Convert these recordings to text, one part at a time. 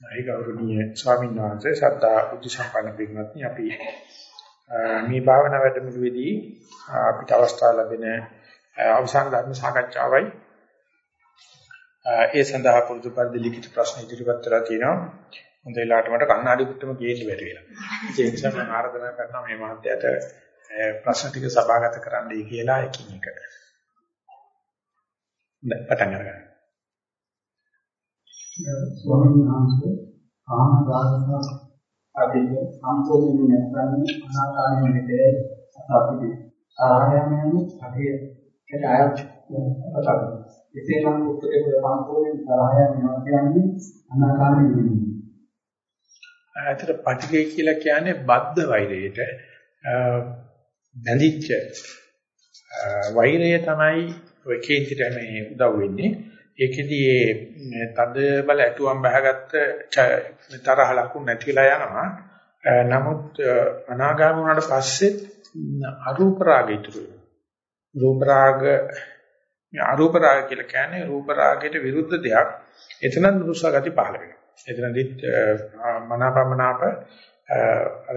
ඒ ගෞරවනීය ස්වාමීන් වහන්සේ සද්ධා බුද්ධ සම්පන්න පින්වත්නි අපි මේ භාවනා වැඩමුළුවේදී අපිට අවස්ථාව ලැබෙන අවසාන ධර්ම සාකච්ඡාවයි. ඒ සඳහා පුරුදු පරිදි ලිඛිත ප්‍රශ්න ඉදිරිපත් කරලා තියෙනවා. හොඳ වෙලාවට මට කන්නාඩි පිටම ගේන්න බැරි වෙලා. ඒ නිසා මම ආරාධනා කරනවා මේ මහත්තයාට ප්‍රශ්න ටික සභාගත කරන්නයි කියලා එකින් එක. දැන් පටන් අරගන්න. ස්වාමීන් වහන්සේ කාම රාගස අධික සම්පූර්ණ නැත්නම් අනාකාරයෙන් විදේ අපිට සාහයමයන් අධික අයත් අපතක් එසේ නම් උත්තරේ සම්පූර්ණ සාහයම වෙනවා කියන්නේ අනාකාරයෙන් වෙන්නේ. ඇතර පටිඝය කියලා කියන්නේ බද්ධ වෛරයට බැඳිච්ච වෛරය තමයි ඔය කේන්තිට මේ උදව් වෙන්නේ. ඒකෙදී ඒ තද බල ඇටුවම් බහගත්ත තරහ ලකුණු නැතිලා යනවා. නමුත් අනාගාම වුණාට පස්සේ අරූප රාගය ඉතුරු වෙනවා. රූප රාග අරූප රාග කියලා කියන්නේ රූප රාගයට විරුද්ධ දෙයක්. එතනත් රුසා ගති පහළ වෙනවා. එතනදිත් මනාපමනාප අර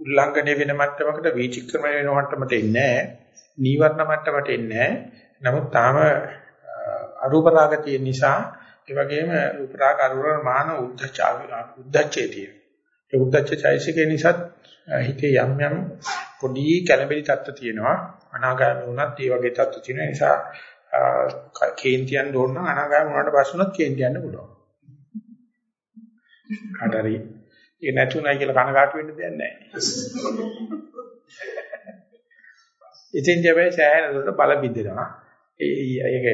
උල්ලංඝනය වෙන මට්ටමකට වීචක්‍රමණය වෙන මට්ටමට එන්නේ නැහැ. නීවරණ මට්ටමට එන්නේ නැහැ. නමුත් තාම අරූප රාග තියෙන නිසා ඒ වගේම රූප රාග අරූප මාන උද්දච්ච උද්දච්චේ තියෙන. ඒ උද්දච්ච චෛසිකේ නිසා හිතේ යම් යම් පොඩි කැළඹිලි තත්ත්ව තියෙනවා. අනාගාමී වුණත් ඒ වගේ තත්ත්ව තියෙන නිසා කේන්තියන් දෝන්න අනාගාමී වුණාට පස්සේ උනත් කේන්තියන්න පුළුවන්. කාටරි ඒ නැතුණයි කියලා කනගාටු වෙන්න දෙයක් නැහැ. ඉතින් ජබේ සෑහෙන දුරට බල බින්දෙනවා. ඒක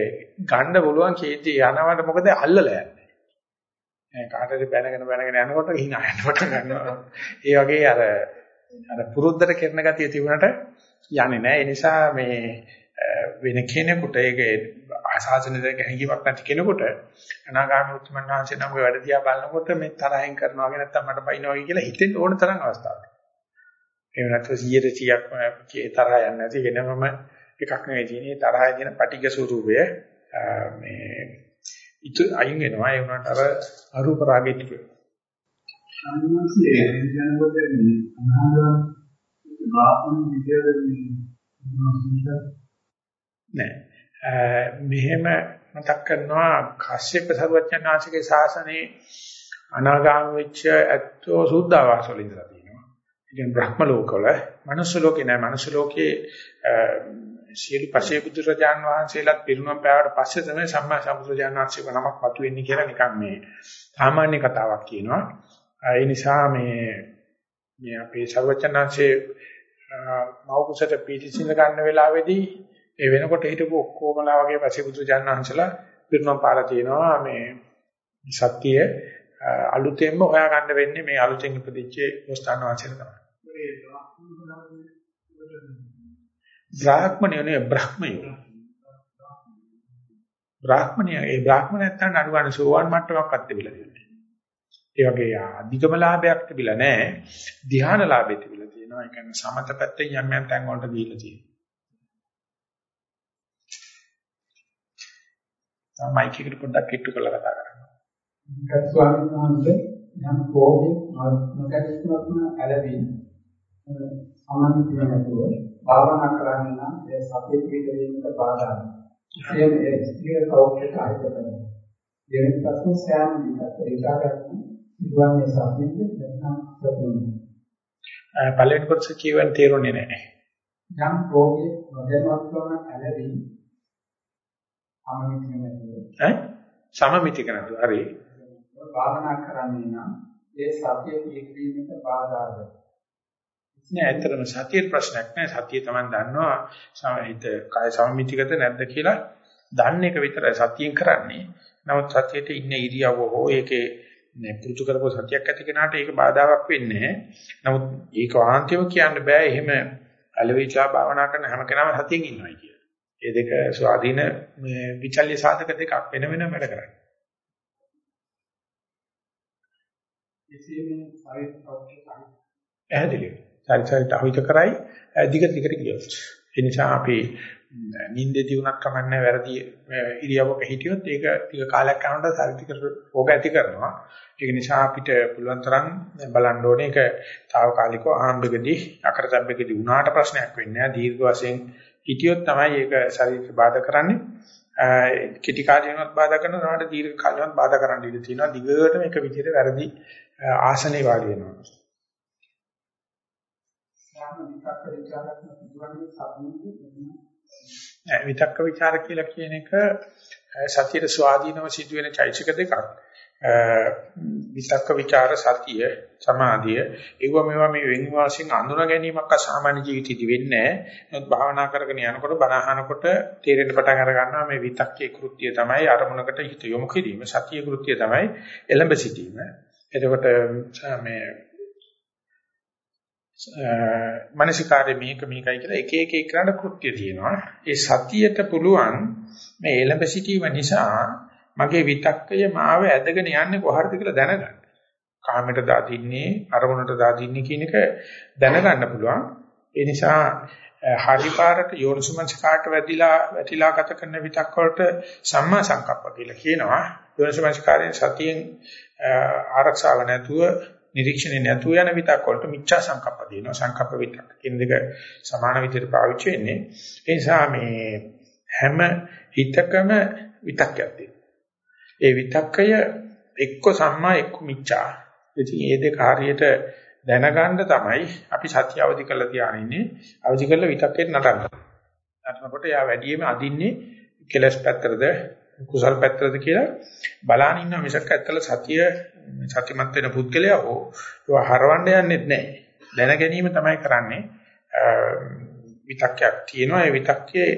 ගන්න පුළුවන් කීටි යනවට මොකද අල්ලලා යන්නේ. ඒ කාටද බැනගෙන බැනගෙන යනකොට hina යනකොට ගන්නවා. ඒ වගේ අර අර පුරුද්දට කරන ගතිය තිබුණට යන්නේ නැහැ. ඒ නිසා මේ වෙන කෙනෙකුට ඒක ආසාසනෙක හැඟීමක් නැති කෙනෙකුට අනාගාමී උත්මන් වහන්සේ නම් වැඩ දිහා බලනකොට මේ තරහෙන් කරනවා වගේ නැත්තම් මට බයිනවා වගේ කියලා හිතෙන්න ඕන තරම් අවස්ථාවක්. එහෙම නැත්නම් 100 100ක් තරහ යන්නේ නැති වෙනමම එකක් නෙවෙයි තියෙන්නේ. තරහය කියන පටිඝ ස්වරූපය මේ ඉතු අයින් වෙනවා. ඒ වුණාට අර අරූප රාගෙට. අනිවාර්යයෙන් යනකොට මේ අනාගත බාහම විද්‍යාවේ නෑ. මෙහෙම මතක් කරනවා කාශ්‍යප සර්වඥාන්සේගේ ශාසනයේ අනාගාම වෙච්ච ඇත්තෝ සුද්ධාවාස වල ඉඳලා තියෙනවා. කියන්නේ බ්‍රහ්ම ලෝකවල, මනුස්ස ලෝකේ නෑ. මනුස්ස ලෝකේ සියලු පසේ බුදුරජාන් වහන්සේලාත් පිරුණම් පෑවට පස්සේ තමයි සම්මා සම්බුදුරජාන් වහන්සේව නමක් මතුවෙන්නේ කියලා නිකන් මේ සාමාන්‍ය කතාවක් කියනවා. ඒ නිසා මේ මේ අපේ සර්වචනංශේ මෞකුසට පිටිසිඳ ගන්න වෙලාවේදී ඒ වෙනකොට හිටපු ඔක්කොමලා වගේ පසේ බුදුරජාන් වහන්සේලා පිරුණම් පාලා තියෙනවා මේ සත්‍ය අලුතෙන්ම හොයා ගන්න වෙන්නේ මේ අලුතෙන් ඉපදිච්ච මොස්තාන වහන්සේලා තමයි. බ්‍රාහ්මණය නේ බ්‍රහ්මයෝ. බ්‍රාහ්මණය ඒ බ්‍රාහ්මණ නැත්තම් අනුගාන සෝවාන් මට්ටමක්වත් තිබිලා නැහැ. ඒ වගේ අධිකම ලාභයක් තිබිලා නැහැ. ධ්‍යාන ලාභෙ තිබිලා තියෙනවා. ඒ කියන්නේ සමත පැත්තෙන් යම් යම් තැන් වලට ගිහිල්ලා තියෙනවා. තමයි එකට පොඩ්ඩක් කිට්ටු කරලා කතා කරන්න. ගත් ස්වාමීන් වහන්සේ යම් කෝපේ නොකැලෙන්නත්ම ඇලෙමින් සමාධිය නැතුව භාවනා කරන්න නම් ඒ සතිය පිටවීමට බාධායි. ඒ ඒ ස්ථිර සෞඛ්‍යයට අහිත කරනවා. දෙවෙනි ප්‍රශ්නේ සෑම විකට ඒකාග්‍රතාව සිදුවන්නේ සතියෙද නැත්නම් සතුන්. පළවෙනි කොටස කියවන තේරුනේ නැහැ. යම් කෝපේ නොදැනුවත් කරන ඇලෙමින් සමමිතිය නැතුව ඈ සමමිතික නැතුව හරි භාවනා කරන්නේ නම් ඒ සතිය පිටවීමට බාධාද නෑ ඇත්තටම සතියේ ප්‍රශ්නයක් නෑ සතිය තමයි දන්නවා සමහිත කාය සමමිතිගත නැද්ද කියලා දන්න එක විතරයි සතියෙන් කරන්නේ නමුත් සතියේට ඉන්න ඉරියව්ව හෝ ඒකේ පුරුදු කරපු සතියක් ඇති කෙනාට ඒක බාධාවක් වෙන්නේ නමුත් ඒක වහන්තියම කියන්න බෑ එහෙම අලවිචා භාවනා කරන හැම කෙනාම සතියෙන් ඉන්නවයි කියලා. ඒ දෙක ස්වාධීන විචල්්‍ය සාධක දෙකක් වෙන වෙනම වැඩ කරන්නේ. එසේම පෞද්ගලික පැහැදිලිව. චරිචරිත අහිත කරයි දිගට දිගට ගියොත්. ඒ නිසා අපි නිින්දේදී උනත් කමන්නේ වැරදි ඉරියව්වක හිටියොත් ඒක ටික කාලයක් යනකොට ශාරීරික රෝග ඇති කරනවා. ඒක නිසා අපිට පුළුවන් තරම් බලන්න ඕනේ ඒක తాවකාලිකව ආරම්භකදී අකරතැබ්බකදී උනාට ප්‍රශ්නයක් වෙන්නේ නැහැ. දීර්ඝ වශයෙන් හිටියොත් තමයි ඒක ශරීරයට බාධා කරන්නේ. කිටි කාලයකට බාධා කරනවා සමහරට දීර්ඝ කාලයකට බාධා කරන්න ඉඩ තියෙනවා. දිගටම එක විදිහට වැරදි ආසනේ වාඩි වෙනවා. විතක්ක ਵਿਚාර කියලා කියන එක සතියේ ස්වාධීනව සිදුවෙන චෛතසික දෙකක්. විතක්ක ਵਿਚාර සතිය සමාධිය ඒව මේවා මේ වෙන් වශයෙන් අඳුන ගැනීමක් අසාමාන්‍ය ජීවිතෙදි වෙන්නේ නැහැ. නමුත් භාවනා කරගෙන යනකොට බණහනකොට තේරෙන්න පටන් අර ගන්නවා මේ විතක්කේ කෘත්‍යය තමයි අරමුණකට හිත යොමු කිරීම. සතිය කෘත්‍යය තමයි එළඹ සිටීම. එතකොට මේ මානසිකාරයේ මේක මේකයි කියලා එක එක එක්කනට කෘත්‍ය තියෙනවා. ඒ සතියට පුළුවන් මේ එළඹ සිටීම නිසා මගේ විතක්කය මාව ඇදගෙන යන්නේ කොහටද කියලා දැනගන්න. කාමයට දාදින්නේ අරමුණට දාදින්නේ කියන එක දැනගන්න පුළුවන්. ඒ නිසා හරි පාරට යෝනිසමංසකාට වැදිලා වැටිලා ගත කරන විතක්ක වලට සම්මා සංකප්ප කියලා කියනවා. යෝනිසමංසකාරයෙන් සතියෙන් ආරක්ෂාව නැතුව නිරීක්ෂණය නැතුව යන විතක් වලට මිච්ඡා සංකප්ප දෙනවා සංකප්ප විතක් කියන දෙක සමාන විදිහට පාවිච්චි වෙන්නේ. ඒ නිසා මේ හැම හිතකම විතක්යක් තියෙනවා. ඒ විතක්කය එක්ක සම්මා එක්ක මිච්ඡා. ඉතින් මේ දෙක හරියට දැනගන්න තමයි අපි සත්‍ය අවදි කරලා තියානින්නේ. අවදි කරලා විතක්කේට නටන්න. නටනකොට යා වැඩියෙන්ම අදින්නේ කෙලස් පැත්තරද කුසල් පැත්තද කියලා බලාන ඉන්න මිසක් ඇත්තල සතිය සතිමත් වෙන පුද්ගලයා හෝ ඒවා හරවන්න යන්නෙත් නැහැ. දැන ගැනීම තමයි කරන්නේ. විතක්යක් තියෙනවා ඒ විතක්කේ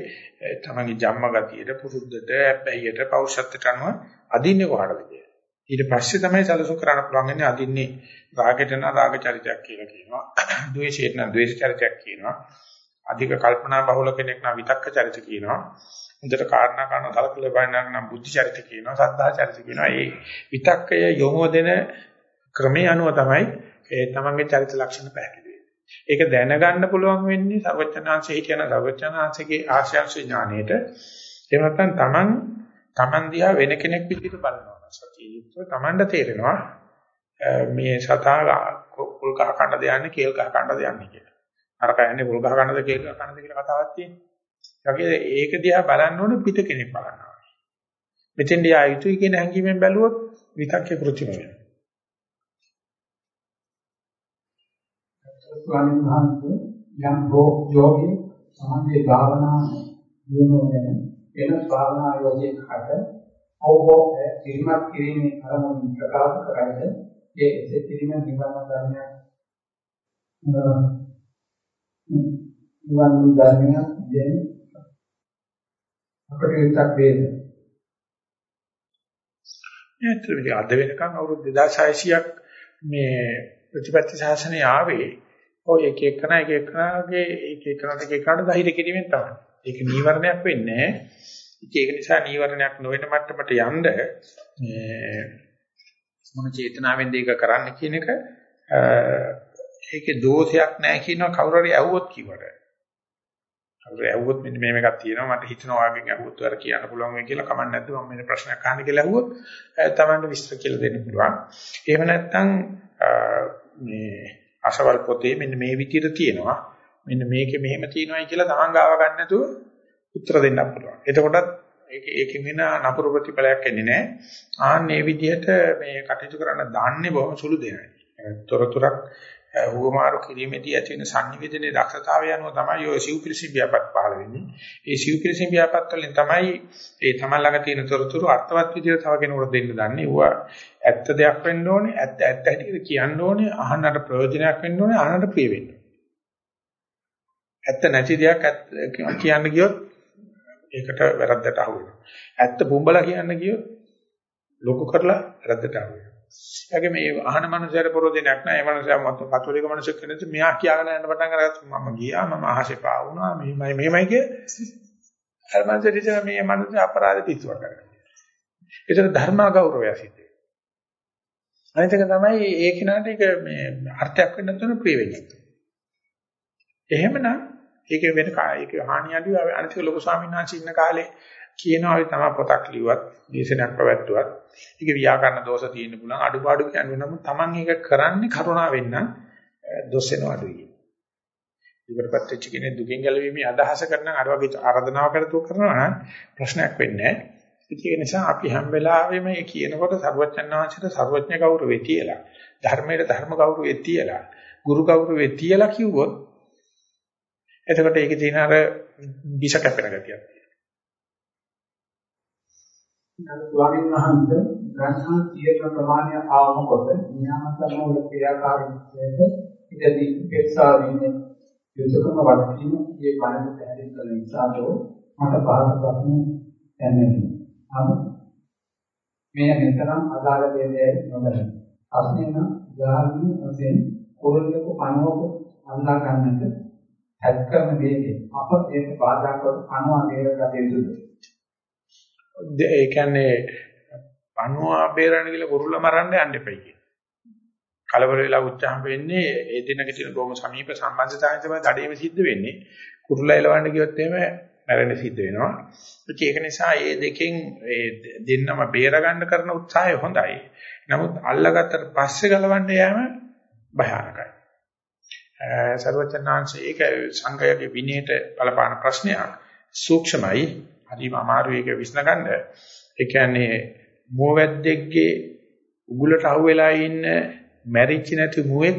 තමන්ගේ ජම්ම ගතියට පුරුද්දට ඇබ්බැහියට පෞෂත්වයට අනුව අදින්නේ කොහටද කියලා. ඊට පස්සේ තමයි සැලසුම් කරන්න පුළුවන් වෙන්නේ අදින්නේ රාගයට නම් රාග චරිතයක් කියලා කියනවා. ද්වේෂයට නම් ද්වේෂ චරිතයක් කියනවා. අධික කල්පනා බහුල කෙනෙක් නම් විතක්ක චරිත කියනවා. හොඳට කාරණා කරන කලකල බලනවා නම් බුද්ධ චරිත කියනවා සද්ධා චරිත කියනවා ඒ විතක්කය යොමු දෙන ක්‍රමයේ අනුව තමයි ඒ තමන්ගේ චරිත ලක්ෂණ පැහැදිලි වෙන්නේ. ඒක දැනගන්න පුළුවන් වෙන්නේ සර්වඥාන්සේ හිටියන සර්වඥාන්සේගේ ආශාංශ ඥාණයට. එහෙම නැත්නම් තමන් තමන් දිහා වෙන කෙනෙක් විදිහට බලනවා. සතියුක්තව තමන්ට තේරෙනවා මේ සතා කුල් කහ කන්න දෙන්නේ කේල් කහ කන්න දෙන්නේ කියලා. අර කයන්නේ කුල් කහ කන්නද කේල් කහ කන්නද කියලා කතාවක් තියෙනවා. ඒකේ ඒක දිහා බලන්න ඕනේ පිට කෙනෙක් බලනවා. මෙතෙන් දිහා යුතුයි කියන හැඟීමෙන් බැලුවොත් විතක්කේ කෘත්‍රිම වෙනවා. ස්වාමීන් වහන්සේ යම් යෝගී සමන්ගේ භාවනා දිනු වෙන එන භාවනා යෝගයේ කට අවබෝධ කිරීමක් කිරීමේ අරමුණ ප්‍රකාශ කරයිද ඒ එසේ කිරීම නිවන ධර්මයක් නිවන් ධර්මයක් දැන් අපිට විතක් වේද ඇත්තටම අද වෙනකන් අවුරුදු 2600ක් මේ ප්‍රතිපත්ති ශාසනය ආවේ ඔය එක එකන එක එකනගේ එක එකනට එක එකනට ධෛර්ය කිරීමෙන් තමයි. ඒක නීවරණයක් වෙන්නේ නැහැ. ඒක නිසා නීවරණයක් නොවන මට්ටමට යන්න මේ මොන චේතනාවෙන්ද ඒක කරන්න කියන එක ඒකේ දෝෂයක් නැහැ කියනවා කවුරු හරි ඇහුවොත් කිව්වට. කවුරු ඇහුවොත් මෙන්න මේ එකක් තියෙනවා මට හිතනවා වගේ ඇහුවොත් වර කියන්න පුළුවන් වෙයි කියලා කමක් නැද්ද මම මේ ප්‍රශ්නයක් අහන්න කියලා ඇහුවොත් තමන්ට විස්තර කියලා දෙන්න පුළුවන්. එහෙම නැත්නම් මේ අසවල් පොතේ මෙන්න මේ විදිහට තියෙනවා. මෙන්න මේකේ මෙහෙම තියෙනවායි කියලා තමන් ගාව ගන්න නැතුව උත්තර දෙන්න පුළුවන්. එතකොටත් ඒක ඒකෙන් වෙන නපුරු ප්‍රතිඵලයක් එන්නේ නැහැ. ආන් මේ විදිහට මේ කටයුතු කරන්න දාන්නේ බොහොම සුළු දෙයක්. තොරතුරක් හුවමාරු කිරීමේදී ඇති වෙන sannivedanaye දක්ෂතාවය අනුව තමයි ඔය සිව්පිලිසි ව්‍යාපත් පහළ වෙන්නේ. ඒ සිව්පිලිසි ව්‍යාපත් වලින් තමයි ඒ තමන් ළඟ තියෙන තොරතුරු අර්ථවත් විදිහට තව කෙනෙකුට දෙන්න දන්නේ. ඒවා ඇත්ත දෙයක් වෙන්න ඕනේ, ඇත්ත ඇත්ත හැටියට කියන්න ඕනේ, අහන්නට ප්‍රයෝජනයක් වෙන්න ඕනේ, අහන්නට ප්‍රිය වෙන්න ඕනේ. ඇත්ත නැති දෙයක් කියන්න ගියොත් ඒකට වැරද්දට අහු වෙනවා. ඇත්ත බුඹලා කියන්න ගියොත් ලොකු කරලා වැරද්දට අහු වෙනවා. ඒගොල්ලෝ මේ අහන මනුස්සයර පරෝධනයක් නෑ. ඒ මනුස්සයා මත කතෝලික මනුස්සයෙක් කෙනෙක් මෙයා කියාගෙන යන පටන් අරගත්තා. මම ගියා මම අහසේ පා වුණා. මෙහෙමයි මෙහෙමයි කිය. අර මනුස්සයා මේ මනුස්සයා අපරාධ පිටුවක් කරගන්නවා. ඒතර ධර්ම ගෞරවය සිද්ධ වෙනවා. අනිත් එක තමයි ඒ කෙනාට ඒක මේ අර්ථයක් වෙන්න තුන ප්‍රිය වෙන්නේ. එහෙමනම් ඒක වෙන ඒක හානිය අඩුයි. අනිත් ලොකු ස්වාමීන් වහන්සේ ඉන්න කාලේ කියනවා තමයි පොතක් ලියුවත්, දේශනයක් පැවැත්වුවත්, ඒක ව්‍යාකරණ දෝෂ තියෙන්න පුළුවන්. අඩුපාඩු කියන්නේ නම් Taman ඒක කරන්නේ කරුණාවෙන් නම් දොස් වෙනව අඩුයි. ඉවරපත් වෙච්ච කෙනෙක් දුකින් ගැලවීමේ අදහස කරන අර වගේ ආරාධනාව කරතු කරනවා නම් ප්‍රශ්නයක් වෙන්නේ නැහැ. ඒක නිසා අපි හැම වෙලාවෙම මේ කියනකොට සර්වඥාන්වහන්සේට සර්වඥ ගෞරවෙ තියලා ධර්මයට ධර්ම ගෞරවෙ තියලා ගුරු ගෞරවෙ තියලා කිව්වොත් එතකොට ඒකේ තියෙන අර විෂ කැපෙන ගතියක් තියෙනවා. ස්වාමීන් වහන්සේ ග්‍රහණ සියලු ප්‍රමාණය ආවමකොට ඥානසමෝල ක්‍රියාකාරීත්වයට ඉදදී පෙක්සා වෙන්නේ යුතුයකම වටකීම මේ බණට පැහැදිලි කළ නිසාදෝ මට පහත ප්‍රශ්න දැනෙනවා. අම මේ මෙතරම් අදාළ දෙයක් නොදැන. ප්‍රශ්නේ නම් උදාහරණ වශයෙන් කුරුල්ලක අණුවක අල්ලා ගන්නට හැත් කරන දෙයක අප ඒක බාධා කර අණුව බේරගත යුතුද? ඒ කියන්නේ අණුව බේරන්න කියලා කුරුල්ල මරන්න යන්න එපයි කියන. කලබල වෙලා උත්සාහ වෙන්නේ ඒ දිනක තියෙන බොහොම සමීප සම්බන්ධතාවයෙන් තමයි දඩේම සිද්ධ වෙන්නේ. කුරුල්ලා එලවන්න ගියොත් එහෙම මැරෙන්න සිද්ධ වෙනවා. ඒක නිසා මේ දෙකෙන් ඒ දෙන්නම බේර ගන්න කරන උත්සාහය හොඳයි. නමුත් අල්ලගත්තට පස්සේ ගලවන්න යෑම භයානකයි. සර්වචනාංශ ඒක සංඝයාගේ විනයට බලපාන ප්‍රශ්නයක්. සූක්ෂමයි. හරිම අමාරු ඒක විශ්ලේෂණ ගන්න. ඒ කියන්නේ මෝවැද්දෙක්ගේ උගුලට අහුවෙලා ඉන්න මැරිච්ච නැති මුවෙක්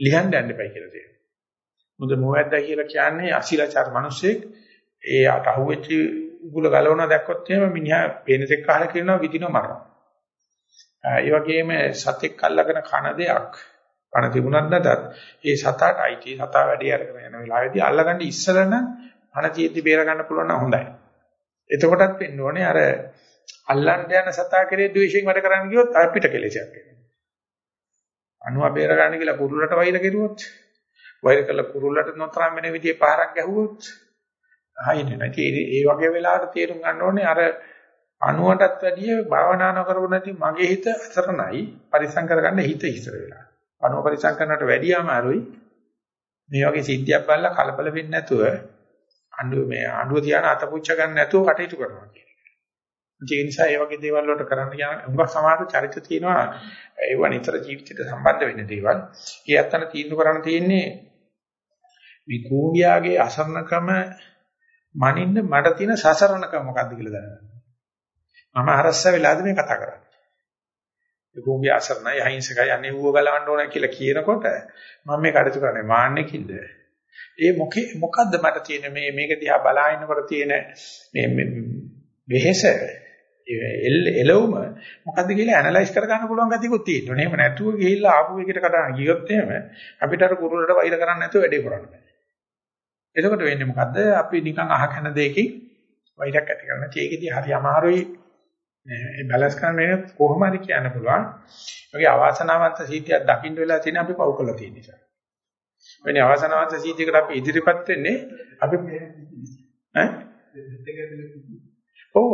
ලියන්න යන්න එපයි කියලා තියෙනවා. මොකද මුවැද්දා කියලා කියන්නේ අශීලාචාර මිනිස්සෙක් ඒ අට අහුවෙච්ච උගුල ගලවනවා දැක්කොත් එහෙම මිනිහා පේනසෙක් අහලා කියනවා විදිනවා මරනවා. ඒ වගේම සතෙක් අල්ලගෙන කන දෙයක් පණ තිබුණත් නැතත් ඒ සතාට අයිති සතා වැඩි අරගෙන යන වෙලාවේදී අල්ලගන්න ඉස්සරන පණ තියෙද්දි බේර ගන්න පුළුවන් නම් හොඳයි. එතකොටත් වෙන්න ඕනේ අර අල්ලන්න යන සතා කෙරේ ද්වේෂයෙන් වැඩ කරන්න ගියොත් අපිට කෙලෙසයක් එනවා. අනුව බේර ගන්න කියලා කුරුල්ලට වෛර කෙරුවොත් වෛර කළ කුරුල්ලට නොතරම් වෙන විදිහේ පහරක් ගැහුවොත් හයිනේ නැති ඒ වගේ වෙලාවට තේරුම් ගන්න ඕනේ අර අනුවටත් වැඩිය භාවනා නොකරපු නැති මගේ හිත අසරණයි පරිසං කරගන්න හිත ඉස්සර වෙලා. අනුව පරිසං කරනට වැඩිය අමාරුයි. මේ වගේ සිද්ධියක් බලලා කලබල වෙන්නේ නැතුව අඬුව මේ අඬුව තියාන අතපුච්ච ගන්න නැතුව කටයුතු කරනවා කියන එක. ඒ නිසා මේ වගේ දේවල් වලට කරන්න යන උඟක් සමාජ චරිත තියෙනවා ඒව නිතර ජීවිතයට සම්බන්ධ වෙන දේවල්. ඒ අත්තන තීන්දුව කරන්න තියෙන්නේ මේ කෝවියාගේ අසරණකම මනින්න මට තියෙන සසරණකම මොකද්ද කියලා දැනගන්න. මම අරස්ස වෙලාද මේ කතා කරන්නේ. ඒ කෝවිය අසරණයි අහිංසකයි අනේ ඌව ගලවන්න ඕන කියලා කියනකොට මම මේ කටයුතු කරන්නේ මාන්නෙකින්ද? ඒ මොකේ මොකද්ද මට තියෙන මේ මේක දිහා බලාගෙනකොට තියෙන මේ වෙහෙස එළවුම මොකද්ද කියලා ඇනලයිස් කර ගන්න පුළුවන් ගතියකුත් තියෙනවා. එහෙම නැතුව ගිහිල්ලා ආපු එකට කතා ගියොත් එහෙම අපිට අර කුරුල්ලට වෛර කරන්න නැතුව වැඩේ කරන්න බෑ. එතකොට වෙන්නේ මොකද්ද? අපි නිකන් අහකන දෙයකින් වෛරයක් ඇති කරනවා. ඒකෙදී හරි අමාරුයි මේ බැලන්ස් කරන්න කොහොම හරි කියන්න පුළුවන්. ඒකේ අවාසනාවන්ත සීතියක් දකින්න වෙලා තියෙන අපි පව් කළා තියෙන නිසා. වෙන්නේ අවාසනාවන්ත සීතියකට අපි ඉදිරිපත් වෙන්නේ අපි ඈ? ඔව්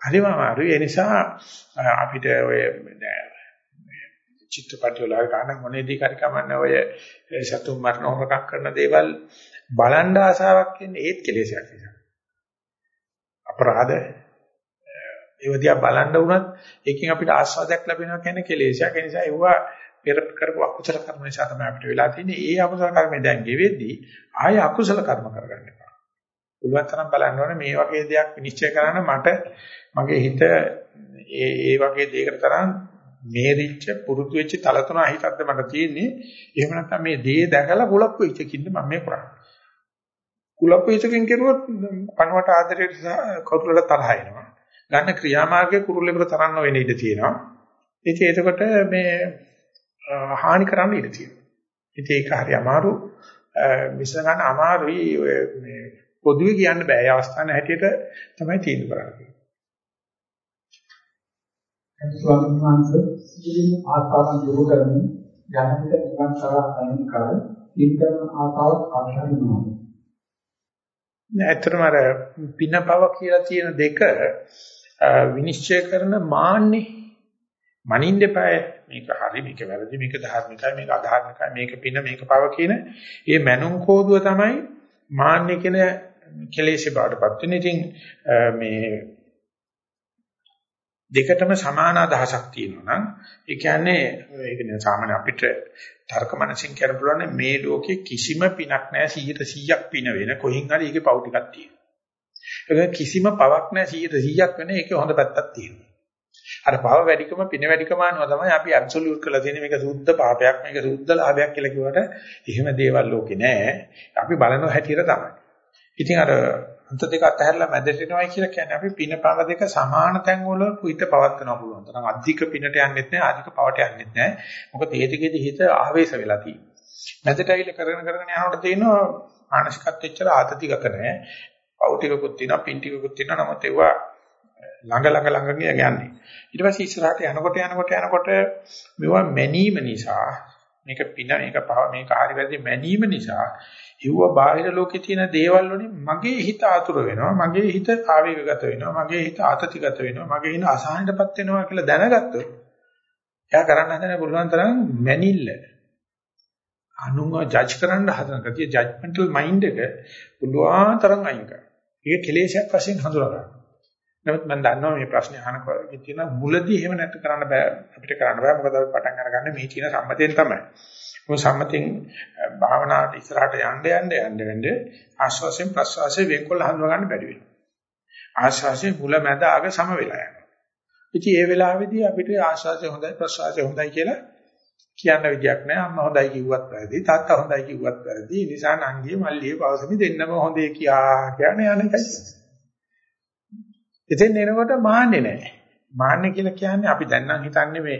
හරිම අමාරුයි. ඒ නිසා අපිට ඔය චිත්‍රපටි වල ගන්න මොනේදී කරි කමන්න ඔය සතුන් මරණ හොරකම් කරන දේවල් බලන් ආසාවක් එන්නේ ඒත් කෙලෙසයක් නිසා. අපරාධ ඒව දිහා බලන්න වුණත් ඒකෙන් අපිට ආස්වාදයක් ලැබෙනවා කියන්නේ කෙලෙසයක්. ඒ නිසා ඒවා පෙර කරපු අකුසල කර්ම නිසා තමයි අපිට වෙලා තියෙන්නේ. ඒ අකුසල කර්මය දැන් ගෙවෙද්දී ආය අකුසල කර්ම කරගන්න එපා. පුළුවන් තරම් බලන්න ඕනේ මේ වගේ දෙයක් විනිශ්චය කරන්න මට මගේ හිත ඒ ඒ වගේ දෙයකට තරම් මේරිච්ච පුරුදු වෙච්ච තල තුන හිතක්ද මට තියෙන්නේ එහෙම නැත්නම් මේ දේ දැකලා කුලප්පු වෙච්චකින්ද මම මේ කරන්නේ කුලප්පු වෙච්චකින් කෙරුවොත් කනවට ආදරයට කතුලට තරහ එනවා ගන්න ක්‍රියාමාර්ගයේ කුරුල්ලෙකුට තරන්න වෙන්න ඉඩ තියෙනවා ඉතින් එතකොට මේ හානි කරන්න ඉඩ තියෙනවා. ඉතින් ඒක හරි අමාරු. විශ්ල ගන්න අමාරුයි. මේ පොදුවේ කියන්න බෑ. ඒ අවස්ථාවේ හැටියට තමයි තීන්දුව කරන්නේ. ස්වාමීන් වහන්සේ සියලුම ආසාවන් දුරු කරමින් යහමිත නිවන් කරා යන කල ඉන්ටර්න ආසාවක් ආශාරි වෙනවා. ඇත්තටම අර පිනපව කියලා තියෙන දෙක විනිශ්චය කරන මාන්නේ මනින්න එපාය මේක හරි මේක වැරදි මේක ධාර්මිකයි මේක අධාර්මිකයි මේක පින මේක පව කියන මේ මනුන් කෝදුව තමයි මාන්නේ කියන කෙලෙසේ බාටපත් වෙන. ඉතින් මේ දෙකටම සමාන අදහසක් තියෙනවා නම් ඒ කියන්නේ ඒ කියන්නේ සාමාන්‍ය අපිට තර්ක මනසින් කියන්න පුළුවන් මේ ලෝකේ කිසිම පිනක් නැහැ 100%ක් පින වෙන කොහින් හරි ඒකේ පව් ටිකක් තියෙනවා. ඒක කිසිම පවක් නැහැ 100%ක් වෙන ඒකේ හොඳ පැත්තක් තියෙනවා. අර පව වැඩිකම පින වැඩිකම අනුව තමයි අපි ඇබ්සලියුට් කරලා තියෙන්නේ මේක සුද්ධ පාපයක් මේක සුද්ධ ලාභයක් කියලා කිව්වට එහෙම දේවල් ලෝකේ නැහැ. අපි බලන හැටියට තමයි. ඉතින් අර අන්ත දෙක අතහැරලා මැදට එනවයි කියලා කියන්නේ අපි පින පව දෙක සමාන තැන් වල පිට පවත් කරනවා පුළුවන්. තරම් අධික පිනට යන්නෙත් නැහැ, අධික පවට යන්නෙත් නැහැ. මොකද ඒ දෙකේදි හිත ආවේශ වෙලා තියෙනවා. මැදට ඇවිල්ලා කරගෙන කරගෙන යනකොට තේිනවා මානසිකත්වෙ එච්චර ආතතිගත නැහැ. පව ටිකකුත් තියෙනවා, පින් ටිකකුත් තියෙනවා. නමුත් ඒවා ළඟ ළඟ ළඟ යන්නේ. ඊට පස්සේ ඉස්සරහට යනකොට යනකොට යනකොට මේවා මැනීම නිසා මේක පින මේක පව මේක හරි වැරදි මැනීම නිසා ඉවුව බාහිර ලෝකේ තියෙන දේවල් වලින් මගේ හිත ආතුර වෙනවා මගේ හිත ආවේගගත වෙනවා මගේ හිත ආතතිගත වෙනවා මගේ හිත අසහනටපත් වෙනවා කියලා දැනගත්තොත් එයා කරන්න හදන පුළුවන් තරම් මැනිල්ල අනුව ජජ් කරන්න හදන කතිය ජජ්මන්ටල් මයින්ඩ් එක පුළුවන් තරම් අයින් කරනවා. ඒක කෙලේශයක් වශයෙන් හඳුනා ගන්න. නමුත් මම දන්නවා මේ ප්‍රශ්නේ අහනකොට තියෙන මුලදී එහෙම නැත් කරන්න බෑ අපිට කරන්න බෑ මොකද අපි පටන් අරගන්නේ මේ කියන සම්මතයෙන් තමයි. මොකද සම්මතෙන් භාවනාවට ඉස්සරහට යන්න යන්න යන්න වෙන්න ආශ්වාසයෙන් ප්‍රශ්වාසයෙන් වෙන්කොල්ල හඳුනා ගන්න බැරි වෙනවා. ආශ්වාසයේ මුල මැද අග සම වෙලා යනවා. ඉතින් ඒ වෙලාවේදී අපිට ආශ්වාසය හොඳයි ප්‍රශ්වාසය හොඳයි කියලා කියන්න විදියක් නැහැ. අම්මා හොඳයි කිව්වත් වැරදි, තාත්තා හොඳයි කිව්වත් වැරදි. ඒ නිසා නංගියේ මල්ලියේ පවසමි දෙන්නම හොඳේ කියා කියන්නේ යන්නේ එකයි. එතෙන් එනකොට මාන්නේ නැහැ. මාන්නේ කියලා කියන්නේ අපි දැන් නම් හිතන්නේ මේ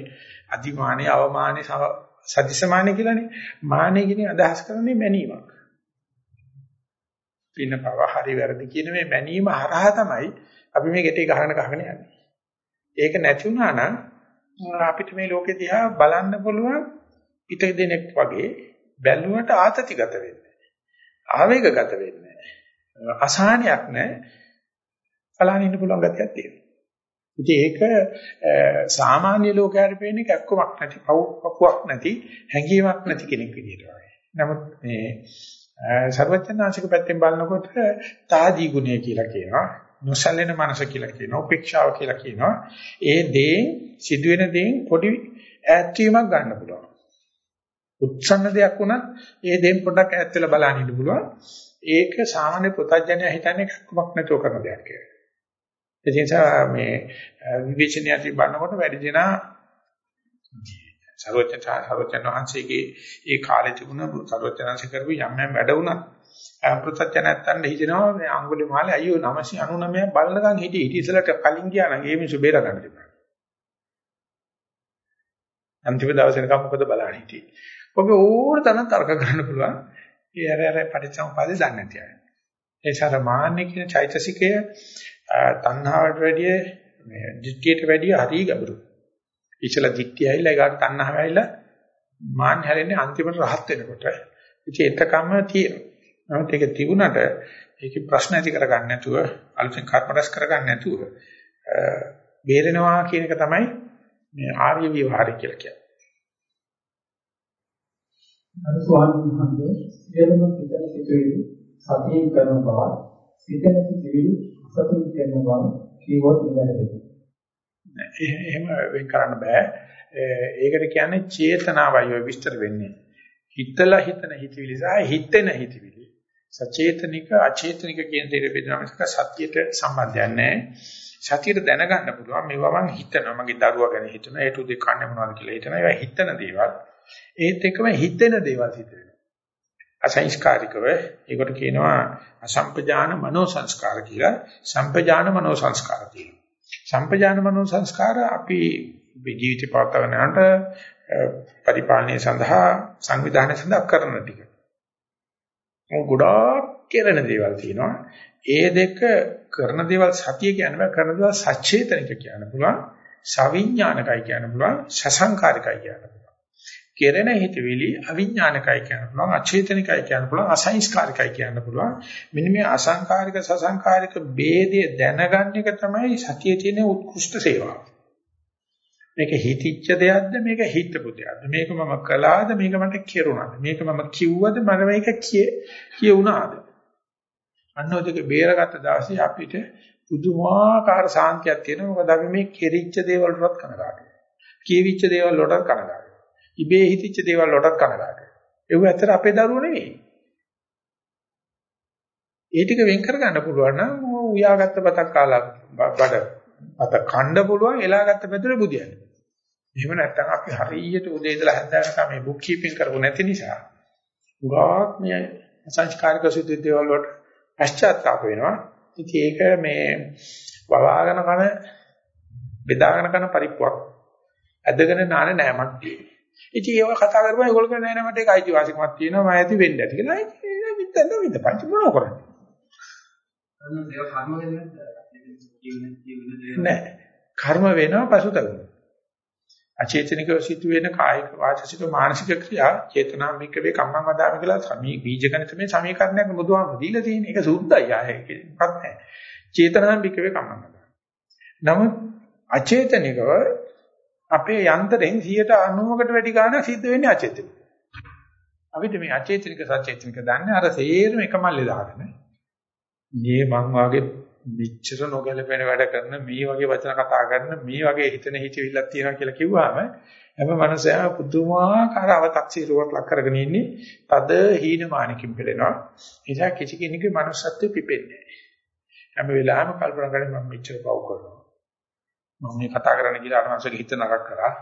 අදිමානේ අවමානේ සදිසමානේ කියලානේ. මාන්නේ කියන්නේ අදහස් කරන්නේ මැනීමක්. පින්න පව හරි වැරදි කියන මේ මැනීම හරහා තමයි අපි මේ ගෙටේ ගහන ගහගෙන යන්නේ. ඒක නැති වුණා නම් අපිට මේ ලෝකෙ දිහා බලන්න පුළුවන් පිට දෙනෙක් වගේ බැලුවට ආතතිගත වෙන්නේ. ආවේගගත වෙන්නේ. අසහනයක් නැහැ. බලන්න ඉන්න පුළුවන් ගතියක් තියෙනවා. ඉතින් ඒක සාමාන්‍ය ලෝකයට පේන්නේ කැක්කමක් නැති, පපුවක් නැති, හැඟීමක් නැති කෙනෙක් විදියට වගේ. නමුත් මේ සර්වඥාන්සික පැත්තෙන් බලනකොට තාදී ගුණය කියලා කියනවා. නොසැලෙන මනස කියලා කියනවා. උපේක්ෂාව කියලා කියනවා. ඒ දේ සිදුවෙන දේෙන් පොඩි ඈත්වීමක් ගන්න පුළුවන්. උත්සන්න දෙයක් වුණත් ඒ දේෙන් පොඩ්ඩක් ඈත් වෙලා බලන්න ඉන්න පුළුවන්. ඒක සාමාන්‍ය පුතඥය හිතන්නේ කක්කමක් නැතුව කරන දෙයක් කියලා. ඒ නිසා මේ විවේචනය ඇති බලනකොට වැඩි දෙනා සර්වඥ සර්වඥ වහන්සේගේ ඒ කාලේ තිබුණ සර්වඥාන්සේ කරපු යම් යම් වැඩ වුණා. පෘථජනත්තන් හිතෙනවා මේ අඟුලි මාලේ අයියෝ 999 බලනකම් හිටියේ ඊට ඉස්සලට කලින් ගියා නම් ඒ මිනිස්සු බේර ගන්න තිබුණා. අන්තිම දවසේ නිකන් මොකද බලන්න හිටියේ. ඔබ ඕන තරම් තර්ක කරන්න පුළුවන්. ඒ අර අර පරිසම්පාදේ දන්නේ නැති අය. ඒ සාර මාන්නේ කියන චෛතසිකය තණ්හාවට වැඩිය මේ දිට්ඨියට වැඩිය හරි ගැඹුරු. ඉතලා දිට්ඨිය ඇවිල්ලා ඒකට තණ්හාව ඇවිල්ලා මාන්න හැරෙන්නේ අන්තිමට රහත් වෙනකොට. ඉතින් එතකම තියෙනවා. නමුත් ඒක තිබුණට ඒකේ ප්‍රශ්න ඇති කරගන්න නැතුව අලුතෙන් කර්ම රැස් කරගන්න නැතුව බේරෙනවා කියන එක තමයි මේ ආර්ය විවහාරය කියලා කියන්නේ. අර ස්වාමීන් වහන්සේ සියලුම සිතන සිතුවිලි සතියෙන් කරන බව සිතන සිතුවිලි සතුන් කරන බව කීවොත් නිවැරදිද? එහෙම වෙන් කරන්න බෑ. ඒකට කියන්නේ චේතනාවයි විස්තර වෙන්නේ. හිතලා හිතන හිතවිලි සහ හිතෙන හිතවිලි. සචේතනික අචේතනික කියන දේ බෙදනවා මිසක සත්‍යයට සම්බන්ධයක් නැහැ. සතියට දැනගන්න පුළුවන් මේවා මං හිතනවා මගේ දරුවා ගැන හිතනවා ඒ තුදේ කන්නේ මොනවද කියලා හිතනවා ඒවා හිතන දේවල් ඒත් එක්කම හිතෙන දේවල් හිත වෙනවා අසංස්කාරිකව ඒකට කියනවා අසම්පජාන මනෝ සංස්කාර කියලා සම්පජාන මනෝ සංස්කාර තියෙනවා සම්පජාන මනෝ සංස්කාර අපි ජීවිතය පවත්වාගෙන යනට පරිපාලනය සඳහා සංවිධානය සඳහා කරන ටික. මොකද ගොඩාක් කෙරෙන දේවල් තියෙනවා. ඒ දෙක කරන දේවල් සතිය කියන බෑ කරන දේවල් සචේතනික කියන්න පුළුවන්. සවිඥානිකයි කියන්න පුළුවන්. සසංකාරිකයි කියන්න පුළුවන්. කෙරෙන හිතවිලි අවිඥානිකයි කියන්න පුළුවන්. අචේතනිකයි කියන්න පුළුවන්. අසංස්කාරිකයි කියන්න පුළුවන්. මෙන්න මේ අසංකාරික සසංකාරික ભેදය දැනගන්න එක තමයි සතියේ තියෙන උත්කෘෂ්ඨ සේවාව. මේක හිතිච්ච දෙයක්ද මේක හිතපු දෙයක්ද මේක මම කළාද මේක මට කෙරුණාද මේක මම කිව්වද මම මේක කියේ කියුණාද අන්න ඔය දෙක බේරගත්ත දවසේ අපිට පුදුමාකාර සාන්තියක් තියෙනවා. මොකද අපි මේ කෙරිච්ච දේවල් වලට කනගාටුයි. කියවිච්ච දේවල් වලට කනගාටුයි. ඉබේ හිතිච්ච දේවල් වලට කනගාටුයි. ඒව ඇත්තට අපේ දරුවෝ නෙවෙයි. ඒ ටික වෙන් කර ගන්න පුළුවන් නම් උයාගත්ත බතක් කාලා බඩ අත කණ්ඩ පුළුවන් එලාගත්ත පැතුලේ බුදියන්නේ. එහෙම නැත්නම් අපි හරියට උදේ ඉඳලා හැන්දෑවට මේ බුක් කීපින් කරපො නැති නිසා උගාක් මේ සංස්කාරික සුද්ධ දේවල් වලට පශ්චාත්තාප වෙනවා. ඉතින් ඒක මේ වවාගෙන කන බෙදාගෙන කන පරිප්පුවක් ඇදගෙන නාන නෑමක් තියෙනවා. ඉතින් ඒව කතා කරපුවා ඒගොල්ලෝ කියන්නේ නෑ මට ඒක අයිතිවාසිකමක් තියෙනවා මම ඇති වෙන්න ඇති කියලා. ඒක විතර විතර පංච මොනව කරන්නේ? නෑ. කර්ම වෙනවා පසුතැවෙන. අචේතනිකව සිදුවෙන කායික වාචික මානසික ක්‍රියා චේතනාමික වේ කම්මං වදාමි කියලා සමී බීජගණිතමේ සමීකරණයක් බුදුහාම දීලා තියෙන එක සුද්ධයි ආයේ මොකක්ද නැහැ. චේතනාමික වේ කම්මං වදාමි. නමුත් අචේතනිකව අපේ යන්ත්‍රයෙන් 90කට වැඩි ගාණක් සිද්ධ වෙන්නේ අචේතනික. අපිට මේ අචේතනික සචේතනික දන්නේ අර සේරම එකමල්ලේ දාගෙන. මේ මං වාගේ මෙච්චර නොගැලපෙන වැඩ කරන මේ වගේ වචන කතා කරන මේ වගේ හිතන හිතවිල්ලක් තියෙනවා කියලා කිව්වම හැම මනුස්සයා පුදුමාකාර අව탁සීරුවක් ලක් කරගෙන ඉන්නේ තද හීනමානකින් පෙළෙනවා ඒ නිසා කිසි කෙනෙකුගේ මනුස්සත්වෙ පිපෙන්නේ හැම වෙලාවෙම කල්පනා කරන්නේ මම මෙච්චර පව් කරනවා මම මේ කතා කරන්න කියලා අර මනුස්සගේ හිත නරක කරා.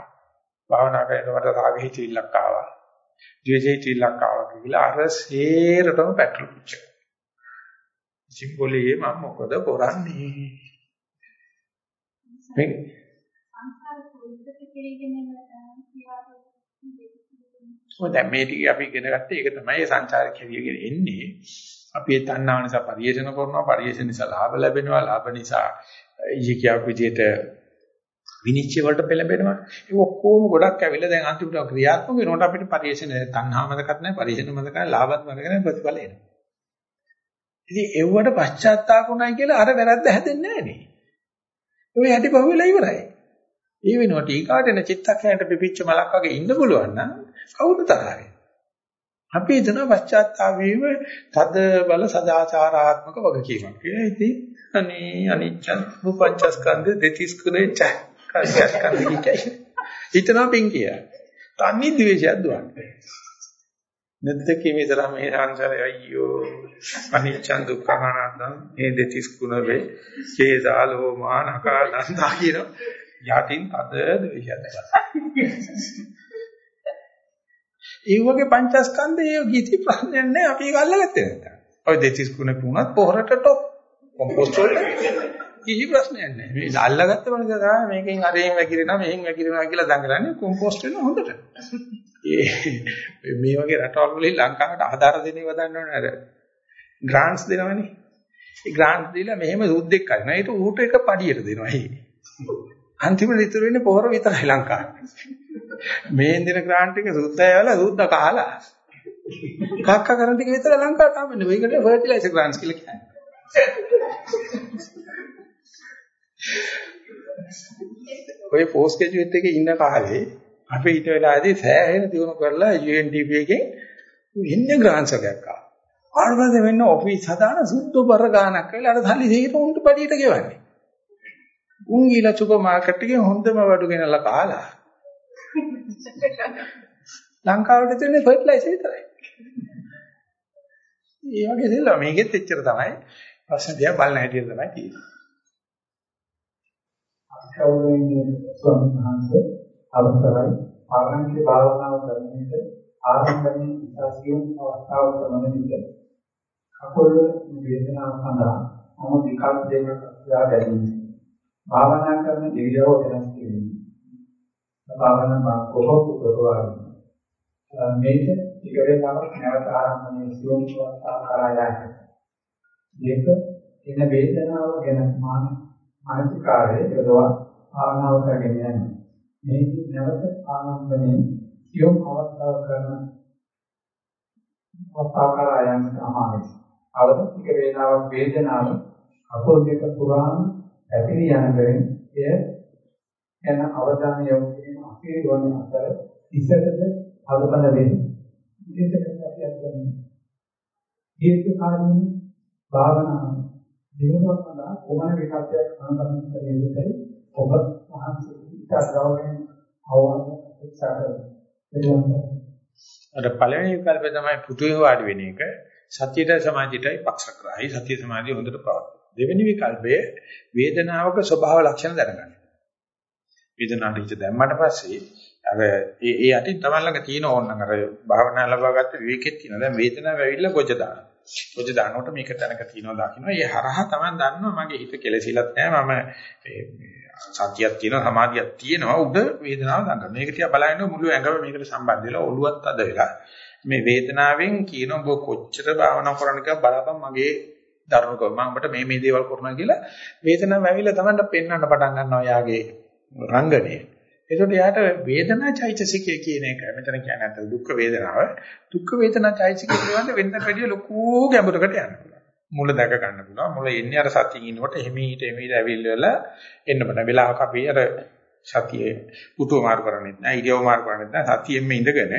භාවනා කරනකොට රාග හිතවිල්ලක් ආවා. ද්වේෂ හිතවිල්ලක් ආවා කියලා අර සේරටම පැටලු පුච්චා සිම්බොලේ මම මොකද කරන්නේ? මේ සංසාර කුරුද්දට කෙරෙගෙන ඔය දැන් මේ ටික අපි ඉගෙන ගත්තේ ඒක තමයි සංචාර කෙරියගෙන එන්නේ. අපි ඒ තණ්හාව නිසා පරිේෂණ කරනවා. පරිේෂණ නිසා ලාභ ලැබෙනවා. ලාභ නිසා ඊයේ කියපු විදිහට විනිශ්චය වලට පෙළඹෙනවා ඒ ඔක්කොම ගොඩක් ඇවිල්ලා දැන් අන්තිමට ක්‍රියාත්මක වෙනකොට අපිට පරිේෂණ තණ්හා මතකත් නැහැ පරිේෂණ මතකයි ලාභත් මතක නැහැ ප්‍රතිඵල එනවා ඉතින් එව්වට පශ්චාත්තාපුණයි කියලා අර වැරද්ද හැදෙන්නේ නැහැ නේ. ඔය හැටි පහුවෙලා ඉවරයි. ඒ වෙනුවට ඊකාටෙන චිත්තක්ෂණයට පිපිච්ච මලක් වගේ ඉන්න පුළුවන් නම් කවුද තරහයි. අපි හිතන පශ්චාත්තාප වීම තද බල සදාචාරාත්මක වගකීමක් කියලා. ඉතින් අනේ අනිච්ච රූපංචස්කන්ධ දෙතිස් කුනේ ච කස්යස්කන්ධ කිචයි. හිතනවා පින් කියලා. තන්නේ ද්වේෂයක් දුවන්නේ. නැද්දකේ විතර මේ සංසාරය අයියෝ අනිච්ච දුක්ඛ අනාත්ම මේ දෙතිස් ගුණ වේ චේදාලෝ මානකා නන්දා කියන යටින් අද ද්වේෂයක් ඒ වගේ පංචස්කන්ධයේ ගිති ප්‍රශ්නයක් නැහැ අපි ඒක අල්ලගත්තේ නැත්නම්. ඔය දෙතිස් ගුණ පුණත් පොහොරට টොප් කොම්පෝස්ට් වලට කිසි ප්‍රශ්නයක් නැහැ. මේ අල්ලගත්ත මනස තමයි මේකෙන් අරෙන් වැగిරෙනවා මෙහෙන් වැగిරෙනවා කියලා දඟලන්නේ කොම්පෝස්ට් වෙන හොඳට. මේ වගේ රටවල් වලින් ලංකාවට ආධාර දෙන්නේ වදන්න ඕනේ අර ග්‍රාන්ට්ස් දෙනවනේ. ඒ ග්‍රාන්ට්ස් දීලා මෙහෙම සුද්දෙක් කරනවා. ඒක ඌට එක පඩියට දෙනවා. ඒ අන්තිමට ඉතුරු වෙන්නේ පොහොර විතරයි ලංකාවේ. මේ දින ග්‍රාන්ට් එක සුද්දය වල සුද්ද කහලා. කක්ක කරන ටික විතර ලංකාවට ආවෙන්නේ. මේකට ෆර්ටිලයිසර් ග්‍රාන්ට්ස් කියලා කියන්නේ. ඔය පෝස්ට් ග්‍රැජුවේට් එකේ ඉන්න කාලේ අපි ඊට වෙලාවේදී සෑහෙන දිනු කරලා UNDP එකෙන් ඉන්නේ ග්‍රාන්ට්ස් එකක් ආවා. ආවද වෙන්න ඔෆිස් හදාන සුද්ධ බර ගානක් කියලා අර සල්ලි දෙහිට උන්ට පඩියට ගෙවන්නේ. උන් ගිහලා සුපර් මාකට් එකේ හොඳම වඩු ගෙනල්ලා කාලා. ලංකාවට තියෙන ෆර්ටිලයිසර් විතරයි. ඒ වගේ දෙල්ල මේකෙත් එච්චර තමයි ප්‍රශ්න දිහා බලන හැටි තමයි තියෙන්නේ. ගෞරවනීය ස්වාමීන් වහන්සේ අවසරයි. ආරම්භයේ භාවනාව කරන විට ආරම්භයේ ඉස්සසියුම් අවස්ථාව කරන විට කකුල වේදනාව සඳහා මම විකල්ප දෙකක් හොයා ගැනීම භාවනා කරන ඉරියව්ව වෙනස් කිරීම. භාවනා මා කොහොමද කරවන්නේ මේක ටික වේලාවක් නැවත ආරම්භයේ සියුම් අවස්ථාව කරා යන්නේ දෙක එන වේදනාව ගැන මානසිකාරයේ යොදවා භාවනාව කරගෙන යනවා. මේ නැවත ආනන්දනේ සියුම් අවස්ථාව කරන අවස්ථාව කරා යන්නට අමාරුයි. අවද ටික වේලාවක් වේදනාව අකුල් දෙක පුරාම ඇතිරි යන බැවින් එය යන අවධානය යොමු කිරීම අපේ වන අතර ඉසතද අවබෝධ වෙන්නේ. විශේෂ කරලා කියන්නේ දීර්ඝ කාලීන භාවනාව දිනුවක් සඳහා කොමන විකල්පයක් අනුගමනය කළ යුතුයි ඔබ වහන්සේ ඉතාලයෙන් අවවාද අපේක්ෂා කරනවා අර පළවෙනි විකල්පය තමයි පුදුමේ වාඩි වෙන එක සතියට සමාධියටයි පක්ෂග්‍රාහී සතිය සමාධිය හොඳට පවත්වා දෙවෙනි විකල්පය වේදනාවක ස්වභාව ලක්ෂණ දැනගන්න වේදනාවට හිත දැම්මට පස්සේ අර ඒ ඒ යටින් තමයි ළඟ තියෙන ඕනනම් අර භාවනා ලබාගත්ත විවේකෙත් තියෙනවා. දැන් වේදනාව ඇවිල්ලා ගොජ දානවා. ගොජ දානකොට මේක තැනක තියෙනවා දකින්න. ඒ හරහා තමයි දන්නවා මගේ හිත කෙලසිලත් නැහැ. මම සතියක් තියෙනවා සමාධියක් තියෙනවා උඩ වේදනාව දඟන. මේක තියා බලනකොට මුළු ඇඟම මේකට සම්බන්ධ වෙලා ඔළුවත් අද වෙලා මේ වේදනාවෙන් කියන ඔබ කොච්චර භාවනා කරන්න කියලා බලපන් මගේ ධර්මකව මම ඔබට මේ මේ දේවල් කරනවා කියලා වේදනාව ඇවිල්ලා තමයි පෙන්වන්න පටන් ගන්නවා යාගේ රංගනේ. ඒකට යාට වේදනා චෛතසිකය කියන එක මෙතන කියන්නේ නැත්නම් දුක් වේදනාව දුක් වේදනා චෛතසිකය පිළිබඳ වෙනතට වැඩිය ලොකු ගැඹුරකට යන්න පුළුවන්. මුල දැක ගන්න පුළුවන්. මුල එන්නේ අර සතියින් ඉන්නකොට එහිමීට එහිමීට ඇවිල්ලා එන්න බෑ. වෙලාවක අපි අර සතියේ උතුව මාරු කරන්නේ නැහැ. ඉරියව් මාරු කරන්නේ නැහැ. සතියෙම ඉඳගෙන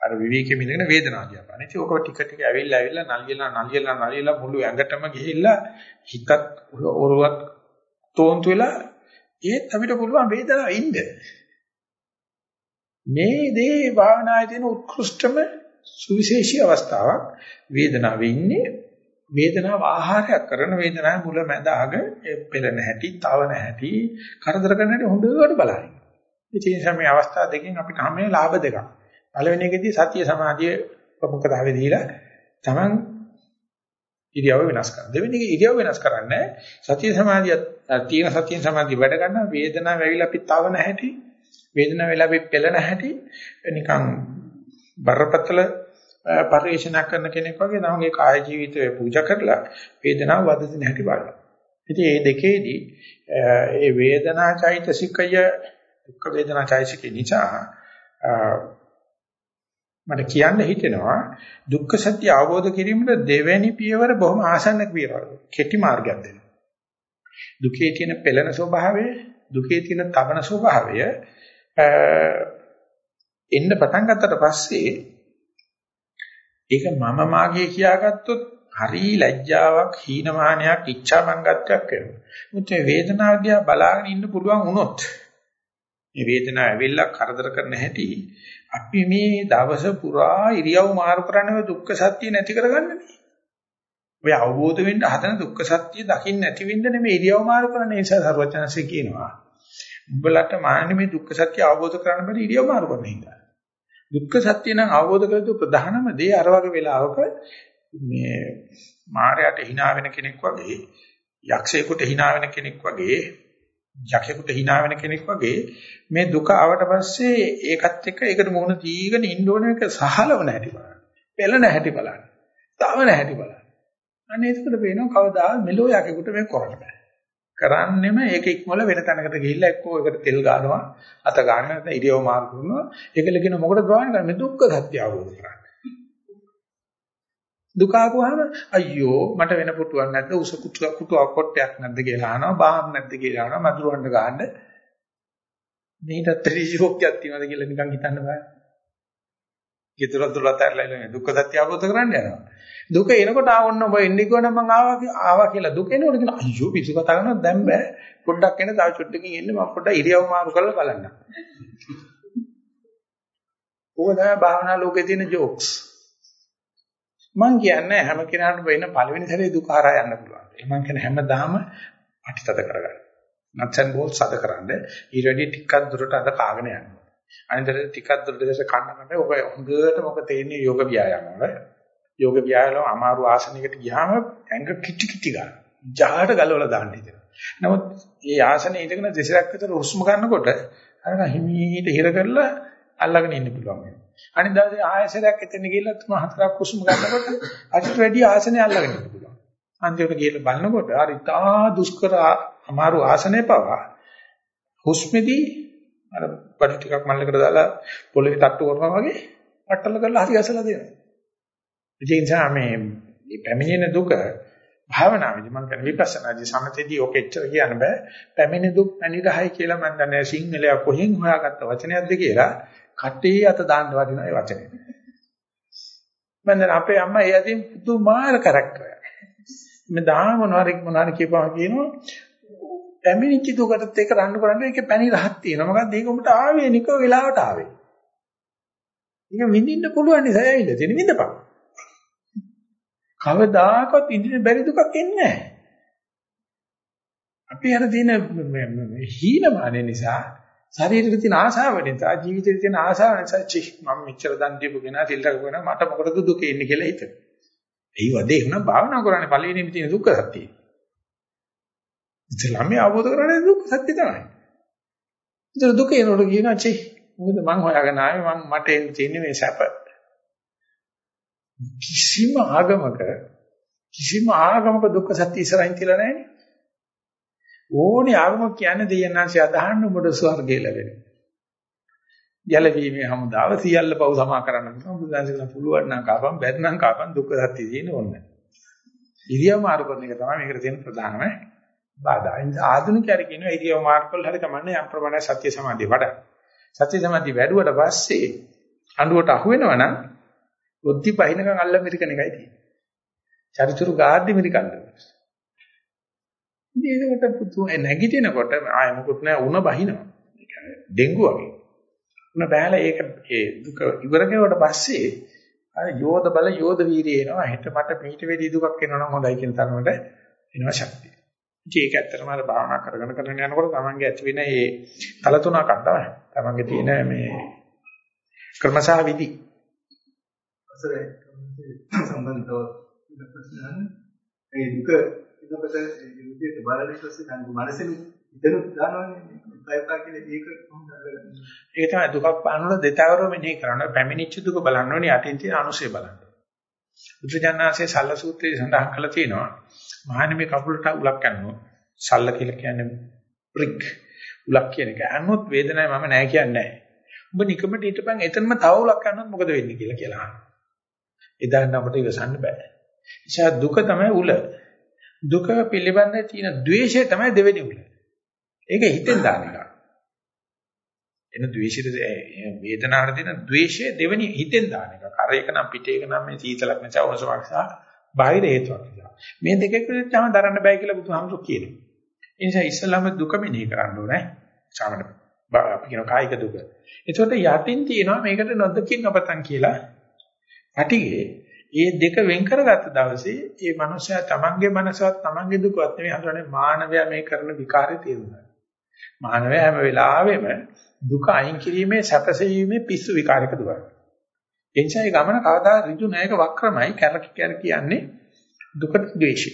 අර විවේකෙම ඉඳගෙන වේදනාව කියපාන. ඉතින් ඕක ටික ටික ඇවිල්ලා ඇවිල්ලා නලියලා නලියලා නලියලා මුළු ඇඟටම ගිහිල්ලා හිතත් ඔරුවත් තෝන්තු වෙලා ඒත් අපිට පුළුවන් වේදනාව ඉන්න. මේ දේ භාවනායේ තියෙන උත්කෘෂ්ඨම සුවිශේෂී අවස්ථාවක් වේදනාවේ ඉන්නේ වේදනාව ආහාරයක් කරන වේදනාවේ මුල මැද අග පෙළෙන හැටි, තවන හැටි, කරදර කරන හැටි හොඳට බලන්න. ඉතින් මේ අවස්ථා දෙකෙන් අපිට හැමේ ලාභ දෙකක්. පළවෙනි එකේදී සතිය සමාධිය ප්‍රමුඛතාවය දීලා Taman ඉරියව්ව වෙනස් කරනවා. දෙවෙනි එක ඉරියව්ව වෙනස් කරන්නේ සතිය සමාධිය තියෙන සතිය සමාධිය වැඩ ගන්න වේදනාව ඇවිල්ලා අපි තවන හැටි වේදනාව වෙලා අපි පෙළෙන හැටි නිකන් බරපතල පරිශනා කරන කෙනෙක් වගේ තමන්ගේ කාය ජීවිතය පූජා කරලා වේදනාව වදදින හැටි බලනවා. ඉතින් මේ දෙකේදී ඒ වේදනා චෛතසිකය දුක් වේදනා චෛතසිකේ නිසා මට කියන්න හිතෙනවා දුක්ඛ සත්‍ය අවබෝධ කිරීමට දෙවැනි පියවර බොහොම ආසන්න පියවර. කෙටි මාර්ගයක් දෙනවා. දුකේ තියෙන පෙළෙන ස්වභාවය, දුකේ තියෙන තවන ස්වභාවය එන්න පටන් ගත්තට පස්සේ ඒක මම මාගේ කියාගත්තොත් හරි ලැජ්ජාවක්, හීනමානයක්, ඉච්ඡාමංගත්වයක් වෙනවා. මුත් මේ වේදනාව දිහා බලාගෙන ඉන්න පුළුවන් වුණොත් මේ වේදනාව ඇවිල්ලා කරදර කරන හැටි අපි මේ දවස පුරා ඉරියව් මාරු කරන්නේ දුක්ඛ සත්‍ය නැති කරගන්නනේ. ඔය අවබෝධ වෙන්න හදන දුක්ඛ සත්‍ය දකින්න නැති වෙන්න නෙමෙයි ඉරියව් මාරු කරන නිසා සර්වඥාන්සේ කියනවා. උඹලට මාන්නේ මේ දුක්ඛ සත්‍ය අවබෝධ කරගන්න බැරි ඉරියව් මාරු කරන හින්දා. දුක්ඛ සත්‍ය නම් අවබෝධ කරගත්තු ප්‍රධානම දේ අර වගේ වෙලාවක මේ මායයට hina වෙන කෙනෙක් වගේ යක්ෂයෙකුට hina වෙන කෙනෙක් වගේ යක්ෂයෙකුට hina වෙන කෙනෙක් වගේ මේ දුක ආවට පස්සේ ඒකත් එක්ක ඒකට මොන දීගෙන ඉන්න ඕන එක සහලවන හැටි බලන්න. පෙළෙන හැටි බලන්න. තවන හැටි බලන්න. අනේ ඒකට පේනවා කවදා මෙලෝ යකෙකුට මේක කරන්න බෑ. කරන්නෙම ඒක ඉක්මවල වෙන තැනකට ගිහිල්ලා එක්කෝ ඒකට තෙල් ගන්නවා අත ගන්න නැත්නම් ඉරියව මාරු කරනවා ඒකල කියන මොකටද භාවනා කරන්නේ මේ දුක්ඛ සත්‍ය අවබෝධ කරගන්න. දුක ආපුවාම අයියෝ මට වෙන පුටුවක් නැද්ද උස කුටුවක් කුටුවක් කොටයක් නැද්ද කියලා අහනවා බාහම් නැද්ද කියලා අහනවා මදුරුවන්ට ගහන්න මේකට ත්‍රිශෝක්තියක් තියනවාද කියලා නිකන් හිතන්න බෑ. ඊතර දුරට ඇරලා දුක්ඛ සත්‍ය අවබෝධ කරගන්න යනවා. දුක එනකොට ආ ඔන්න ඔබ එන්නේ කොහොමද මං ආවා ආවා කියලා දුක එනකොට කියන අයියෝ පිස්සු කතා කරනවා දැන් බෑ පොඩ්ඩක් එන තව චුට්ටකින් එන්න මම පොඩ්ඩක් ඉරියව් මාරු කරලා බලන්න. ඕක තමයි භාවනා ලෝකේ තියෙන ජෝක්ස්. මං කියන්නේ හැම කෙනාටම වෙන පළවෙනි සැරේ දුක හරහා යන්න පුළුවන්. ඒ මං කියන්නේ හැමදාම අටිතද කරගන්න. නැත්නම් බෝල් සදකරනද ඊට වැඩි ටිකක් දුරට අද කාගෙන යනවා. අනිතර ටිකක් දුරට දැස කන්න කන්න ඔබ හොඳට මොකද තේන්නේ යෝග ව්‍යායාම වල. යෝග ව්‍යායාම අමාරු ආසනයකට ගියාම ඇඟ කිටි කිටි ගන්න. ජාහට ගලවලා දාන්න හිතෙනවා. නමුත් මේ ආසනේ ඉඳගෙන දෙසරක් විතර හුස්ම ගන්නකොට අර හිමීට හිර කරලා අල්ලගෙන ඉන්න පුළුවන් වෙනවා. අනිත් දවසේ ආයසරයක් එතන ගිහිල්ලා තුන හතරක් හුස්ම ගන්නකොට අදිට වැඩි ආසනේ අල්ලගෙන ඉන්න පුළුවන්. අන්තිමට ගිහිල්ලා බලනකොට අර ඉතා දුෂ්කර අමාරු ආසනේ පවා හුස්මෙදී අර බඩ ටිකක් මල්ලකට දාලා පොළවේ තට්ටු කරනවා වගේ පට්ටල කරලා හරි ගැසලා දෙනවා. ඒ නිසා මේ පැමිණෙන දුක භාවනාවේදී මම කියන විපස්සනාදී සමතේදී ඔක එච්චර කියන්න බෑ. පැමිණෙන දුක් පැනිරහයි කියලා මම දන්නේ සිංහලයා කොහෙන් හොයාගත්ත වචනයක්ද කියලා කටේ අත දාන්න වටිනා ඒ වචනේ. මම දැන් අපේ අම්මා ඒ අතින් පුදුමාර කරක්ටරයක්. මේ දහම මොනවාරි මොනවාරි කියපුවා කියනවා පැමිණිච්ච දුකටත් ඒක රණ්ඩු කරන්නේ ඒකේ පැණි රහක් තියෙනවා. මොකද ඒක උඹට ආවේ නිකෝ වෙලාවට ආවේ. ඒක විඳින්න පුළුවන් නිසා ඇවිල්ලා තියෙන විඳපන්. කවදාකවත් ඉදිරිය බැරි දුකක් එන්නේ නැහැ. අපි අර දින හීනමාන නිසා ශරීරෙට තියෙන ආශාව නිසා ජීවිතේට තියෙන ආශාව නිසා චි මම මෙච්චර දන් දීපු කෙනා තිල් රකගෙන මට මොකටද දුක එන්නේ කියලා හිතන. ඒ වදේ නම් භාවනා කරන්නේ පළවෙනිම තියෙන දුක්ඛ සත්‍යය. ඉස්ලාමයේ අවබෝධ කරගන්න දුක්ඛ සත්‍ය තමයි. ඒතර දුක එනකොට කියනවා චි මොකද මං හොයාගෙන ආවේ මං මට එන්න තියෙන්නේ මේ සැප. කිසිම ආගමක කිසිම ආගමක දුක්ඛ සත්‍ය ඉස්සරහින් තියලා නැහැ නේ. ඕනේ ආගමක් කියන්නේ දෙයයන්ාංශය අදහන්න උඹට ස්වර්ගය ලැබෙනවා. යලවීමේ හමුදාව සියල්ල පව් සමා කරන්න පුළුවන්. බුදුන්සේ කියන පුළුවන් නම් කාපම් බැරි නම් කාපම් දුක්ඛ සත්‍ය තියෙන ඕනේ. ඉරියව් මාරු කරන එක තමයි මේකට තියෙන ප්‍රධානම බාධා. ආධුනිකයර කියනවා ඉරියව් මාරු කළා හරි කමන්නේ යම් ප්‍රමාණයක් සත්‍ය සමාධිය වඩා. සත්‍ය සමාධිය වැඩුවට පස්සේ අඬුවට අහු වෙනවා නම් බුද්ධි පහිනකම් අල්ල මිරිකන එකයි තියෙන්නේ. චරිචුරු ගාද්දි මිරිකන්න. ඉතින් ඒකට පුතු නැගිටිනකොට ආය මොකුත් නැහැ උණ බහිනවා. ඒ කියන්නේ ඩෙන්ගු වගේ. උණ බෑලා ඒක ඒ දුක ඉවර කෙරුවට පස්සේ අර යෝධ බල යෝධ වීරිය එනවා. හෙට මට පිට වෙඩි දුකක් එනවා නම් හොඳයි කියන තරමට එනවා ශක්තිය. ඉතින් ඒක ඇත්තටම අර භාවනා කරගෙන කරගෙන යනකොට තමන්ගේ ඇති වෙන මේ කල තුනක් තමයි. තමන්ගේ තියෙන මේ ක්‍රමසහ විදි. අසරේ සම්බන්ධව ප්‍රශ්න ඒ දුක එතකොට ඒ විදිහට බලන ඊපස්සේ දැන් මනසෙන් හිතනු දානවනේ ප්‍රයත්න කියලා ඒක කොහොමද අල්ලගන්නේ ඒක තමයි දුකක් පානවල දෙතවරම මෙනෙහි කරන්න පැමිණිච්ච දුක බලන්න ඕනේ යටින් තියෙන අනුසය බලන්න. බුදුජානනාංශයේ සල්ල සූත්‍රයේ සඳහන් කරලා තියෙනවා මහානි මේ කකුලට උලක් යනවා සල්ල කියලා කියන්නේ ප්‍රික් උලක් කියන එක. අන්නොත් වේදනාවක් මම නෑ කියන්නේ නෑ. ඔබ නිකමට හිටපන් එතනම තව උලක් යනොත් මොකද වෙන්නේ කියලා කියලා අහනවා. එදා නම් අපිට ඉවසන්න බෑ. නිසා දුක තමයි උල. දුක පිළිබඳ තියෙන द्वේෂය තමයි දෙවෙනි උල. ඒක හිතෙන් දාන එක. එන ද්වේෂිත වේදනාවට දෙන ද්වේෂය දෙවෙනි හිතෙන් දාන එක. කර එක නම් පිට එක නම් මේ සීතලක් නිසා උණුසුමක් නිසා බාහිර හේතුවක් නිසා. මේ දෙකක තම දරන්න බෑ කියලා බුදුහාමුදුරු කියනවා. ඒ නිසා ඉස්සලාම දුක මෙනෙහි කරන්න ඕනේ. සාමාන්‍ය අපි කියන කායික දුක. ඒකට යටින් තියෙනවා මේකට නොදකින් අපතන් කියලා. ඇටිගේ ඒ දෙක වෙන් කරගත්ත දවසේ ඒ මනුස්සයා තමන්ගේ මනසවත් තමන්ගේ දුකවත් නෙවෙයි හඳුනන්නේ මානවයා මේ කරන විකාරය තේරුණා. මානවයා හැම වෙලාවෙම දුක අයින් කිරීමේ සැපසීමේ පිස්සු විකාරයක දුවන. එනිසා ඒ ගමන කවදා ඍජු නැයක වක්‍රමයි කැරක කැර කියන්නේ දුකට ද්වේෂය.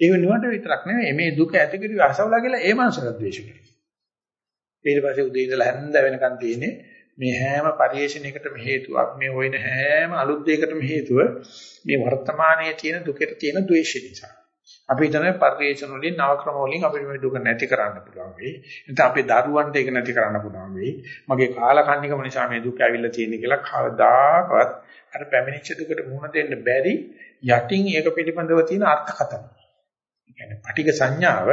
ඒ වෙනුවට විතරක් නෙවෙයි මේ දුක ඇති කිරි අසවලා කියලා ඒ මනුස්සයා ද්වේෂ කරනවා. ඊට පස්සේ උදේ ඉඳලා හැන්ද වෙනකන් තියෙන්නේ මේ හැම පරිේශණයකටම හේතුවක් මේ හොයන හැම අලුත් දෙයකටම හේතුව මේ වර්තමානයේ තියෙන දුකට තියෙන ද්වේෂය නිසා. අපි හිතන පරිේශන වලින් නව ක්‍රම වලින් අපිට මේ දුක නැති කරන්න පුළුවන් වෙයි. නැත්නම් අපේ දරුවන්ට ඒක නැති කරන්න පුළුවන් වෙයි. මගේ කාලකන්නිකම නිසා මේ දුක ඇවිල්ලා තියෙන කියලා කවදාකවත් අර පැමිණිච්ච දුකට මුහුණ දෙන්න බැරි යටින් ඒක පිළිබඳව තියෙන අර්ථකථන. ඒ කියන්නේ පටිඝ සංඥාව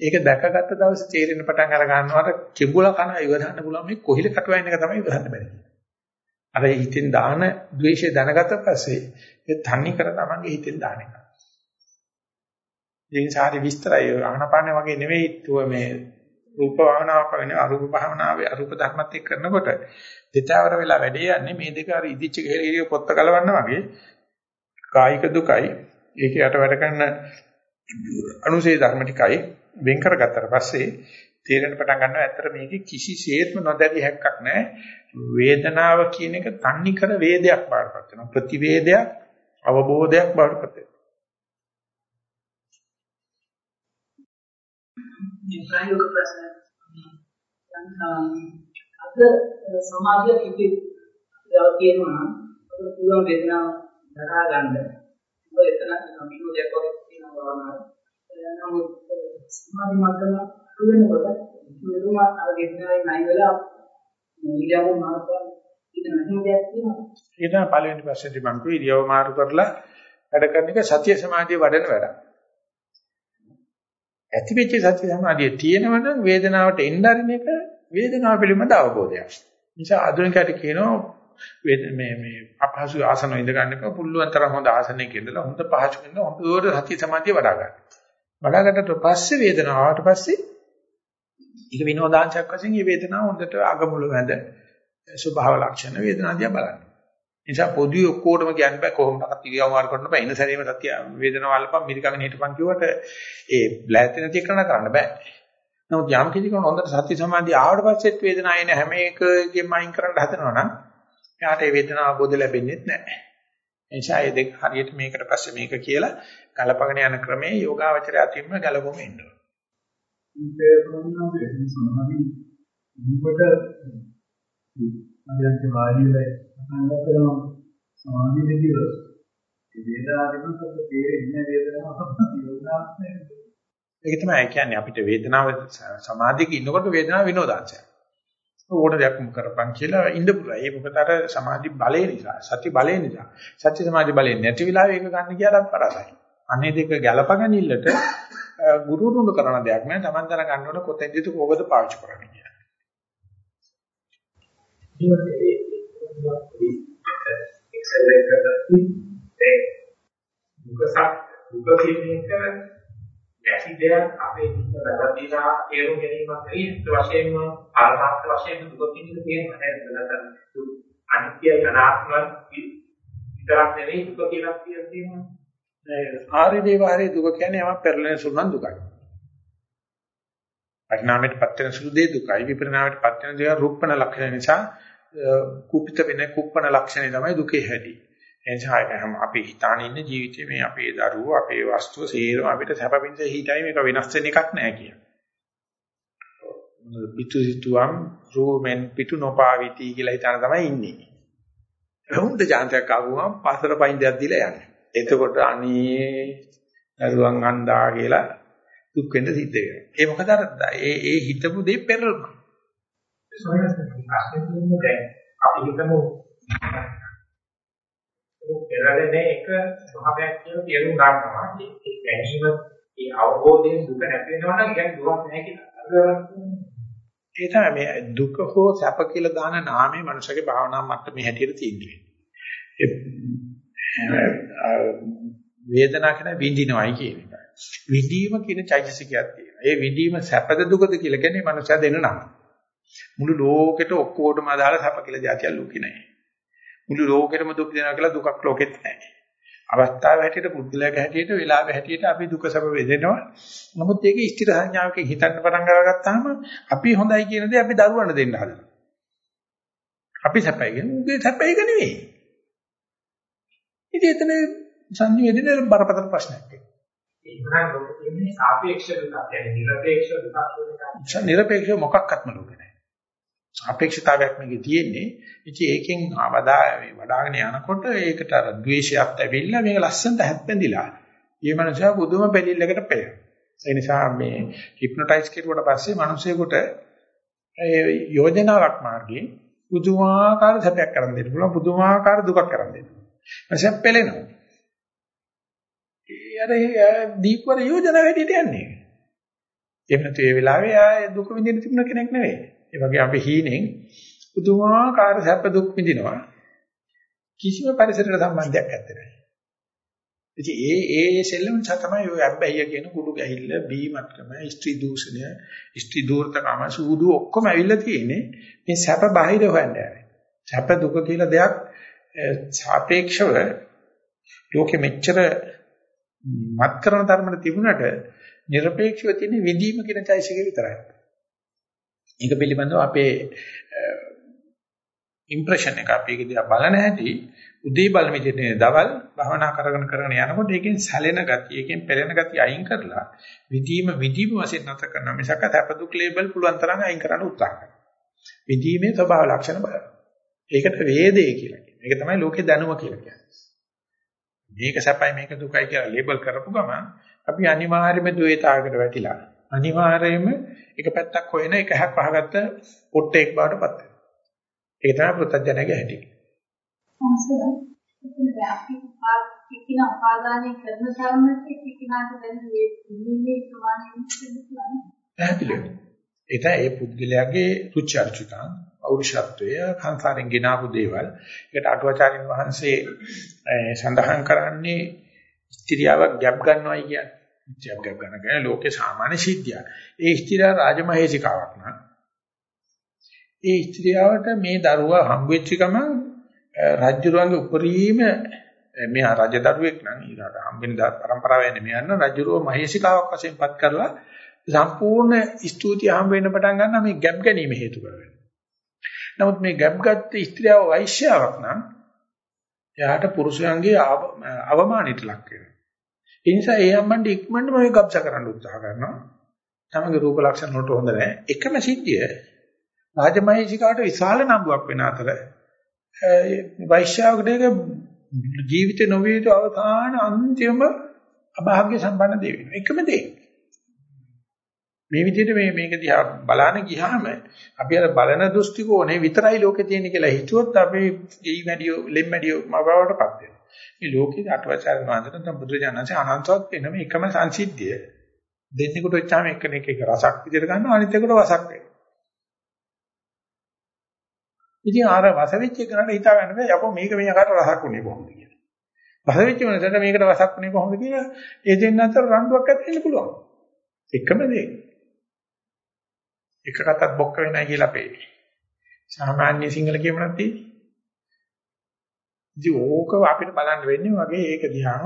ඒක දැකගත්ත දවසේ තේරෙන පටන් අර ගන්නවට කිඹුල කන ඉවරහන්න පුළුවන් මේ කොහිල කටවයින් එක තමයි ඉවරහන්න බැරි. අර හිතෙන් දාන ද්වේෂය දැනගත්ත පස්සේ ඒ තන්නේ කර තමන්ගේ හිතෙන් දාන එක. ඉතින් සාරි විස්තරය. ආනපාන වගේ නෙවෙයි තුව මේ රූප භාවනාවක් වෙන අරූප භාවනාවේ අරූප ධර්මත් එක්ක කරනකොට දෙතවර වෙලා වැඩේ යන්නේ මේ දෙක අර ඉදිච්ච ගෙහෙලිය පොත්ත ගලවන්න වගේ. කායික දුකයි. ඒකේ යට වැඩ කරන අනුසේ ධර්ම ටිකයි වෙන් කරගත්තට පස්සේ තේරෙන පටන් ගන්නවා ඇත්තට මේකේ කිසිසේත්ම නොදැරිය හැක්කක් නැහැ. වේදනාව කියන එක තන්නි කර වේදයක් බාටපත් වෙනවා. ප්‍රතිවේදයක් අවබෝධයක් බාටපත් වෙනවා මේ ප්‍රායෝගික ප්‍රශ්න අද සමාජයේ ඉතිරිව කියනවා අපිට පුළුවන් වේදනාව දරා ගන්න. ඔය එතන සම්පූර්ණයක් වගේ තියෙනවා නමුත් සමාධි මට්ටම අඩු වෙනකොට මෙතුම අර ගෙදරේ නැයි වෙලා ඉරියව්ව මාරු කරන ඉතින් නැතිම දෙයක් තියෙනවා. ඒ තමයි පළවෙනි ප්‍රශ්නේදී මම කිව්වේ ඉරියව්ව මාරු කරලා වැඩ කරන එක සතිය සමාධිය වඩන වැඩක්. ඇති වෙච්ච සතිය සමාධිය තියෙනවනම් වේදනාවට එන්න අරින එක වේදනාව පිළිබඳ අවබෝධයක්. නිසා ආධුනිකයට කියනවා මේ මේ අපහසු ආසන ඉඳ ගන්න එපා. පුළුවන් තරම් හොඳ ආසනයක ඉඳලා හොඳ පහසු වෙන හොඳට සති සමාධිය වඩා ගන්න. වඩා ගන්නට පස්සේ වේදනාව ආවට පස්සේ ඒක විනෝදාංශයක් වශයෙන් මේ වේදනාව හොඳට අගමුල වැඳ ස්වභාව ලක්ෂණ වේදනාදියා බලන්න. නිසා පොදුවේ ඔක්කොටම කියන්න බෑ කොහොමදක්වත් ඉරියව් මාරු කරන්න බෑ. එන සැරේම සතිය වේදනාව අල්පම් මිරිකගෙන හිටපන් කිව්වට ඒ බ්ලැත් නැති කරන කරන්න බෑ. නමුත් යම් කිසි කෙනෙක් හොඳට සති සමාධිය ආවට පස්සෙත් වේදනාව එන හැම එකකෙම අයින් කරන්න හදනවා නම් එයාට ඒ වේදනාව අවබෝධ වෙන්නේ නැහැ. එනිසා මේ දෙක හරියට මේකට පස්සේ මේක කියලා ගලපගෙන යන ක්‍රමයේ යෝගාවචරය අතින්ම ගලපොම එන්න ඕන. ඒක තමයි සමාධි දුකට අධ්‍යාත්ම වාදීලා අංගකරන සමාධියේදී ඒ වේදනාව දෙන්නත් තේරෙන්නේ වේදනාව යෝගාවචරය ඒක තමයි කියන්නේ අපිට වේදනාව සමාධියක ඉන්නකොට වේදනාව විනෝදාංශයක්. ඕන දෙයක් කරපන් කියලා ඉන්න පුළුවන්. ඒ මොකද අර සමාධි බලය නිසා, සති බලය නිසා. සත්‍ය සමාධි බලය නැති වෙලාවෙ ඒක ගන්න ගියාට පරාසයි. අනේ දෙක ගැළපගනින්නට ගුරුතුමුණු කරන දෙයක් නෑ. Taman දර ගන්න ඕන කොතෙන්ද කොහොමද පාවිච්චි කරන්නේ කියලා. එක්සලරේට් කරද්දී ඒ දුක දුක කියන එක නැති දෙයක් අපේ හිත වැරදිලා තේරුම් ගැනීමක් නෙවෙයි ඒත් වශයෙන්ම පරමාර්ථ වශයෙන් දුක කියන තියෙනවා නේද අනිත්‍යයි අනාත්මයි විතරක් නෙවෙයි දුක කියලා තියෙනවා ආර්ය දේවාරයේ දුක කියන්නේ යමක් පෙරලෙන සුළුන් දුකයි. පරිණාමයට පත් වෙන සුළු දේ දුකයි විපරිණාමයට පත් වෙන දේ රූපණ ලක්ෂණ නිසා කුපිත වෙන කුප්පණ ලක්ෂණය තමයි දුකේ හැටි. එනිසා අපි හිතාන ඉන්න ජීවිතේ මේ අපේ දරුවෝ අපේ වස්තුව සේරම අපිට සැපපින්ස හිතයි මේක වෙනස් වෙන එකක් නෑ කියන. පිටු සිතුවම් රූමෙන් පිටු නොපාවිති කියලා හිතාන තමයි ඉන්නේ. හුඳ ජාන්තයක් ආවම පස්සට පයින් දෙයක් දීලා යන්නේ. එතකොට අනේ දරුවන් අන්දා කියලා දුක් වෙන්න සිද්ධ වෙනවා. ඒ මොකද අර ඒ ඒ හිතපු දේ පෙරලනවා. සෝයස් ප්‍රශ්නේ තියෙන්නේ දැන් අපි හිතමු පෙරලෙන එක ස්වභාවයක් කියලා තේරුම් ගන්නවා. ඒ ගැනීම ඒ අවබෝධයෙන් දුක නැති වෙනවා නම් කියන්නේ දුක් නැහැ කියලා. ඒ තමයි මේ දුක හෝ සැප කියලා දාන නාමයේ මනුෂ්‍යගේ භාවනා මට්ටමේ හැටියට තියෙන්නේ. වේදනාව කියන විඳිනවයි කියන එක. විඳීම කියන චෛතසිකයක් තියෙනවා. ඒ විඳීම සැපද දුකද කියලා කියන්නේ මනුෂ්‍යයා දෙන නම. මුළු ලෝකෙට ඔක්කොටම අදාළ සැප කියලා જાතිය ලෝකේ නැහැ. මුළු ලෝකෙටම දුක් දෙනවා කියලා දුකක් ලෝකෙත් නැහැ. අවස්ථාව හැටියට බුද්ධලක හැටියට වෙලාව හැටියට අපි දුක සැප වෙදෙනවා. නමුත් ඒක ස්ථිර සංඥාවකින් හිතන්න පටන් අරගත්තාම අපි හොඳයි කියන දේ අපි දරුවන්ට දෙන්න හදනවා. අපි සැපයි කියන්නේ උගේ සැපයික නෙවෙයි. ඉතින් එතන සංනිවේදනයේ බරපතල ප්‍රශ්නයක් තියෙනවා. ඒකනම් ලෝකෙ තියෙන්නේ සාපේක්ෂ දුක කියන්නේ නිර්පේක්ෂ දුක කියන්නේ. නිර්පේක්ෂ මොකක්වත්ම ලෝකේ නැහැ. සාපේක්ෂතාවයක් මේකේ තියෙන්නේ. ඉතින් ඒකෙන් වදා වඩාගෙන යනකොට ඒකට අර ද්වේෂයක් ඇවිල්ලා මේක ලස්සනට හැප්පෙන්දිලා. මේ මනුස්සයා පුදුම බැලිල්ලකට පෙළෙනවා. ඒ නිසා මේ හිප්නොටයිස් කෙරුවට පස්සේ මිනිසෙකුට ඒ යෝජනාවක් මාර්ගයේ පුදුමාකාර සැපයක් කරන් දෙන්න පුළුවන් පුදුමාකාර දුකක් කරන් දෙන්න. මනුස්සයා පෙළෙනවා. ඒ අර දීපවර යෝජනාව හැටියට යන්නේ. එහෙම නැත්නම් ඒ වෙලාවේ ආයේ දුක විඳින්න තිබුණ කෙනෙක් නෙවෙයි. ඒ වගේ අපි හීනෙන් පුදුමාකාර සැප දුක් විඳිනවා. කිසිම පරිසරයක සම්බන්ධයක් නැත්තේ නෑ. ඉතින් ඒ ඒ සෙල්ලම් තමයි ඔය අබ්බැහිය කියන කුඩු ගැහිල්ල, බීමත්කම, ස්ත්‍රී දූෂණය, ස්ත්‍රී දූර්තකම සූදු ඔක්කොම ඇවිල්ලා තියෙන්නේ මේ සැප බාහිර හොයන්නේ. සැප දුක කියලා දෙයක් සාපේක්ෂව ලෝකෙ මෙච්චර මත් කරන ධර්මන තිබුණට নিরপেক্ষව තියෙන විඳීම කියන চৈতසිකය විතරයි. ඒක පිළිබඳව අපේ ඉම්ප්‍රෙෂන් එක අපි ඒක දිහා බලන හැටි උදේ බලන විදිහට දවල් භවනා කරගෙන කරගෙන යනකොට ඒකෙන් සැලෙන ගතිය, ඒකෙන් පෙළෙන ගතිය අයින් කරලා විදීම විදීම වශයෙන් නැතර කරන මිසක තපදුක් ලේබල් පුළුවන් තරම් අයින් කරන්න උත්සාහ කරනවා. විදීමේ ස්වභාව ලක්ෂණ බලන්න. ඒකට වේදේ කියලා කියනවා. ඒක තමයි ලෝකේ දැනුම කියලා කියන්නේ. මේක සැපයි මේක දුකයි කියලා ලේබල් කරපු ගමන් අපි අනිවාර්යයෙන්ම ද්වේතාවකට වැටිලා අනිවාර්යයෙන්ම එක පැත්තක් හොයන එක හැක් පහගත්ත පොට්ටෙක් බවට පත් වෙනවා. ඒක තමයි පුත්තජනගේ හැටි. සංසද අපි කිකින උපාදානය කරන තරමට කිකිනාට දැන් මේ නිමේ ප්‍රමාණය පැහැදිලිව. ඒත ඒ පුද්ගලයාගේ රුචි අරුචිකම් පෞරුෂත්වය සංසාරෙන් ගෙනාවු දේවල්. ඒකට අටුවාචාරින් වහන්සේ සඳහන් කරන්නේ ස්ත්‍රියාවක් ගැප් ගන්නවයි කියන්නේ. ගැප් ගැප් ගන්න කියන්නේ ලෝකේ සාමාන්‍ය සිද්ධියක්. ඒ ස්ත්‍රියා රාජමහේසිකාවක් නා. ඒ ස්ත්‍රියාවට මේ දරුවා හම්බ වෙච්ච ගමන් රජුරුවන්ගේ උපරිම මෙහා රජදරුවෙක් නම් ඊට හම්බෙන පරම්පරාව යන්නේ මෙයන් රජුරුව මහේසිකාවක් වශයෙන් පත් කරලා සම්පූර්ණ ස්තුතිය හම්බ වෙන්න පටන් ගන්නවා මේ ගැප් ගැනීම හේතු කරගෙන. නමුත් මේ ගැප් ගත්ත ස්ත්‍රියව වෛශ්‍යාවක් නම් එයාට පුරුෂයන්ගේ අවමානයට ලක් වෙනවා. ඒ නිසා ඒ අම්මන්ට ඉක්මනටම මේ ගබ්ස කරන්න උත්සාහ කරනවා. තමගේ රූප ලක්ෂණ වලට හොඳ නැහැ. එකම සිද්ධිය රාජමහේශිකාට විශාල නම්බුවක් වෙන අතර වෛශ්‍යාවකට ඒක ජීවිතේ නොවිය යුතු අවසාන අන්තිම අභාග්‍ය සම්පන්න දේ වෙනවා. එකම දේ. මේ විදිහට මේ මේක දිහා බලන ගියාම අපි අර බලන දෘෂ්ටි කෝණේ විතරයි ලෝකේ තියෙන කියලා හිතුවොත් අපි ගෙයි මැඩියෝ ලෙම් මැඩියෝ මවවටපත් වෙනවා. මේ ලෝකේ අටවචාරණ වන්දන තම බුදුරජාණන්සේ අනන්තවත් වෙන මේ එකම සංසිද්ධිය දෙන්නෙකුට වෙච්චාම එක්කෙනෙක් එක රසක් විදිහට ගන්නවා අනිත් එකට වසක් වෙනවා. ඉතින් ආර වස වෙච්ච එකනට හිතා ගන්න බෑ යකෝ මේක මෙයාකට රසක් උනේ කොහොමද කියලා. වස වෙච්ච මොනසට මේකට වසක් උනේ කොහොමද කියලා ඒ දෙන්න අතර රණ්ඩුවක් ඇති වෙන්න පුළුවන්. එකම දේ. එකකටත් බොක්ක වෙනයි කියලා අපේ සාමාන්‍ය සිංහල කියමනක් තියෙන්නේ. ඉතින් ඕක අපිට බලන්න වෙන්නේ වගේ ඒක දිහාම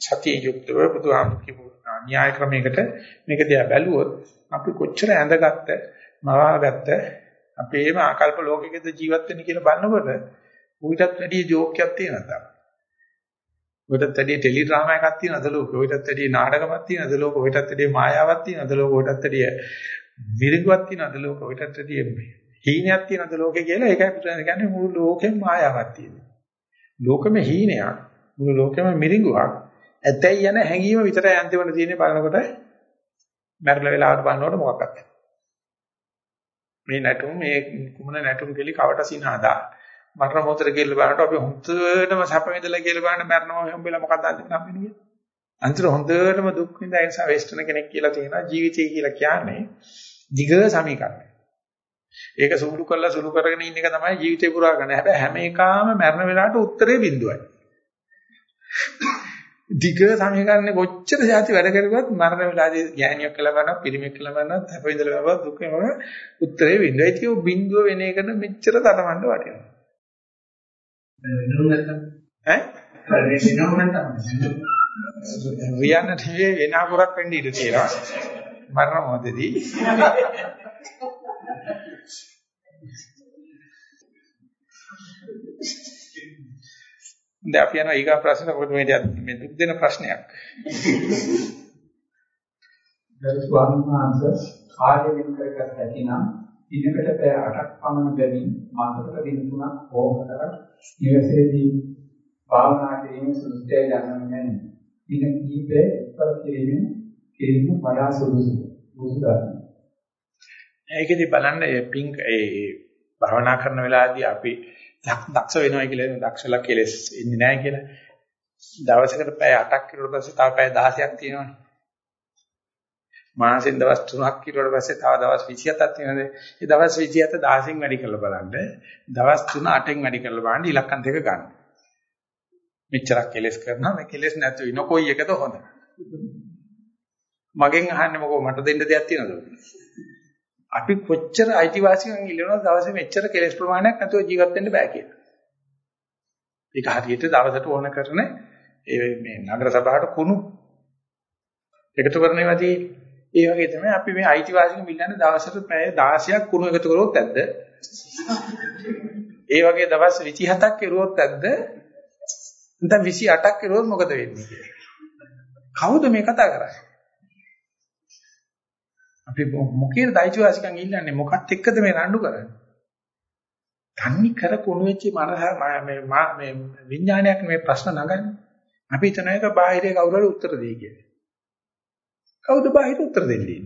සතිය යුක්තව බුදුහාමුදුරු කියපු න්‍යාය ක්‍රමයකට මේක දිහා බැලුවොත් අපි කොච්චර ඇඳගත්ත මවාගත්ත අපේම ආකල්ප ලෝකයකද ජීවත් වෙන්නේ කියලා බලනකොට උවිතත් වැඩි ජෝක්යක් තියෙනවා තමයි. උවිතත් වැඩි ටෙලි ඩ්‍රාමා එකක් තියෙනවද ලෝකෙ? උවිතත් වැඩි නාටකමක් තියෙනවද ලෝකෙ? උවිතත් වැඩි මායාවක් තියෙනවද ලෝකෙ? උවිතත් වැඩි මිරිඟුවක් තියෙනවද ලෝකෙ? උවිතත් වැඩි හීනයක් තියෙනවද ලෝකෙ කියලා ඒකයි පුතේ කියන්නේ මුළු ලෝකෙම මායාවක් තියෙනවා. ලෝකෙම හීනයක්, මුළු ලෝකෙම මිරිඟුවක්. ඇතැයි යන හැඟීම විතරයි අන්තිමට තියෙන්නේ බලනකොට මැරෙන වෙලාවට බලනකොට මොකක්වත් නැහැ. මේ නැටුම් මේ කුමන නැටුම් කෙලි කවට සිනාදා මරණ මොහොතේ කියලා බලනකොට අපි හොඳටම සැප විඳලා කියලා බලන්න මරණම හම්බෙලා මොකක්ද අන්තිමට හම්බෙන්නේ අන්තිමට හොඳටම දුක් විඳ ඒ නිසා වෙස්ටර්න කෙනෙක් කියලා තියෙනවා ජීවිතය කියලා කියන්නේ දිග සමීකරණය. ඒක සුළු කරලා සුළු කරගෙන ඉන්න එක තමයි ජීවිතේ පුරා ගන්න. හැබැයි හැම එකම මරණ වෙලාවට උත්තරේ බිඳුවයි. දිග සමීකරණේ කොච්චර જાති වැඩ කරුවත් මරණ වෙලාවේදී ගෑණියක් කියලා බලනවා පිරිමියෙක් කියලා බලනවා හැප විඳලා බලනවා දුක වෙනවා උත්තරේ බිඳුවයි. ඒක බිඳුව වෙන එකට මෙච්චර තරමන්න වටිනවා. ඈ? රියන්න ටිකේ වෙන අකුරක් වෙන්න ඉඩ තියෙනවා. මරණ මොහොතේදී. දැන් අපි යනවා ඊගා ප්‍රශ්න මොකද මේ මේ දුක් දෙන ප්‍රශ්නයක්. ගරු ස්වාමීන් වහන්සේ කාර්ය වෙන කරගත් හැකිනම් දිනකට පැය 8ක් පමණ බැවින් මාසකට දින 3ක් හෝ 4ක් නිවසේදී භාවනා කිරීමේ සුදුසුකම් ගන්නන්නේ දින කිහිපේ උත්තර කිරීමෙන් කිරීම වඩා සුදුසුයි. බුදුදහම. ඒකෙදි බලන්න ඒ පිං ඒ භාවනා කරන වෙලාවේදී අපි දක්ෂ වෙනවා කියලා දක්ෂලා කෙලස් ඉන්නේ නැහැ කියලා. දවසකට පැය 8ක් කිරුවට පස්සේ තව පැය 16ක් තියෙනවනේ. මාසෙන් දවස් 3ක් කිරුවට පස්සේ තව දවස් 27ක් තියෙනවානේ. ඒ දවස් 27 10න් වැඩි කරලා බලන්න. දවස් 3 8න් වැඩි කරලා බලන්න ඉලක්කම් දෙක ගන්න. මෙච්චරක් කෙලස් කරනවා මේ කෙලස් නැතු වෙන කොයි එකද හොඳ? මගෙන් අහන්නේ මොකෝ මට දෙන්න දෙයක් තියෙනවද? අපි කොච්චර අයිතිවාසිකම් ඉල්ලනවා දවසේ මෙච්චර කෙලස් ප්‍රමාණයක් නැතුව ජීවත් වෙන්න බෑ කියලා. ඒක හරියට දවසට ඕන කරන ඒ මේ නගර සභාවට කුණු එකතු කරන ඒවා තියෙන්නේ. ඒ වගේ තමයි අපි මේ අයිතිවාසිකම් ඉල්ලන්නේ දවසට පැය 16ක් කුණු එකතු කරොත් ඇද්ද? ඒ වගේ දවස් 27ක් කෙරුවොත් ඇද්ද? නැත්නම් 28ක් කෙරුවොත් මොකද වෙන්නේ කියලා. කවුද මේ කතා කරන්නේ? අපි මොකේද අයිතිවාසිකම් ඉල්ලන්නේ මොකක්ද එක්කද මේ රණ්ඩු කරන්නේ? තන්නි කර කුණු වෙච්ච මනස මේ මේ විඥානයක් මේ ප්‍රශ්න නගන්නේ. අපි හිතන එක බාහිරේ කවුරු හරි උත්තර දෙයි කියලා. කවුද බාහිර උත්තර දෙන්නේ?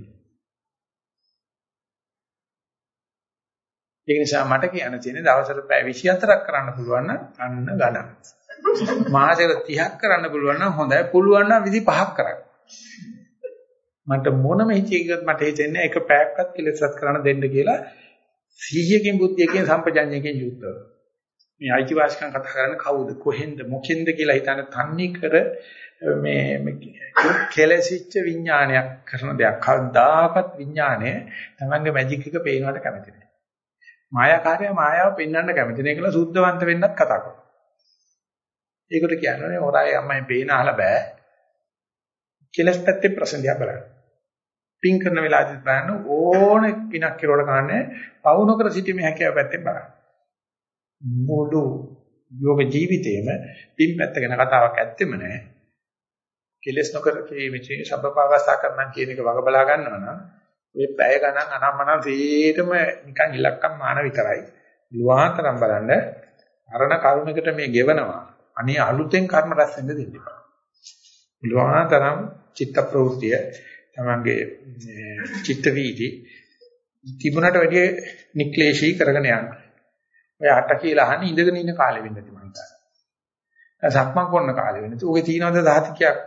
ඒ නිසා මට කියන්න තියෙන්නේ දවසට පැය 24ක් කරන්න පුළුවන් නම් අන්න ගණන්. මාසෙකට 30ක් කරන්න පුළුවන් නම් හොඳයි. පුළුවන් නම් 25ක් කරන්න. මට මොනම හිතේකවත් මට හිතෙන්නේ එක පැයක්වත් කෙලෙසත් කරන්න දෙන්න කියලා සීයකින් බුද්ධියකින් සම්පජඤ්ඤයකින් යුක්තව. මේ අයිතිවාසිකම් කතා කරන්නේ කවුද කොහෙන්ද මොකෙන්ද කියලා හිතන තන්නේ කර මේ කෙලසිච්ච විඥානයක් කරන දෙයක්. කවදාකවත් විඥානය තමංගේ මැජික් එක පේනවට කැමති නැහැ. මායාකාරය මායාව පෙන්වන්න කැමති නැහැ කියලා සුද්ධවන්ත වෙන්නත් කතා කරනවා. ඒකට කියන්නේ හොරායි අම්මයි පේන අහලා බෑ. කෙලස් පැත්තේ ප්‍රශ්න දිහා බලන්න. පින් කරන වෙලාවදී බලන්න ඕන පිනක් කෙරුවට කන්නේ පවු නොකර සිටීමේ හැකියාව පැත්තෙන් බලන්න. මුළු යෝග ජීවිතේම පින් පැත්ත ගැන කතාවක් ඇත්තෙම නැහැ. කෙලස් නොකර කීමේ සබ්බපාවස්ථා කරනම් කියන එක වග බලා ගන්නවා නම් මේ පැය ගණන් අනම්මනම් සීටම නිකන් ඉලක්කම් මාන විතරයි. ලුවාතරම් බලන්න අරණ කරුණකට මේ ගෙවනවා. අනේ අලුතෙන් කර්ම රැස් වෙන්න දෙන්න එපා. ලුවාතරම් චිත්ත ප්‍රවෘතිය තමංගේ චිත්ත වීදි තිබුණට වැඩිය නික්ලේශී කරගෙන යන්න. ඔය අට කියලා අහන්නේ ඉඳගෙන ඉන්න කාලෙ වෙන්නද මම හිතන්නේ. සක්මන් කරන කාලෙ වෙන්නද. ඔගේ තීනවද දහතිකයක්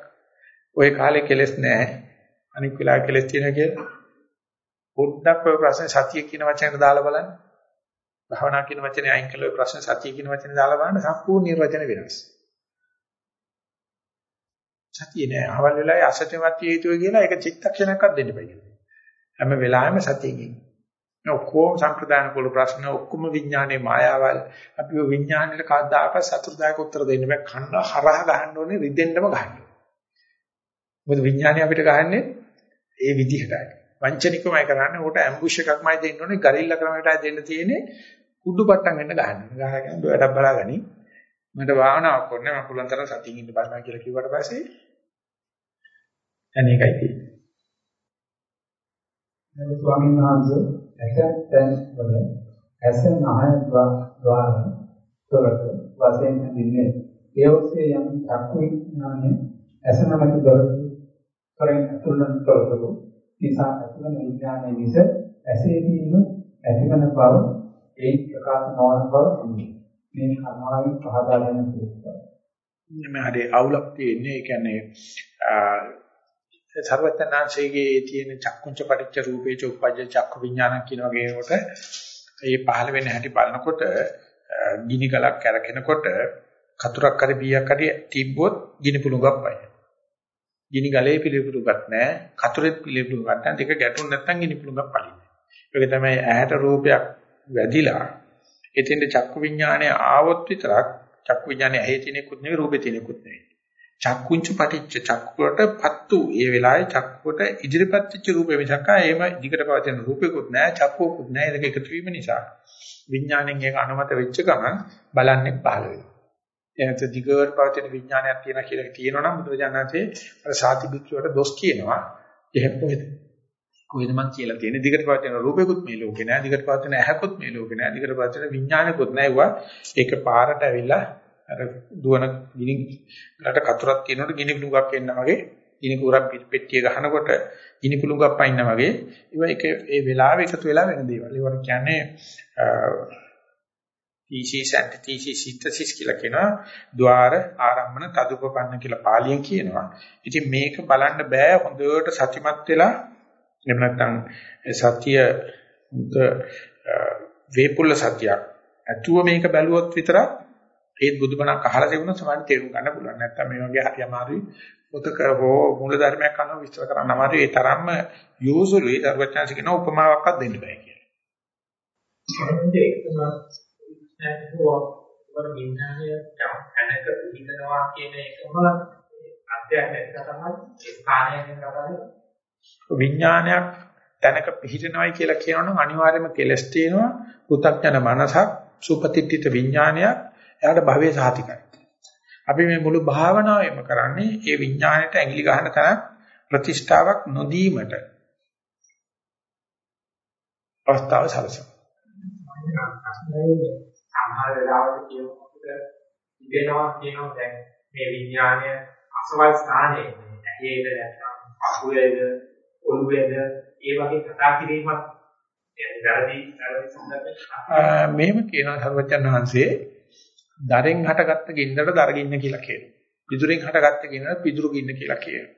ඔය කාලේ කෙලස් නැහැ. අනික් වෙලාව කෙලස් තියෙනවා කියලා. පොඩ්ඩක් ඔය ප්‍රශ්නේ සතිය කියන වචනයට දාලා බලන්න. භවනා කියන වචනේ අයින් කළා ඔය ප්‍රශ්නේ සතිය කියන වචනේ දාලා බලන්න සම්පූර්ණ නිර්වචන වෙනස්. සතිය නෑ. අවල් වෙලාවේ අසත්‍යමත් හේතුව කියලා ඒක චිත්තක්ෂණයක්වත් දෙන්න බෑ කියලා. හැම වෙලාවෙම සතියකින්. මේ ඔක්කොම සම්ප්‍රදාන කුල ප්‍රශ්න ඔක්කොම විඥානයේ මායාවල් අපි ඔය විඥානෙට කවදාක සතුටුදායක උත්තර දෙන්න බෑ. කන්න හරහා ගහන්න ඕනේ රිදෙන්නම ගහන්න. මොකද විඥානය අපිට ගහන්නේ ඒ විදිහටයි. වංචනිකමයි කරන්නේ. උකට ඇම්බුෂ් එකක්මයි දෙන්න ඕනේ. ගරිල්ලා ක්‍රමයටයි දෙන්න තියෙන්නේ. කුඩු පට්ටම් වෙන්න ගහන්න. ගහගෙන වැඩක් බලාගනි. මට භාවනාවක් කරන්න මම පුළුවන් තරම් සතියින් ඉන්න බලනවා කියලා කිව්වට පස්සේ අනේකයි තියෙන්නේ. එතකොට ස්වාමීන් වහන්සේ ඇසෙන් වල ඇස නහය ద్వාර දොරට වශයෙන් හඳින්නේ ඒ ඔස්සේ යම් චක්කු විඥානයේ ඇස නමක දොරට කරෙන් තුලන් තොරතුරු නිසා ඇතිවන විඥානයේ විස ඇසේදීම ඇතිවන බව ඒ ප්‍රකාශ නොවන බව සම්මි මේ කර්මාවෙන් පහදා දෙන සූත්‍රය. මේ හරි අවුලක් තියෙන්නේ ඒ කියන්නේ සර්වඥාන්සේගේ තියෙන චක්කුංච පටිච්ච රූපේ චොප්පජ්ජ චක්කු විඥාන කියන වගේ කොට ඒ පහළ වෙන හැටි බලනකොට ගිනි ගලක් කැරකෙනකොට කතුරක් හරි බීයක් හරි තිබ්බොත් ගිනි පුළඟක් පයි. ගිනි ගලේ පිළිපුරුගත් නැහැ කතුරෙත් පිළිපුරුගත් නැහැ දෙක ගැටුන් නැත්නම් ගිනි පුළඟක් පලින්නේ. ඒක තමයි ඇහැට රූපයක් වැදිලා එතෙන්ද චක්කු විඥානය ආවොත් විතරක් චක්කු විඥානය ඇහි තියෙනකුත් නෙවෙයි රූපේ තියෙනකුත් නෙවෙයි. චක්කුංච පටිච්ච චක්කුවට පත්තු ඒ වෙලාවේ චක්කුවට ඉදිරිපත් වෙච්ච රූපේ මිසක් ආයෙම දිගට පවතින රූපෙකුත් නැහැ චක්කුවකුත් නැහැ. ඒක එකතු වීම නිසා විඥාණයෙන් ඒක අනුමත වෙච්ච ගමන් බලන්නේ පහළ වෙනවා. එනත දිගට පවතින විඥානයක් තියෙනවා කියලා කියනවනම් බුදුරජාණන්සේ අර සාති බික්ෂුවට දොස් කියනවා. එහෙම කොහෙද? කොහෙද මං කියලා තියෙන්නේ? දිගට පවතින රූපෙකුත් මේ ලෝකේ නැහැ. දිගට පවතින ඇහකුත් මේ ලෝකේ නැහැ. දිගට පවතින විඥානකුත් නැහැ. ඒක පාරට ඇවිල්ලා අර දුවන ගිනි ගලට කතුරක් තියෙනකොට ගිනි පුළඟක් එන්න වගේ ගිනි කුරක් පෙට්ටිය ගහනකොට ගිනි පුළඟක් පයින්න වගේ ඒවා එක ඒ වෙලාවෙ එකතු වෙලා වෙන දේවල්. ඒවට කියන්නේ thesis antithesis synthesis කියලා කියනවා. ద్వාර ආරම්භන තදුපපන්න කියලා පාලියෙන් කියනවා. ඉතින් මේක බලන්න බෑ හොඳට සතිමත් වෙලා එහෙම නැත්නම් සතිය වේපුල්ල සතියක්. ඇතුව මේක බැලුවොත් විතරක් ඒත් බුදුබණක් අහලා තිබුණොත් සමහරවිට තේරුම් ගන්න පුළුවන්. නැත්තම් මේ වගේ හරි අමාරුයි පොතක හෝ මූල ධර්මයක් අනුව විස්තර කරන්න අමාරුයි. ඒ තරම්ම යෝසුලුයි දරුවචාන්සේ කියන උපමාවක්වත් දෙන්න බෑ කියලා. කියන එකම. විඥානයක් තැනක පිහිටනවයි කියලා කියනවනම් අනිවාර්යයෙන්ම කෙලස් තියෙනවා. පෘථග්ජන මනසක් සුපතිත්ථිත විඥානයක් එයාට භවයේ සාතිකයි. අපි මේ මුළු භාවනාවෙම කරන්නේ ඒ විඥාණයට ඇඟිලි ගන්න තරම් ප්‍රතිෂ්ඨාවක් නොදීමට. අවස්ථාව සලසන. සමහර වෙලාවට කියනකොට ඉගෙනවා කියනවා දැන් මේ විඥානය අසවල් ස්ථානයේ ඇහිේද නැත්නම් අහුවේද ඔළුවේද ඒ වගේ කතා කිරීමක් වැරදි වැරදි සම්බන්ධ මෙහෙම කියනවා සර්වජන් වහන්සේ දරෙන් හටගත්ත ගින්නට දරගින්න කියලා කියනවා. පිදුරෙන් හටගත්ත ගින්නට පිදුරු ගින්න කියලා කියනවා.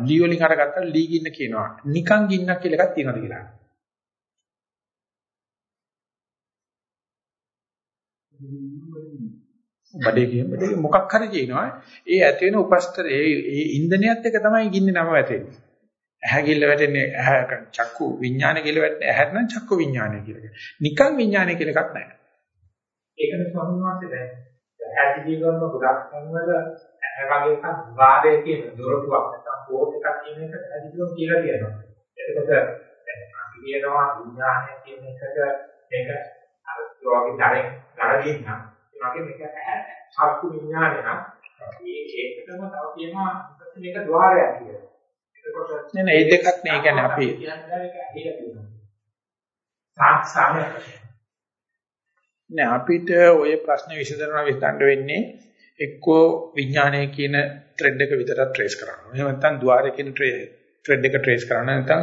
ලී වලින් අරගත්තා ලී ගින්න කියනවා. නිකන් ගින්නක් කියලා එකක් තියෙනවද කියලා. බඩේ කියන බඩේ මොකක් හරි කියනවා. ඒ ඇති වෙන උපස්තර ඒ ඒ ඉන්ධනයත් එක තමයි ගින්නේ නම වැටෙන්නේ. ඇහැ ගිල්ල වැටෙන්නේ ඇහැ චක්කු විඥාන ගිල්ල වැටෙන්නේ ඇහැට නම් චක්කු විඥානය කියලා කියනවා. නිකන් විඥානය කියලා එකක් නැහැ. ඒකනේ ස්වාමීන් වහන්සේ දැන් ඇහැටි ජීවන ගොඩක් සංවල ඇහැ වගේ එකක් වාදයේ කියන දොරටුවක් නැත්නම් පෝට් එකක් කියන එක ඇදිදුම් කියලා කියනවා. එතකොට දැන් අපි කියනවා විඥානය කියන එකට මේක අර යෝගී දරෙන් දරදින්න. ඒ වගේ මේක ඇහැ චක්කු විඥානය නම් මේ ඒකටම තව කියනවා මේක ద్వාරයක් කියලා. එතකොට නෑ නෑ ඒ දෙකක් නේ කියන්නේ අපි සාක්ෂාමයක් නෑ අපිට ওই ප්‍රශ්න විසඳනවා විසඳන්න වෙන්නේ එක්කෝ විඥානය කියන ත්‍රෙඩ් එක විතරක් ට්‍රේස් කරන්න ඕනේ. එහෙම නැත්නම් ద్వාරය කියන ත්‍රෙඩ් එක ට්‍රේස් කරන්න නැත්නම්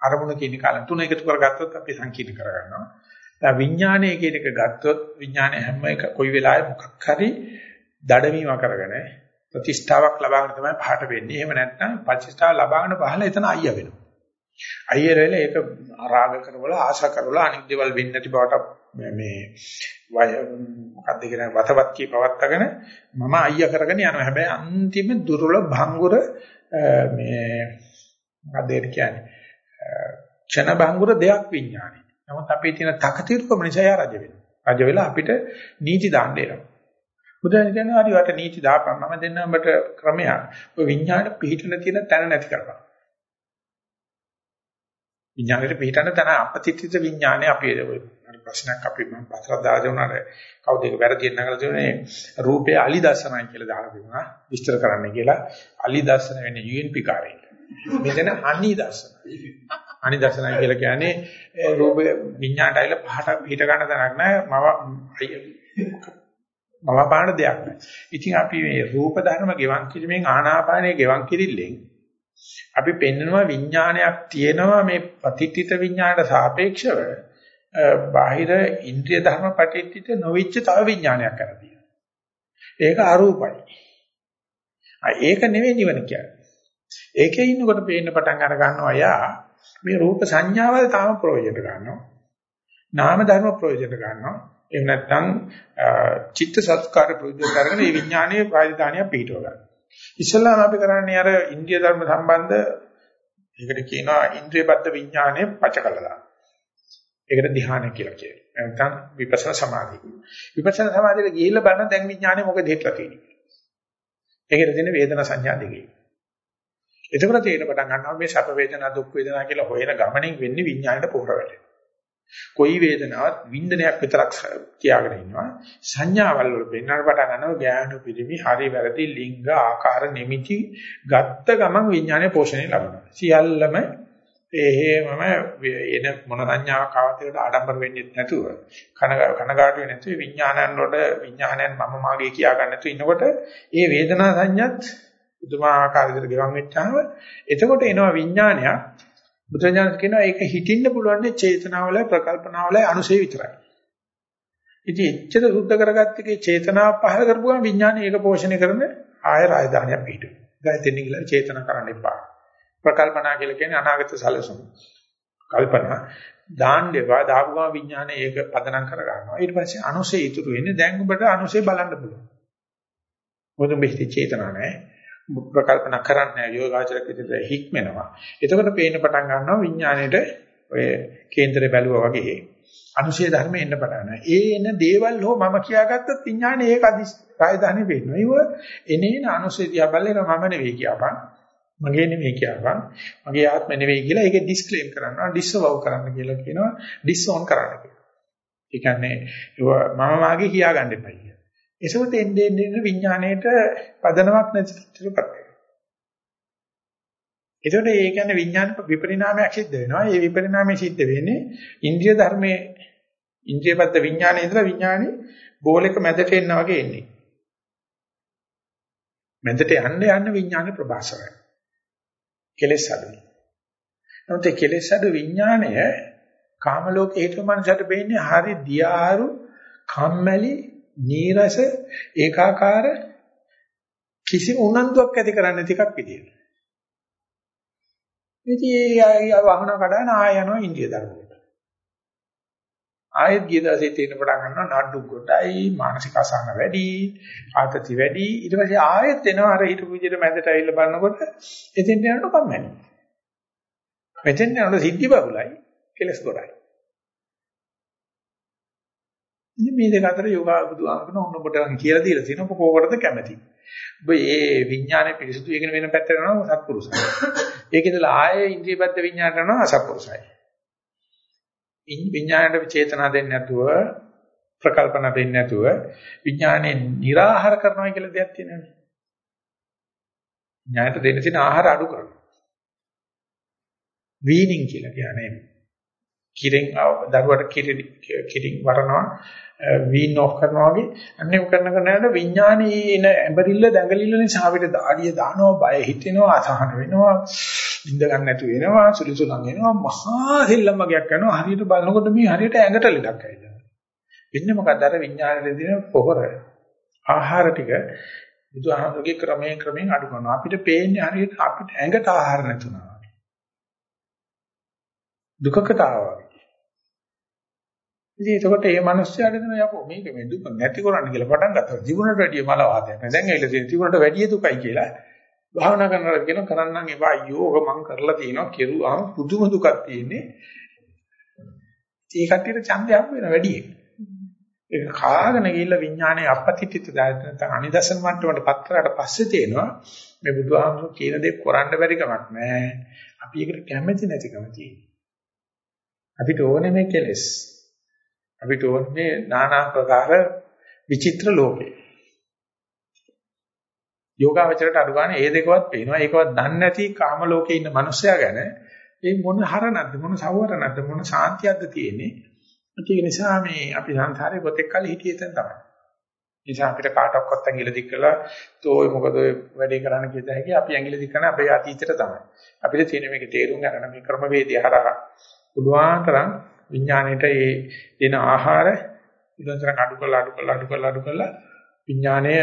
අරමුණ කියන කාලන් තුන එකතු කරගත්තොත් අපි සංකීර්ණ කරගන්නවා. දැන් විඥානය කියන එක ගත්තොත් විඥානය හැම එක කොයි වෙලාවෙ මොකක් හරි දඩමීම කරගෙන ප්‍රතිෂ්ඨාවක් ලබාගෙන තමයි පහට වෙන්නේ. එහෙම නැත්නම් ප්‍රතිෂ්ඨාව ලබාගෙන පහළ එතන අයියා වෙනවා. අයිය වෙලා ඒක රාග කරවල ආශා කරවල අනිත් දේවල් වෙන්නේ නැති බවට මේ මොකක්ද කියන වතවත් කී පවත්තගෙන මම අයියා කරගෙන යනවා. හැබැයි අන්තිම දුර්වල භංගුර මේ මොකක්ද කියන්නේ? ක්ෂණ භංගුර දෙයක් විඥානයි. නමුත් අපේ තියෙන තකතිරුකම නිසා යා රජ වෙනවා. රජ වෙලා අපිට නීති දාන්න එනවා. බුදුන් කියන්නේ හරි වට නීති දාපන් මම දෙන්න ඔබට ක්‍රමයක්. ඔය විඥාන පිහිටන තියෙන තැන නැති කරපන්. විඥානෙට පිහිටන තැන අපතිත්‍ිත විඥානේ අපි ඔය ප්‍රශ්නයක් අපි මම පස්සට දාලා දුන්නාට කවුද ඒක වැරදියෙන් නගලා දුන්නේ රූපේ අලි දර්ශනයි කියලා දාලා දුන්නා විස්තර කරන්න කියලා අලි දර්ශන වෙන්නේ UNP කාර්යය. මෙතන අනි දර්ශන. අනි දර්ශනයි කියලා කියන්නේ රූප විඥාණයට ඇවිල්ලා පහට පිට ගන්න තැනක් නෑ මම මම පාන දෙයක් නෑ. ඉතින් අපි මේ රූප ධර්ම ගෙවන් කිරීමෙන් ආනාපානයේ ගෙවන් කිරිල්ලෙන් අපි පෙන්නනවා විඥානයක් තියෙනවා මේ පතිත්‍ිත විඥානට සාපේක්ෂව බාහිර ඉන්ද්‍රිය ධර්ම පටිච්චිත නොවිච්ච තව විඥානයක් කරලා තියෙනවා. ඒක අරූපයි. ආ ඒක නෙවෙයි නිවන කියන්නේ. ඒකේ ඉන්නකොට පේන්න පටන් අර ගන්නවා යා මේ රූප සංඥාවල් තාම ප්‍රයෝජන ගන්නවා. නාම ධර්ම ප්‍රයෝජන ගන්නවා. එහෙම නැත්නම් චිත්ත සත්කාර ප්‍රයෝජන කරගෙන මේ විඥානයේ ප්‍රායදානිය පිටව ගන්නවා. ඉස්සල්ලාම අපි කරන්නේ අර ඉන්ද්‍රිය ධර්ම සම්බන්ධ ඒකට කියනවා ඉන්ද්‍රියබද්ධ විඥානය පච කළා. ඒකට ධ්‍යාන කියලා කියනවා. නැත්නම් විපස්සනා සමාධිය. විපස්සනා සමාධියට ගිහිල්ලා බලන දැන් විඥානය මොකද හිටලා තියෙන්නේ. ඒකට තියෙන වේදනා සංඥා දෙකේ. එතකොට තේරෙන පටන් ගන්නවා මේ සැප වේදනා දුක් වේදනා කියලා හොයන ගමනින් වෙන්නේ විඥාණයට පොහොර වැටෙනවා. කොයි වේදනාවක් වින්දනයක් විතරක් තියාගෙන ඉන්නවා. සංඥාවල් වල වෙනන පටන් ගන්නවා ඥාන පිරිමි හරි වැරදි ලිංග ආකාර නිමිති ගත්ත ගමන් විඥානයේ පෝෂණය ලබනවා. සියල්ලම එහෙමම එන මොන සංඥාවක් ආවත් ඒකට ආඩම්බර වෙන්නේ නැතුව කනගාටු වෙන්නේ නැතුව විඥානයන් වල විඥානයන් මම මාගේ කියා ගන්න නැතුව ඉන්නකොට ඒ වේදනා සංඥත් පුදුමාකාර විදිහට ගෙවන් වෙච්චාම එතකොට එනවා විඥානයක්. බුදුරජාණන් කියනවා ඒක හිතින්න පුළුවන් චේතනාවල ප්‍රකල්පනාවල අනුසය විතරයි. ඉතින් එච්චර සුද්ධ කරගත්ත එකේ චේතනාව පහල කරපුවම විඥානය ඒක පෝෂණය කරන ආය රාජධානියක් පිටුයි. දැන් දෙන්නේ කියලා චේතනා කරන්න එපා. ප්‍රකල්පනා කියලා කියන්නේ අනාගත සැලසුම්. කල්පනා දාන්න එපා දාපු ගම විඥානය ඒක පදනම් කර ගන්නවා. ඊට පස්සේ අනුසය ඉතුරු වෙන්නේ දැන් ඔබට අනුසය බලන්න පුළුවන්. මොකද මෙහි චේතනා නැහැ. ප්‍රකල්පනා කරන්නේ යෝගාචරක විදිහට හික්මෙනවා. එතකොට පේන්න පටන් ගන්නවා විඥාණයට ඔය කේන්දරේ බැලුවා වගේ අනුශය ධර්ම එන්න පටන් ගන්නවා. ඒ එන දේවල් හෝ මම කියාගත්තත් විඥානේ ඒක අදි රාජධානි වෙන්නවා. ඒව එනේන අනුශය තියා බලලා මම නෙවෙයි කියපන්. මගේ නෙවෙයි කියපන්. මගේ ආත්ම නෙවෙයි කියලා ඒකේ ඩිස්ක්ලේම් කරනවා. ඩිස්වව් කරන්න කියලා කියනවා. ඩිස්օන් කරන්න කියලා. ඒ කියන්නේ මම මාගේ කියාගන්න එපයි. ඒසොත් එන්නේ එන්නේ විඥාණයට පදනමක් නැති තත්ත්වයකට වෙනවා. ඒතකොට ඒ කියන්නේ විඥාන විපරිණාමයක් සිද්ධ වෙනවා. ඒ විපරිණාමය සිද්ධ වෙන්නේ ඉන්ද්‍රිය ධර්මයේ ඉන්ද්‍රියපත්ත විඥානයේ ඉඳලා විඥානේ බෝලෙක මැදට එන්න වගේ එන්නේ. මැදට යන්න යන්න විඥානේ ප්‍රබාසරයි. කෙලෙස් අඩුයි. නමුත් ඒ කෙලෙස් අඩු විඥාණය කාම ලෝකේ හේතු මනසට වෙන්නේ හරි දියාරු කම්මැලි නීරස ඒකාකාර කිසිම උනන්දුවක් ඇති කරන්නේ නැති එකක් විදියට. ඉතින් ඒ වහන කඩන ආය යනවා ඉන්දිය ධර්මයට. ආයෙත් ගිය දවසේ තේරෙන පටන් ගන්නවා නඩු කොටයි මානසික අසහන වැඩි ආතති වැඩි ඊට පස්සේ ආයෙත් එනවා අර හිටපු විදිහට මැදට ඇවිල්ලා බලනකොට එතෙන් යනකොට කම්මැලි. මෙතෙන් යනකොට සිද්ධි බබුලයි කෙලස් ගොඩයි. ඉතින් මේ දෙක අතර යෝගා බුදුආමකන ඔන්න ඔබට කියලා දීලා තියෙනවා ඔබ කෝකටද කැමති. ඔබ මේ විඥානය පිරිසුදු වෙගෙන වෙන පැත්තට යනවා සත්පුරුෂයි. ඒකේදලා ආයේ ඉන්ද්‍රිය පැත්ත විඥානට යනවා අසත්පුරුෂයි. විඥාණයට චේතනා දෙන්නේ නැතුව ප්‍රකල්පන දෙන්නේ නැතුව විඥානේ निराහාර කරනවා කියලා දෙයක් තියෙනවානේ. ඥායට දෙන්න තියෙන ආහාර අඩු කරනවා. වීනින් කියලා කියන්නේ කිරෙන් දරුවට කිරින් වරනවා වීන් ඔෆ් කරනවා වගේ. අන්නේ කරන කරනකොට විඥානේ එන ඇඹරිල්ල දැඟලිල්ල නිසා අපිට දාඩිය දානවා බය හිතෙනවා අසහන වෙනවා ඉඳ ගන්න නැතු වෙනවා සුලිසුලන් එනවා මහා දෙල්ලම් වගේක් කරනවා හරියට බලනකොට මේ හරියට ඇඟට ලෙඩක් ඇවිල්ලා වෙන්නේ මොකද අර විඥානේ දෙන පොහොර ආහාර ටික බුදුහාමුදුරගේ ක්‍රමයෙන් ක්‍රමයෙන් අඩු කරනවා. අපිට පේන්නේ හරියට අපිට ඇඟට ආහාර නැතුනවා දුකකට ආවා ඉතින් එතකොට මේ මිනිස්යාට දෙන යකෝ මේක මේ දුක නැති කරන්න කියලා පටන් ගත්තා. ජීවුණට වැඩිය මල වාදයක් නෑ. දැන් ඇවිල්ලා තියෙන ජීවුණට වැඩිය දුකයි කියලා භාවනා කරනවා කියන කරන්නම් එපා අයියෝ ඔක මං කරලා තියෙනවා කෙරුවාම පුදුම දුකක් තියෙන්නේ. ඒ කට්ටියට ඡන්දය හම්බ වෙන වැඩි. ඒක කාගෙන ගිහිල්ලා විඥානයේ අපපතිත්‍ිත දායක නැත්නම් අනිදර්ශන මට්ටමට පත් කරාට පස්සේ තේනවා මේ බුදුහාමුදුරු කියන දේ කරන්න බැරි කමක් නෑ. අපි ඒකට කැමැති නැතිකම තියෙනවා. අපිට ඕනේ මේ කෙලෙස්. අපිට ඕනේ নানা ප්‍රකාර විචිත්‍ර ලෝකේ. යෝගාවචරයට අඩු ගන්න ඒ දෙකවත් පේනවා. ඒකවත් දන්නේ නැති කාම ලෝකේ ඉන්න මිනිස්සයා ගැන ඒ මොන හරණක්ද මොන සවරණක්ද මොන සාන්තියක්ද තියෙන්නේ. ඒක නිසා මේ අපි සංසාරේ පොතෙක් කල හිටියේ තැන තමයි. නිසා අපිට කාටවත් ඇඟිලි දික් කළා තෝයි මොකද ඔය වැඩේ කරන්න කියද හැකි අපි ඇඟිලි දික් කරන අපේ අතීතයට තමයි. අපිට තියෙන මේක තේරුම් ගන්න මේ ක්‍රමවේදය හරහා පුළුවන් තරම් විඥාණයට ඒ දෙන ආහාර ඉලන්තර අඩු කරලා අඩු කරලා අඩු කරලා අඩු කරලා විඥාණය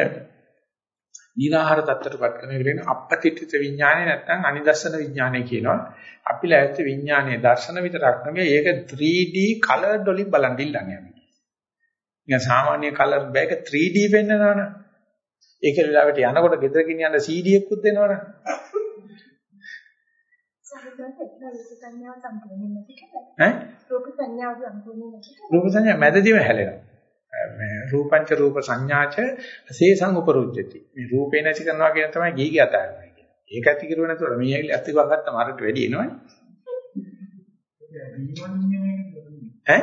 ඊනාහාර තත්ත්වයටපත් කරන එක කියන අපපතිත්‍ිත විඥානය නැත්නම් අනිදර්ශන විඥානය කියනවා. අපි ලැබෙච්ච විඥානයේ දර්ශන විතරක් නෙවෙයි ඒක 3D කලර්ඩ් වලින් බලන් ඉල්ලන්නේ අපි. නිකන් සාමාන්‍ය කලර් බෑක 3D වෙන්නනවනේ. ඒක වෙලාවට යනකොට ගෙදර ගෙනියන්න CD එකකුත් දෙනවනේ. ඈ රූප සංඥාව සම්පූර්ණ නැතිද? රූප සංඥා මැදදීම හැලෙනවා. මේ රූපංච රූප සංඥාච සේසං උපරුජ්ජති. මේ රූපේ නැති කරනවා කියන තමයි ගීගේ අතාරනවා කියන්නේ. ඒක ඇති කරුව නැතුව මේ ඇවිල්ලා ඇත්ත ගව ගත්තම අරට වැඩි එනවනේ. ඈ?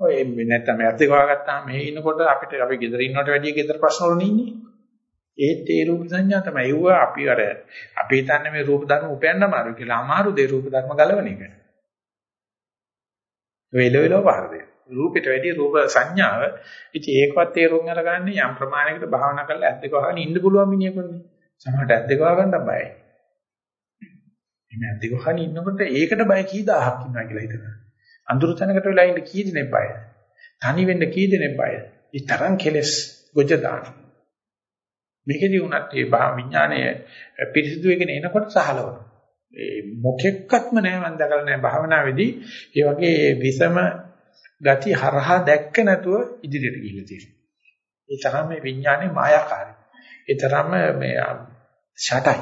ඔය නැත්තම් ඇත්ත ගව ගත්තාම මේ ඉන්නකොට අපිට අපි ගෙදර ඉන්නවට වැඩිය ගෙදර ප්‍රශ්න වල ඉන්නේ. ඒත් ඒ රූප සංඥා තමයි. ඒව අපි අර අපි හිතන්නේ මේ රූප ධර්ම උපයන්න අමාරු කියලා. අමාරු දේ රූප ධර්ම ගලවන එක. වෙලවෙලව පහර දෙන්න. රූපෙට වැඩි රූප සංඥාව. ඉතින් ඒකවත් තේරුම් අරගන්න යම් ප්‍රමාණයකට භාවනා කරලා ඇද්ද ගහගෙන ඉන්න පුළුවන් මිනිහෙකුනේ. සමහරට ඇද්ද ගහ ගන්න බයයි. මේ ඇද්ද ගහගෙන ඉන්නකොට ඒකට බය කී දහහක් ඉන්නවා කියලා හිතනවා. අඳුරු තැනකට වෙලා ඉන්න කී දෙනෙක් බයයි. තනි වෙන්න කී දෙනෙක් බයයි. ඒ තරම් කෙලස් ගොජ දාන. මේකදී උනත් ඒ විඥාණය පිරිසිදු වෙගෙන එනකොට සහලවනවා. ඒ මොකෙක්වත්ම නෑ මම දැකලා නෑ භාවනාවේදී ඒ වගේ විසම ගති හරහා දැක්ක නැතුව ඉදිරියට ගිහිල්ලා තියෙනවා. ඒ තරම් මේ විඥානේ මායාකාරී. ඒ තරම් මේ ෂටයි.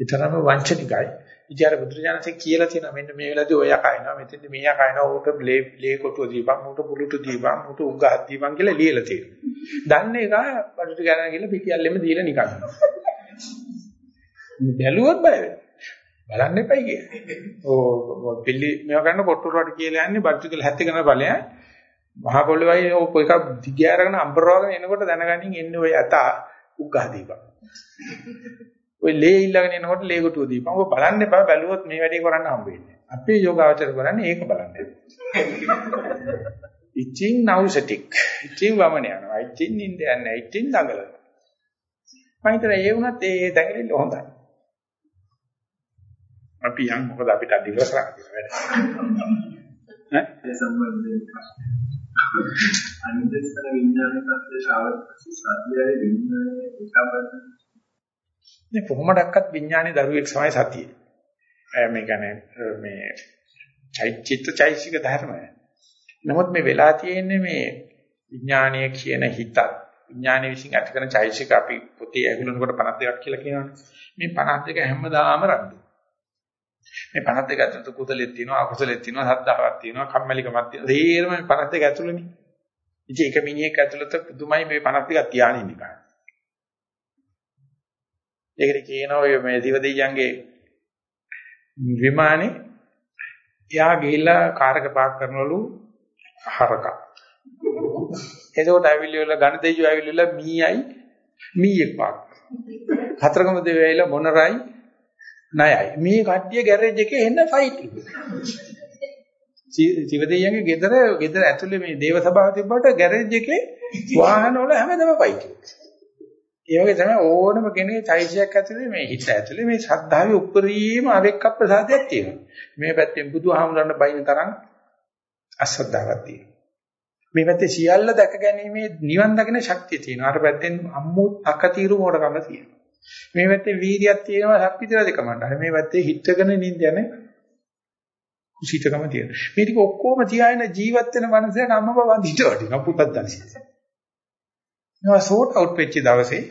ඒ තරම් වංචනිකයි. ඉතින් අර බුදුරජාණන්සේ කියලා තියෙනවා මෙන්න මේ වෙලාවේදී ඔය කයින්නවා මෙතෙන්ද මේ කයින්නවා උට ලේ ලේ කොටුව දීපන් උට පුලුටු දීපන් උට උග්ගහක් දීපන් කියලා ලියලා තියෙනවා. දන්නේ එක බඩට ගන්න කියලා පිටියල්ලෙම දීලා නිකන්. මේ බැලුවොත් බය වෙනවා. බලන්න එපයි කියන්නේ. ඕ පිළි මේවා ගන්න කොට්ටුරට කියලා යන්නේ බඩු කියලා හැත්ති කරන ඵලයන්. මහා පොළොවයි ඔය එකක් දිග අරගෙන අම්බරවගෙන එනකොට දැනගනින් එන්නේ ඔය ඇත උග්ගහ දීපන්. ඔය ලේ ඊළඟන එනකොට ලේ කොටුව දීපන්. ඔය බලන්න එපා බැලුවොත් මේ වැඩේ කරන්න හම්බ වෙන්නේ. අපේ යෝගාවචර කරන්නේ ඒක බලන්න. ඉතින් නවුසටික්. ඉතින් වමන යනවා. ඉතින් නිින්ද යන්නේ. ඉතින් දඟලනවා. මම හිතලා ඒ වුණත් ඒ දැඟලිල්ල හොඳයි. අපි යන් මොකද අපිට අදිවස කරන්න ඈ ඒ සම්බන්ධයෙන් අනිදස්සන විඥාන පත්‍ය ශාවක සතියයි විඥානයේ එකබඳ මේ කොහොමඩක්වත් විඥානේ දරුවෙක් සමයි සතිය. මේ කියන්නේ මේ චෛත්‍යිත චෛසික ධර්මය. නමුත් මේ වෙලා තියෙන්නේ මේ විඥානීය කියන හිතත් විඥානයේ විසින් ඇති කරන චෛසික අපි පොතේ ඇහුලනකොට 52ක් කියලා කියනවනේ. මේ 52 හැමදාම රණ්ඩු. මේ 52 ඇතුළත කුසලෙත් තියෙනවා අකුසලෙත් තියෙනවා සද්ධාවක් තියෙනවා කම්මැලිකමක් තියෙනවා. තේරම මේ 52 ඇතුළේනේ. ඉතින් එක මිනිහෙක් ඇතුළත පුදුමයි මේ 52ක් තියාගෙන ඉන්නේ කාට. ඒකට කියනවා මේ දිවදෙයියන්ගේ විමානේ එයා ගිහිල්ලා කාර් එක පාක් කරනවලු හරක. එතකොට ඇවිල්ලි වල ඝන දෙයියෝ ඇවිල්ලිලා මීයයි මීයක් පාක්. හතරකම දෙවියෝ ඇවිල්ලා මොනරයි ණයයි. මේ කට්ටිය ගෑරේජ් එකේ එන්න ෆයිට්. ජීවදෙයියන්ගේ ගෙදර ගෙදර ඇතුලේ මේ දේව සභාව තිබ්බට ගෑරේජ් එකේ වාහන වල හැමදම ෆයිට්. ඒ වගේ තමයි ඕනම කෙනෙක් චෛසියක් ඇතුලේ මේ හිත ඇතුලේ මේ ශ්‍රද්ධාවේ උප්පරීම අවෙක්ක ප්‍රසාදයක් තියෙනවා. මේ පැත්තෙන් බුදුහාමුදුරන්ට බයින තරම් අශ්‍රද්ධාවක් තියෙනවා. මේ පැත්තේ සියල්ල දැක ගැනීමේ නිවන් දකින ශක්තිය තියෙනවා. අර පැත්තෙන් අම්මු අකතිරු මොඩකම තියෙනවා. මේ පැත්තේ වීර්යයක් තියෙනවා සක්විතර දෙකමට. මේ පැත්තේ හිතගෙන නිඳ යන කුසීතකම තියෙනවා. මේ ටික ඔක්කොම තියාගෙන ජීවත් වෙන මනසට අම්මව වඳිට වටිනවා පුතත් දැනසි. මේවා සෝට් අවුට් වෙච්ච දවසේ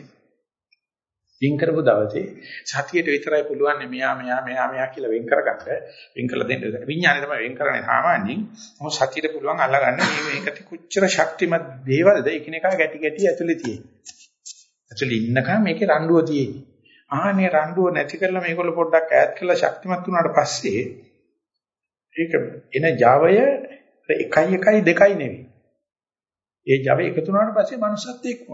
වින් කරපු දවසේ සතියට විතරයි පුළුවන් මෙයා මෙයා මෙයා මෙයා කියලා වෙන් කරගන්න. වෙන් කළ දෙන්න. විඥානය තමයි වෙන් කරන්නේ සාමාන්‍යයෙන්. මොකද සතියට පුළුවන් අල්ලගන්න මේ මේකට කොච්චර ශක්තිමත් දේවල්ද? එකිනෙකා ගැටි ගැටි ඇතුලේ තියෙන්නේ. ඇතුලේ ඉන්නකම් මේකේ රණ්ඩුව තියෙන්නේ. ආහනේ රණ්ඩුව නැති කරලා මේගොල්ලෝ පොඩ්ඩක් ඈත් කරලා ශක්තිමත් වුණාට පස්සේ ඒක එන Javaය 1 1 2යි නෙවෙයි. ඒ Java එකතු වුණාට පස්සේ මනුස්සත් එක්කම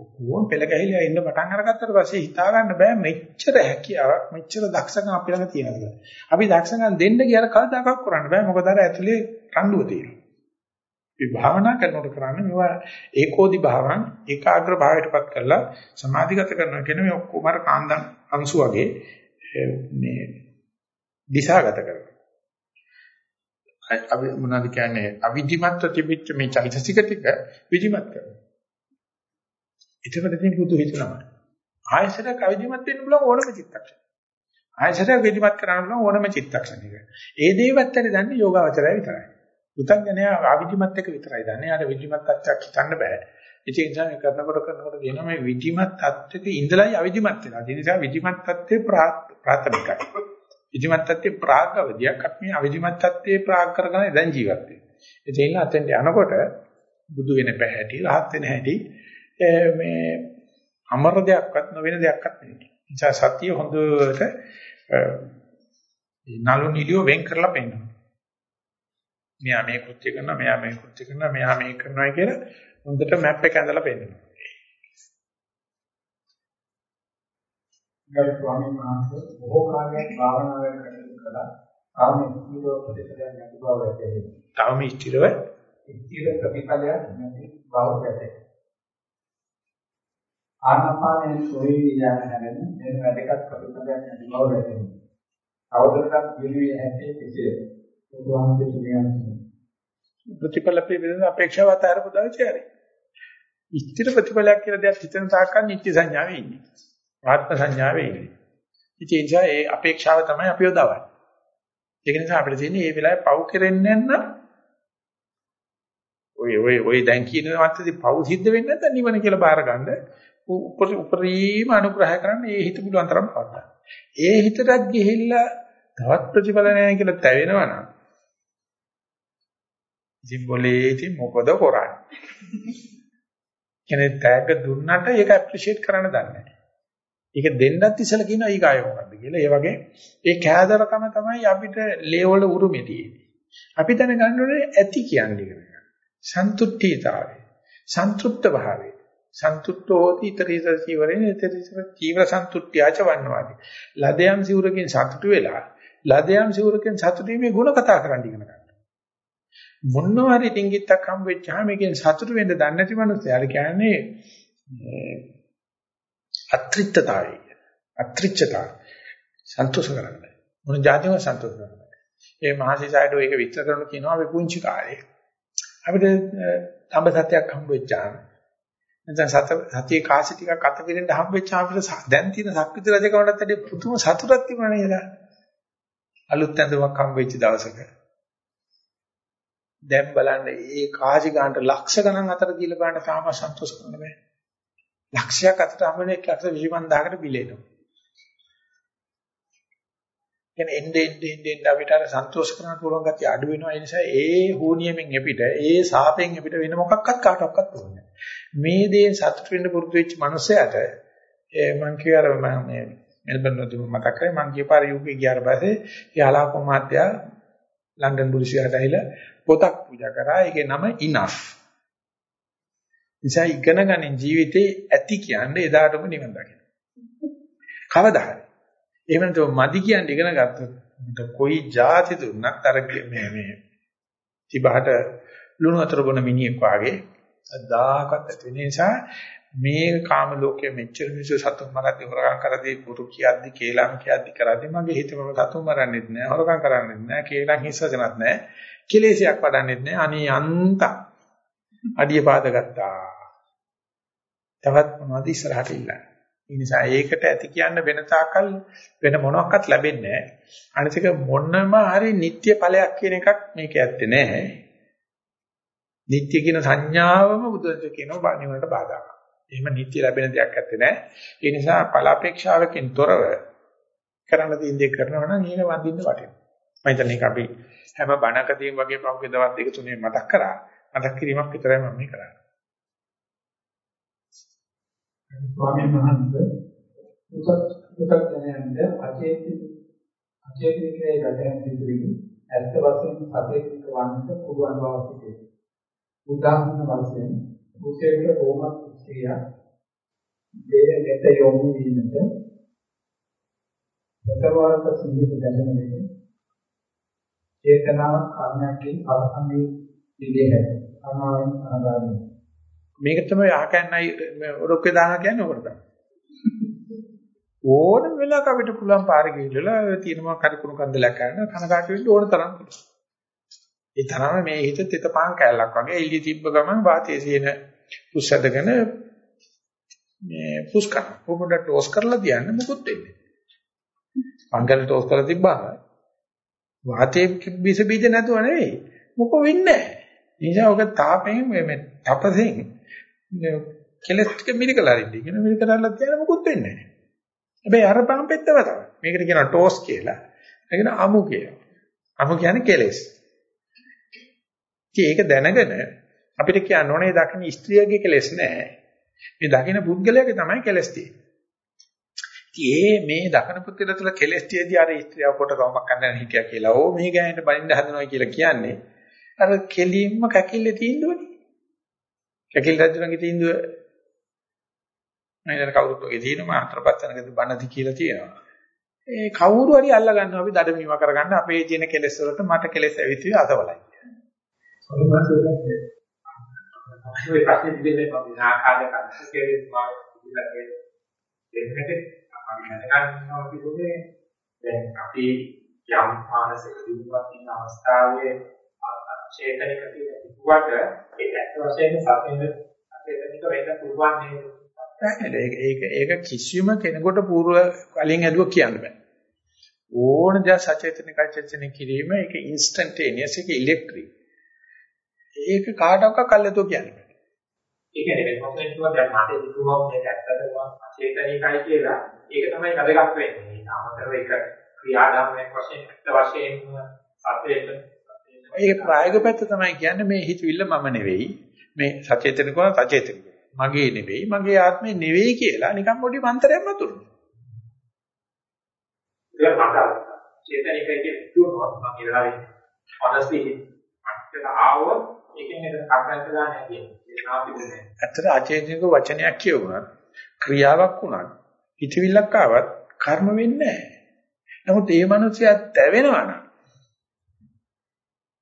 ඔක්කොම පෙළ ගැහිලා ඉන්න පටන් අරගත්තට පස්සේ හිතා ගන්න බෑ මෙච්චර හැකියාවක් මෙච්චර දක්ෂකම් අපි ළඟ තියෙනවා කියලා. අපි දක්ෂකම් දෙන්න කියලා කවදාකවත් කරන්න බෑ මොකද අර ඇතුලේ රණ්ඩුව තියෙනවා. අපි භාවනා කරනකොට කරන්නේ මේවා ඒකෝදි භාවං ඒකාග්‍ර භාවයටපත් කරලා සමාධිගත කරනවා කියන මේ ඔක්කොම අර කාන්දන් අංශු වගේ මේ දිශාගත කරනවා. අපි මොනවද කියන්නේ අවිධිමත්ව තිබිච්ච මේ චෛතසික ටික විධිමත් කරනවා. එතකොට තියෙන පුදු හිතනවා. ආයසරයක් අවිධිමත් වෙන්න පුළුවන් ඕනම චිත්තක්ෂණ. ආයසරයක් විධිමත් කරන්න පුළුවන් ඕනම චිත්තක්ෂණයක. ඒ දේවත් ඇරි දන්නේ යෝගාවචරය විතරයි. පුතඥය අවිධිමත් එක විතරයි දන්නේ. ආර විධිමත් තත්ත්වයක් හිතන්න බෑ. ඉතින් ඒ නිසා මේ කරනකොට කරනකොට දෙනවා මේ විධිමත් තත්ත්වෙක ඉඳලායි අවිධිමත් වෙනවා. ඒ නිසා විධිමත් තත්ත්වේ ප්‍රාථමිකයි. විධිමත් තත්ත්වේ ප්‍රාග්ගවදියක් අපි අවිධිමත් තත්ත්වේ ප්‍රාග් කරගෙන දැන් ජීවත් වෙන්නේ. ඒ තේින්න අතෙන්ට යනකොට බුදු වෙන පැහැටි, රහත් වෙන හැටි මේ අමර දෙයක්වත් නොවන දෙයක්වත් නෙවෙයි. නිසා සතිය හොඳට නලු නිලියෝ වෙන් කරලා පෙන්නනවා. මෙයා මේ කෘත්‍ය කරනවා, මෙයා මේ කෘත්‍ය කරනවා, මෙයා මේ කරනවා කියලා හොඳට මැප් එක ඇඳලා පෙන්නනවා. ගරු ස්වාමීන් වහන්සේ බොහෝ කාලයක් භාවනාවෙන් කටයුතු කළා. ආම ස්ථිරව ප්‍රතිඵලයක් නැති බව වැටහෙනවා. තාම ස්ථිරව ස්ථිර ප්‍රතිඵලයක් නැති බව වැටහෙනවා. ආනාපානයේ සොයී යන හැරෙන මේ වැඩකට ප්‍රතිඵලයක් නැති බව වැටහෙනවා. අවදකක් දිනුවේ ඇත්තේ කෙසේද? බුදුහාමුදුරු කියන්නේ ප්‍රතිඵල පිළිබඳ අපේක්ෂාව අතරපු දාචාරයි. ඉස්තිර ප්‍රතිඵලයක් කියලා දෙයක් හිතන තාක්කල් නිත්‍ය සංඥාවේ ඉන්නේ. ආත්ම සංඥාවේ ඉන්නේ. ඉතින් ඒ නිසා ඒ අපේක්ෂාව තමයි අපිව දවන්නේ. ඒක නිසා අපිට තියෙන්නේ මේ වෙලාවේ පව් කෙරෙන්නේ නැත්නම් ඔය ඔය ඔය දැන් කියන මත්තේ පව් සිද්ධ වෙන්නේ නැත්නම් නිවන කියලා බාර ගන්න උපරිම අනුග්‍රහ කරන්න ඒ හිත පුළුවන් තරම් පවත්තා. ඒ හිතටත් ගිහිල්ලා තවත් ප්‍රතිඵල නැහැ කියලා තැවෙනවා නම් ඉතින් બોලේ ඉතින් මොකද කරන්නේ? කෙනෙක් තෑග්ග දුන්නට ඒක ඇප්‍රීෂিয়েට් කරන්න දන්නේ නැහැ. ඒක දෙන්නත් ඉස්සලා කියනවා ඊගාය මොකද්ද කියලා. ඒ වගේ ඒ කෑදරකම තමයි අපිට ලේවල උරුමේ තියෙන්නේ. අපි දැනගන්න ඕනේ ඇති කියන්නේ කියලා. සන්තුට්ඨීතාවය. සන්තුෂ්ත භාවය. සන්තුට්ඨෝ හෝති ඊතරීස චීවරේන ඊතරීස චීවර සන්තුට්ඨ්‍යාච වන්නවාදී. ලදයන් සිවුරකින් සතුටු වෙලා ලදයන් සිවුරකින් සතුටු වීමේ ಗುಣ කතා කරන්න ඉගෙන ගන්න. මොනවා හරි ඩිංගිත්තක් හම් වෙච්චාම මේකෙන් සතුටු වෙන්න දන්නේ නැති මනුස්සයාට කියන්නේ අත්‍රිත්‍යතාවය. අත්‍රිච්ඡතාව. සන්තෝෂ කරන්න. මොන જાතියම සන්තෝෂ කරන්න. ඒ මහසිසාරට ඒක විස්තර කරන කියනවා අපි පුංචි කාලේ අපිට තඹ සත්‍යයක් හම්බ වෙච්චාම නැත්නම් සත සතියේ කාසි ටිකක් අත පිරෙන්න හම්බෙච්ච අපිට දැන් තියෙන ශක්තිත රජකමටත් වැඩි පුදුම සතුටක් තිබුණා නේද? අලුත් ඇඳුමක් හම්බෙච්ච දවසක. දැන් බලන්න ඒ කාසි ගන්නට ලක්ෂ ගණන් අතර දීලා බලන්න තාම සන්තෝෂ කරන්න බෑ. ලක්ෂයක් අතට හම්බෙන්නේ 125000කට බිලේනවා. කියන්නේ එන්නේ එන්නේ එන්නේ අපිට අර සන්තෝෂ කරන්න පුළුවන් ගැතිය අඩු වෙනවා. ඒ නිසා ඒ හෝනියමෙන් අපිට ඒ සාපෙන් අපිට වෙන මොකක්වත් කාටවත් ඕනේ මේ දේ සතුට වෙන්න පුරුදු වෙච්ච මනුස්සයාට මම කියවර මම මේ මෙල්බන් වලදී මතක් කරේ මම ගියපාර යුගේ ගියාට පස්සේ යාලා කොමාත්‍යා ලන්ඩන් බුරුසියට ඇවිල්ලා පොතක් පූජා කරා. ඒකේ නම enough. නිසා ඉගෙන ගන්න ජීවිතේ ඇති කියන්නේ එදාටම නිවන් දකින්න. කවදා හරි එහෙම නැත්නම් මදි කියන්නේ ඉගෙන ගත්තොත් කොයි જાති දුන්නත් අර මේ මේ තිබහට ලුණු අතර බොන මිනිහෙක් වාගේ අදාකත් ඇති නිසා මේ කාම ලෝකයේ මෙච්චර මිනිස්සු සතුන් මරද්දී හොරකම් කරදී පුරු කියද්දි කේලම් කියද්දි කරද්දි මගේ හිතම සතුන් මරන්නෙත් නෑ හොරකම් කරන්නෙත් නෑ කේලම් හිස්සජනත් නෑ කෙලෙසයක් වඩන්නෙත් නෑ අනේ අන්ත අඩිය පාද ගත්තා තවත් මොනවද ඉස්සරහට ඉල්ලන්නේ ඒ නිසා ඒකට ඇති කියන්න වෙන තාකල් වෙන මොනවත් ලැබෙන්නේ නැහැ. අනිතික මොනම හරි නිට්ටය ඵලයක් කියන එකක් මේක ඇත්තේ නැහැ. නිට්ටය කියන සංඥාවම බුදුරජාණන් කියනවා නිවනට බාධාවක්. එහෙම නිට්ටය ලැබෙන දෙයක් ඇත්තේ නැහැ. ඒ නිසා ඵල අපේක්ෂාවකින් තොරව කරන්න තියෙන දේ කරනවා නම් ඒක වඳින්න වටිනවා. මම හිතන්නේ ඒක අපි හැම බණකදීම වගේ පහුගිය දවස් දෙක තුනේ මතක් කරා. මතක් කිරීමක් විතරයි මම මේ කරන්නේ. ස්වාමීන් වහන්සේ උසස් උසස් දැනයන්ට අචේතික අචේතිකයේ ගැටෙන සිදුවීම් ඇත්ත වශයෙන්ම සතේතික වන්නට පුළුවන් බව සිටේ. උදාහරණ වශයෙන් කුසේක රෝමත් ක්‍රිය දේහගත යොමු වීමට ප්‍රතරවරක සිහිත දැනෙන විට චේතනාවක් කර්මයන්ගේ පරසම්මේ විදේ අනාවෙන් අනාගාමී මේක තමයි අහකන්නයි ඔරොක්කේ දානවා කියන්නේ ඔකට තමයි. ඕන වෙලාවක අපිට පුළුවන් පාරේ ගිහිල්ලා තියෙනවා කරිකුණු කන්දලක් කරන කනකාට වෙන්න ඕන තරම් පුළුවන්. ඒ තරම මේ හිත තෙත පාන් කැලලක් වගේ එළිය තිබ්බ ගමන් වාතයේ සීන පුස්සදගෙන මේ පුස් කරන. පොඩ ටෝස් කරලා තියන්න මොකුත් වෙන්නේ. පංගල ටෝස් කරලා තිබ්බම වාතයේ බිස බීජ නැතුව නෙවෙයි. මොකෝ වෙන්නේ නැහැ. නිසා ඔක තාපෙන් මේ තපසෙන් කෙලස් ටික මිරිකලා ඉන්නේ. කියන මිරිකලා තියන මොකුත් වෙන්නේ නැහැ. හැබැයි අර පම්පෙත්තම තමයි. මේකට කියනවා ටෝස් කියලා. ඒකන අමු කියලා. අමු කියන්නේ කෙලස්. ඒක දැනගෙන අපිට කියන්න ඕනේ දකින්න ස්ත්‍රියගේ කෙලස් නැහැ. මේ දකින්න පුද්ගලයාගේ තමයි කෙලස් තියෙන්නේ. මේ දකින්න පුද්ගලයා තුළ කෙලස් තියදී අර ස්ත්‍රියව කොට කවමක් කරන්න හිටියා කියලා. ඕ මේ ගෑනට බලින්න හදනවා කියලා කියන්නේ අර කෙලින්ම කැකිල්ලේ තියෙන්න ඕනේ. කැකිල් රජුණගේ තීන්දුව නේද කවුරුත් වගේ තියෙනවා අතරපස්සනකදී බණදි කියලා තියෙනවා. ඒ කවුරු හරි අල්ල ගන්නවා අපි දඩමීම කරගන්න අපේ තියෙන කෙලෙස් වලට මට කෙලෙස් ඇවිත්වි අතවලයි. ඔය ප්‍රශ්නේ දෙන්නේ මම ආකාරයක අත්කේදී මා ඉලක්කේ දෙන්නට අපි දැනගන්නවා කියන්නේ දැන් අපි යම් මානසික දියුණුවක් තියෙන අවස්ථාවේ චේතනික කිව්වට ඒක ඇත්ත වශයෙන්ම සතෙන්ද චේතනික වෙන්න පුළුවන් නේද? ඒක ඒක ඒක කිසියම් කෙනෙකුට పూర్ව කලින් ඇදුව කියන්න බෑ. ඕන දේ සචේතනික චේතනික කිරීම ඒක ඉන්ස්ටන්ටේනියස් ඒක ඉලෙක්ට්‍රික්. ඒක කාටවත් කල්යතෝ කියන්නේ බෑ. ඒ කියන්නේ වෙන මොකක්ද කියුවා දැන් මට හිතුවා මේක ඇත්තටම අචේතනිකයි කියලා. ඒක තමයි වැදගත් වෙන්නේ. අමතරව ඒක ක්‍රියාදාමයක් වශයෙන් ඇත්ත වශයෙන්ම සත්‍යයට ඒක ප්‍රායෝගික පැත්ත තමයි කියන්නේ මේ හිතවිල්ල මම නෙවෙයි. මේ සචේතනිකව සචේතනික. මගේ නෙවෙයි, මගේ ආත්මේ නෙවෙයි කියලා නිකන් පොඩි මන්තරයක් වතුරුනවා. ඒක මට චේතනිකයි කියනවා මම කියලා honestly මට ආවොත් ඒකෙන් නේද කර්මයක් කළා නැහැ කියන්නේ. ඇත්තට අචේතනික වචනයක් කියවුණත් ක්‍රියාවක් වුණත් හිතවිල්ලක් ආවත් කර්ම වෙන්නේ නැහැ. නමුත් ඒ මනුස්සයා තැවෙනවා නම්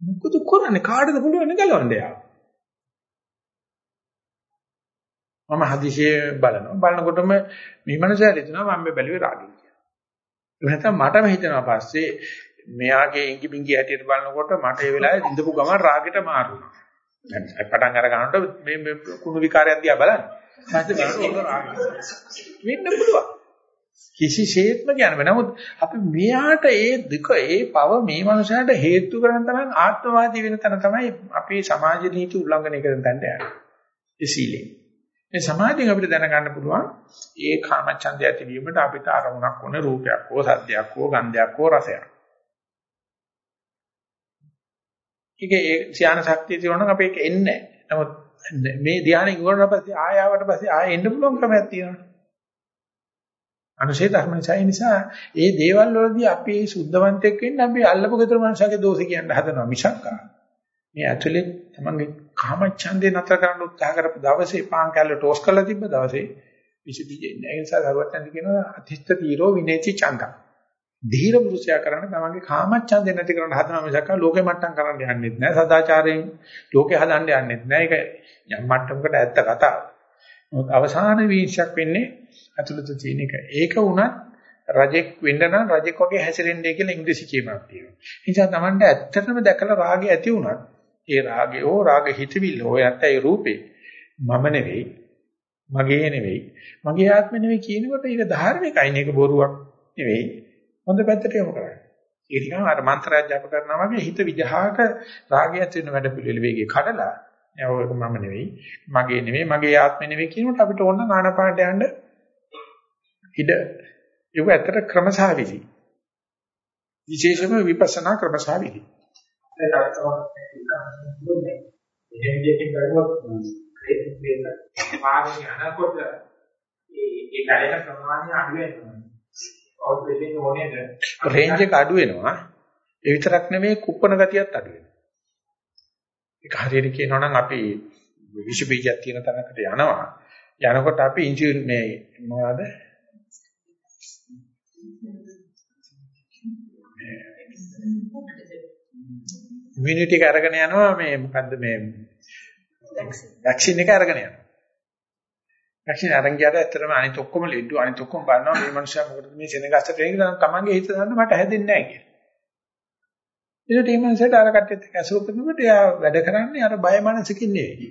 මොකද කරන්නේ කාටද පුළුවන් ගලවන්න යා මම හදිසියේ බලනවා බලනකොටම මේ මනසට හිතෙනවා මම මේ බැලුවේ රාගය කියලා. ඒ නැත්නම් මටම හිතෙනවා පස්සේ මෙයාගේ ඉඟි බිඟි හැටියට බලනකොට මට ඒ වෙලාවේ ඉඳපු ගමන් රාගෙට මාරු වුණා. දැන් පටන් අර ගන්නකොට මේ මේ කුණු විකාරයක් දිහා බලන්න. වෙන්න පුළුවන්. කිසිසේත්ම කියන්න බෑ. නමුත් අපි මෙයාට ඒ දුක ඒ පව මේ මනුස්සයාට හේතු කරන තරම් ආත්මවාදී වෙන තැන තමයි අපේ සමාජ නීති උල්ලංඝනය කරන තැනට යන්නේ. ඒ සීලෙන්. මේ සමාධියෙන් අපිට දැනගන්න පුළුවන් ඒ කාමච්ඡන්දය ඇතිවීමට අපිට අරමුණක් ඕන රූපයක් හෝ සද්දයක් හෝ ගන්ධයක් හෝ රසයක්. ඒකේ ඒ ධානය ශක්තිය තියෙනවා නම් අපි ඒක එන්නේ නැහැ. නමුත් මේ ධානය ඉවරනට පස්සේ ආයාවට පස්සේ ආයෙ එන්න පුළුවන් ක්‍රමයක් තියෙනවා. අනුශේ ධර්මචයි නිසා ඒ දේවල් වලදී අපි සුද්ධවන්තෙක් වෙන්න අපි අල්ලපු ගෙදර මනුස්සයගේ දෝෂ කියන්න හදනවා මිසක් මේ ඇතුලේ තමන්ගේ කාමච්ඡන්දේ නතර කරන්න උත්සාහ කරපු දවසේ පාන් කැල්ල ටෝස් කරලා තිබ්බ දවසේ විසි බීජ ඉන්නේ. ඒ නිසා දරුවත් නැති කියනවා අතිස්ත තීරෝ විනේචි ඡන්දං. ධීර පුරුෂයා කරන්නේ තමන්ගේ කාමච්ඡන්දේ නැති කරන්න හදනවා මිසක් ලෝකෙ මට්ටම් කරන්න යන්නෙත් නෑ. සදාචාරයෙන් ලෝකෙ හදන්න යන්නෙත් නෑ. ඒක යම් මට්ටමකට ඇත්ත කතාව. මොකද අවසාන වීර්ෂයක් වෙන්නේ ඇතුළත තියෙන එක. ඒක වුණත් රජෙක් වෙන්න නම් රජෙක් වගේ හැසිරෙන්නේ කියලා ඉංග්‍රීසි කියමක් තියෙනවා. ඒ නිසා Tamanට ඇත්තටම දැකලා රාගය ඇති වුණත් ඒ රාගය ඕ රාග හිතවිල්ල ඕ යත්තේ රූපේ මම නෙවෙයි මගේ නෙවෙයි මගේ ආත්ම නෙවෙයි කියනකොට ඒක ධාර්මිකයි නේක බොරුවක් නෙවෙයි හොඳ පැත්තට යොමු කරන්නේ. ඒක නිකන් අර මන්ත්‍රය ජප කරනවා වගේ හිත විජහාක රාගය ඇති වෙන වැඩ පිළිවෙල වේගේ කඩලා ඒක මම නෙවෙයි මගේ නෙවෙයි මගේ ආත්ම නෙවෙයි කියනකොට අපිට ඕන ආනපානට යන්න ඉඩ ඒක ඇත්තට ක්‍රමසාවිදි විශේෂම විපස්සනා ක්‍රමසාවිදි ඒක තමයි එහෙම විදිහකින් කරුවොත් ක්‍රේස් පාරේ යනකොට ඒ ඒ ගැලෙන ප්‍රමාණය අඩු වෙනවා. අවුත් වෙන්නේ ඕනේද? රේන්ජ් එක අඩු වෙනවා. ඒ විතරක් නෙමෙයි කුප්පන ගතියත් අඩු වෙනවා. ඒක හරියට කියනවා නම් අපි විෂ බීජයක් තියෙන තැනකට යනවා. යනකොට අපි ඉන්ජින් මේ මොනවද? ඉමුනිටි එක අරගෙන යනවා මේ මොකද්ද මේ වැක්සින් එක අරගෙන යනවා. වැක්සින් අරන් ගියාට ඇත්තටම අනිත් ඔක්කොම ලෙඩු අනිත් ඔක්කොම බලනවා මේ මනුස්සයා මොකටද මේ සෙනගස්සට එන්නේ කියලා තමන්ගේ හිත දන්න මට හැදෙන්නේ නැහැ කියලා. ඒකට මේ මනුස්සයාට අර කට්ටියත් එක්ක ඇසුරු කරනකොට එයා වැඩ කරන්නේ අර බය මනසකින් නෙවෙයි.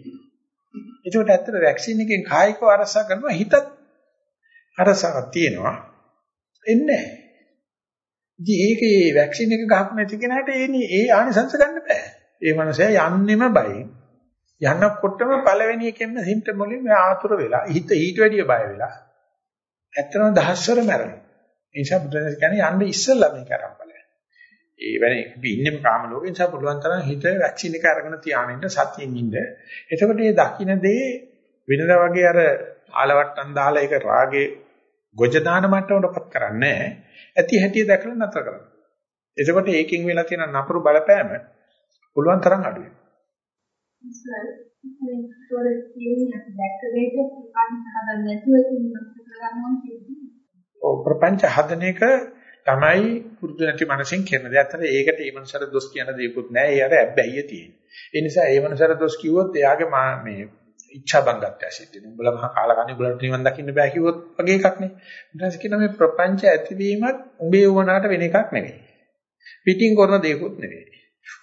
ඒකට ඇත්තට වැක්සින් එකෙන් කායිකව අරසා කරනවා හිතත් අරසාවක් තියෙනවා. එන්නේ නැහැ. ඉතින් ඒකේ වැක්සින් එක ගහපු නැති කෙනාට ඒනි ඒ ආනිසංස ගන්න බෑ. ඒ මනුස්සයා යන්නෙම බයෙන්. යනකොටම පළවෙනි එකෙන්ම සිම්ප්ටම් වලින් ආතුර වෙලා හිත ඊට වැඩිය බය වෙලා ඇත්තම දහස්වර මැරෙනවා. ඒ නිසා බුදුරජාණන් කියන්නේ යන්න ඉස්සෙල්ලා මේක අරන් බලන්න. ඒ වෙන්නේ අපි ඉන්නේ කාම ලෝකේ නිසා පුළුවන් තරම් හිත වැක්සින් එක අරගෙන තියාගෙන සතියෙන් ඉන්න. එතකොට මේ දකින්න දේ වෙනදා වගේ අර ආලවට්ටම් දාලා ඒක රාගේ ගොජ දාන මට්ටමකටපත් කරන්නේ. ඇති හැටි දැකලා නතර කරන්න. එතකොට ඒකෙන් වෙලා තියෙන නපුරු බලපෑම පුළුවන් තරම් අඩු වෙනවා. ප්‍රපංච හදන එක තමයි පුරුදු නැති මනසෙන් කියන දේ. අතන ඒකට ඒ මනසට දොස් කියන දේකුත් නැහැ. ඒ අර ඇබ්බැහිය තියෙන. ඒ නිසා ඒ මනසට දොස් කිව්වොත් එයාගේ මේ ඉච්ඡා බංගත්වය සිද්ධ වෙනවා. උඹලා මහා කාලකන්ණි උඹලට නිවන් දකින්න බෑ කිව්වොත් වගේ එකක් නේ. ඊට පස්සේ කියන මේ ප්‍රපංච ඇතිවීමත් උඹේ වුණාට වෙන එකක් නෙවෙයි. පිටින් කරන දෙයක්වත් නෙවෙයි.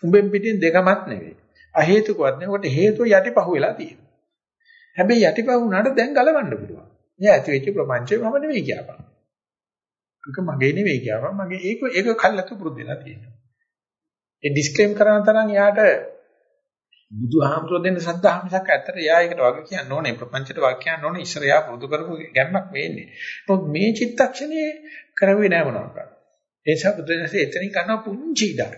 උඹෙන් පිටින් දෙකමත් නෙවෙයි. අ හේතුකවත් නෙවෙයි. උකට හේතුව යටිපහුව වෙලා තියෙනවා. හැබැයි යටිපහුව වුණාට දැන් ගලවන්න පුළුවන්. මේ ඇති වෙච්ච ප්‍රපංචය මම නෙවෙයි කියපන්. ඒක මගේ නෙවෙයි කියපන්. මගේ ඒක ඒක කල්ලාතු පුරුදු වෙලා තියෙනවා. ඒ ඩිස්ක්ලේම් කරන තරම් යාට බුදුහාමුදුරුවෝ දෙන්න සද්ධා මිසක් ඇත්තට එයා ඒකට වග කියන්න ඕනේ ප්‍රපංචයට වග කියන්න ඕනේ ඉස්සර එයා පුරුදු කරපු ගැම්මක් වෙන්නේ. නමුත් මේ චිත්තක්ෂණයේ කරුවේ නෑ මොනවා ඒ නිසා බුදුරජාණන්සේ එතනින් කරන පුංචි ඉඩක්.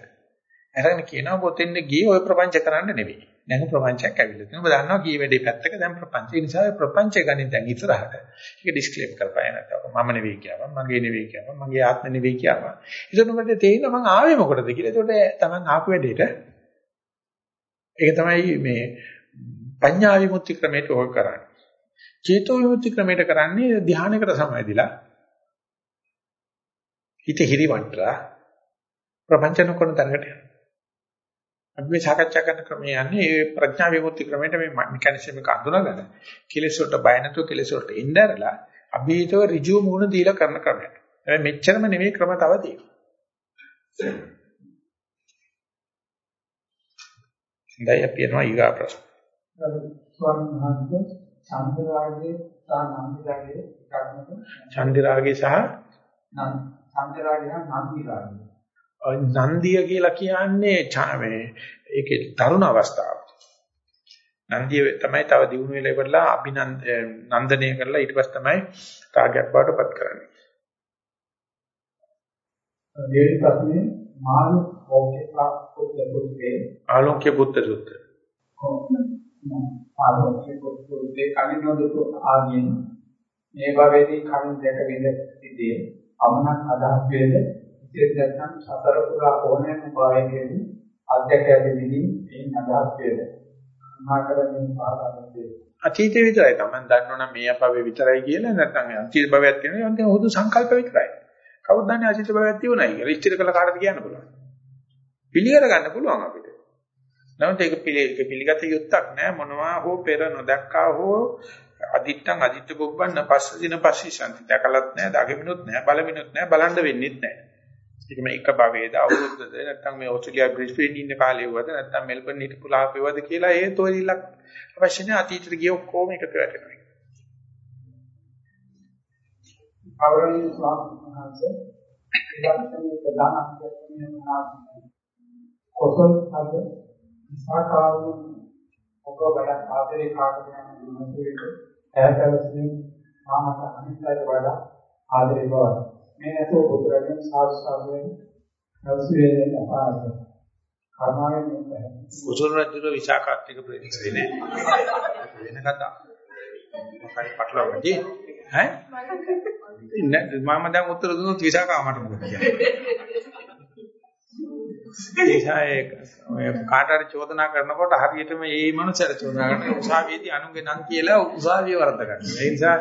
අරගෙන කියනවා පොතෙන්ද ගියේ ওই ප්‍රපංච කරන්න නෙවෙයි. දැන් ප්‍රපංචයක් ඇවිල්ලා තියෙනවා. ඔබ දන්නවා කී වැඩේ පැත්තක දැන් ප්‍රපංච. ඒ නිසා ප්‍රපංචය ගනින් දැන් ඉස්සරහට. ඒක ඩිස්ක්ලේම් කරපෑ නැත්නම් මම නෙවෙයි කියනවා. මගේ නෙවෙයි කියනවා. මගේ ආත්ම නෙවෙයි කියනවා. ඒකට මට තේරෙනවා මං ආවේ මොකටද කියලා. ඒකට තමන් ආපු වැඩේට ඒක තමයි මේ පඤ්ඤා විමුක්ති ක්‍රමයට ඕක කරන්නේ. චේතෝ විමුක්ති ක්‍රමයට කරන්නේ ධානයකට සමවැදිලා හිත හිරිවන්ටලා ප්‍රපංචන කරන තරකට යනවා. අපි මේ සාකච්ඡා කරන ක්‍රමය යන්නේ මේ ප්‍රඥා විමුක්ති ක්‍රමයට මේ මෙකැනිසම් එක අඳුනගෙන කෙලෙස් වලට බය නැතුව කෙලෙස් වලට ඉnderලා අභීතව ඍජු මුහුණ දීලා කරන ක්‍රමයක්. හැබැයි මෙච්චරම නෙමෙයි ක්‍රම තව තියෙනවා. හොඳයි අපි යනවා ඊගා ප්‍රශ්න. චන්ද්‍රාගයේ සහ? චන්දිරාගේ සහ නන්දිරාගය. නන්දිය කියලා කියන්නේ ච- මේ ඒකේ තරුණ අවස්ථාව. නන්දිය තමයි තව දිනු වෙලා ඉවරලා අභිනන්ද නන්දනය කරලා ඊට පස්සේ තමයි රාගයක් බවට පත් කරන්නේ. දෙවි ප්‍රශ්නේ මානු ඕකේ පාපොත් ලැබුවේ ආලෝක්‍ය බුද්ධ සූත්‍ර. ආලෝකයේ පොත්පොතේ කලිනොදතු ආදීන් මේ භවයේදී කලින් දැකගෙන සිටී අමනක් අදහස් වේද විශේෂ නැත්නම් සතර පුරා ඕනෑම භවයකදී අධ්‍යක්ෂය දෙමින් මේ අදහස් වේද මාකරමින් පාරාදේ අතීතේ විතරයි තමයි දන්නවනම් මේ අපවේ විතරයි කියලා නැත්නම් අතීත භවයක් තියෙනවා යන්නේ හුදු සංකල්ප විතරයි. කවුද දන්නේ අතීත භවයක් තියුණයි කියලා. ඉස්තිර කළ කාටද කියන්න පුළුවන්. පිළිගර ගන්න පුළුවන් අපිට. නමුත් ඒක පිළිග පිළිගත යුත්තක් නෑ මොනවා හෝ පෙර නොදක්කා හෝ අදිත්තං අදිත්‍ය බුබ්බන්න පස්ස දින පස්සේ ශාන්ති දැකලත් නෑ දකිමිනුත් නෑ බලමිනුත් නෑ බලන්න වෙන්නෙත් නෑ. ඒක මේ එක භවයේද අවුරුද්දද නැත්නම් මේ ඕස්ට්‍රේලියා බ්‍රිස්බේන් ඉන්න කාලේ වුවද නැත්නම් මෙල්බන් හිටපු ලාපේවද කියලා ඒ තොරිලක් අවශ්‍ය නැහැ අතීතෙට ගිය ඔක්කොම එකතු වෙනවා. අවරණීය ස්වාමීන් වහන්සේ ඉලක්කමේ ප්‍රධාන අධ්‍යක්ෂණය වුණා කොසල් අද විසාකාවෙන් ඔබ වැඩ ආදරේ කාටද යන විමසුවේක ඈතවසින් මාමත අනිත්‍යයට වඩා ආදරේ බව මේ ඇතෝ පුත්‍රයන් සාදු සාදුවෙන් නවසුවේ අපාරයි කර්මාවෙන් මේ කුසල රජුගේ විසාකාත්තික ප්‍රතිසරේ නෑ. වෙන කතා. මොකයි පටලවන්නේ? ඈ? නෑ මම දැන් උත්තර දුන්නොත් විසාකා මට මොකද කියන්නේ? ඒසායේ කාට හරි චෝදනා කරනකොට හරියටම මේ මනුස්සයර චෝදනා කරන උසාවියේදී අනුගේ නම් කියලා උසාවිය වරද්ද ගන්නවා. ඒ නිසා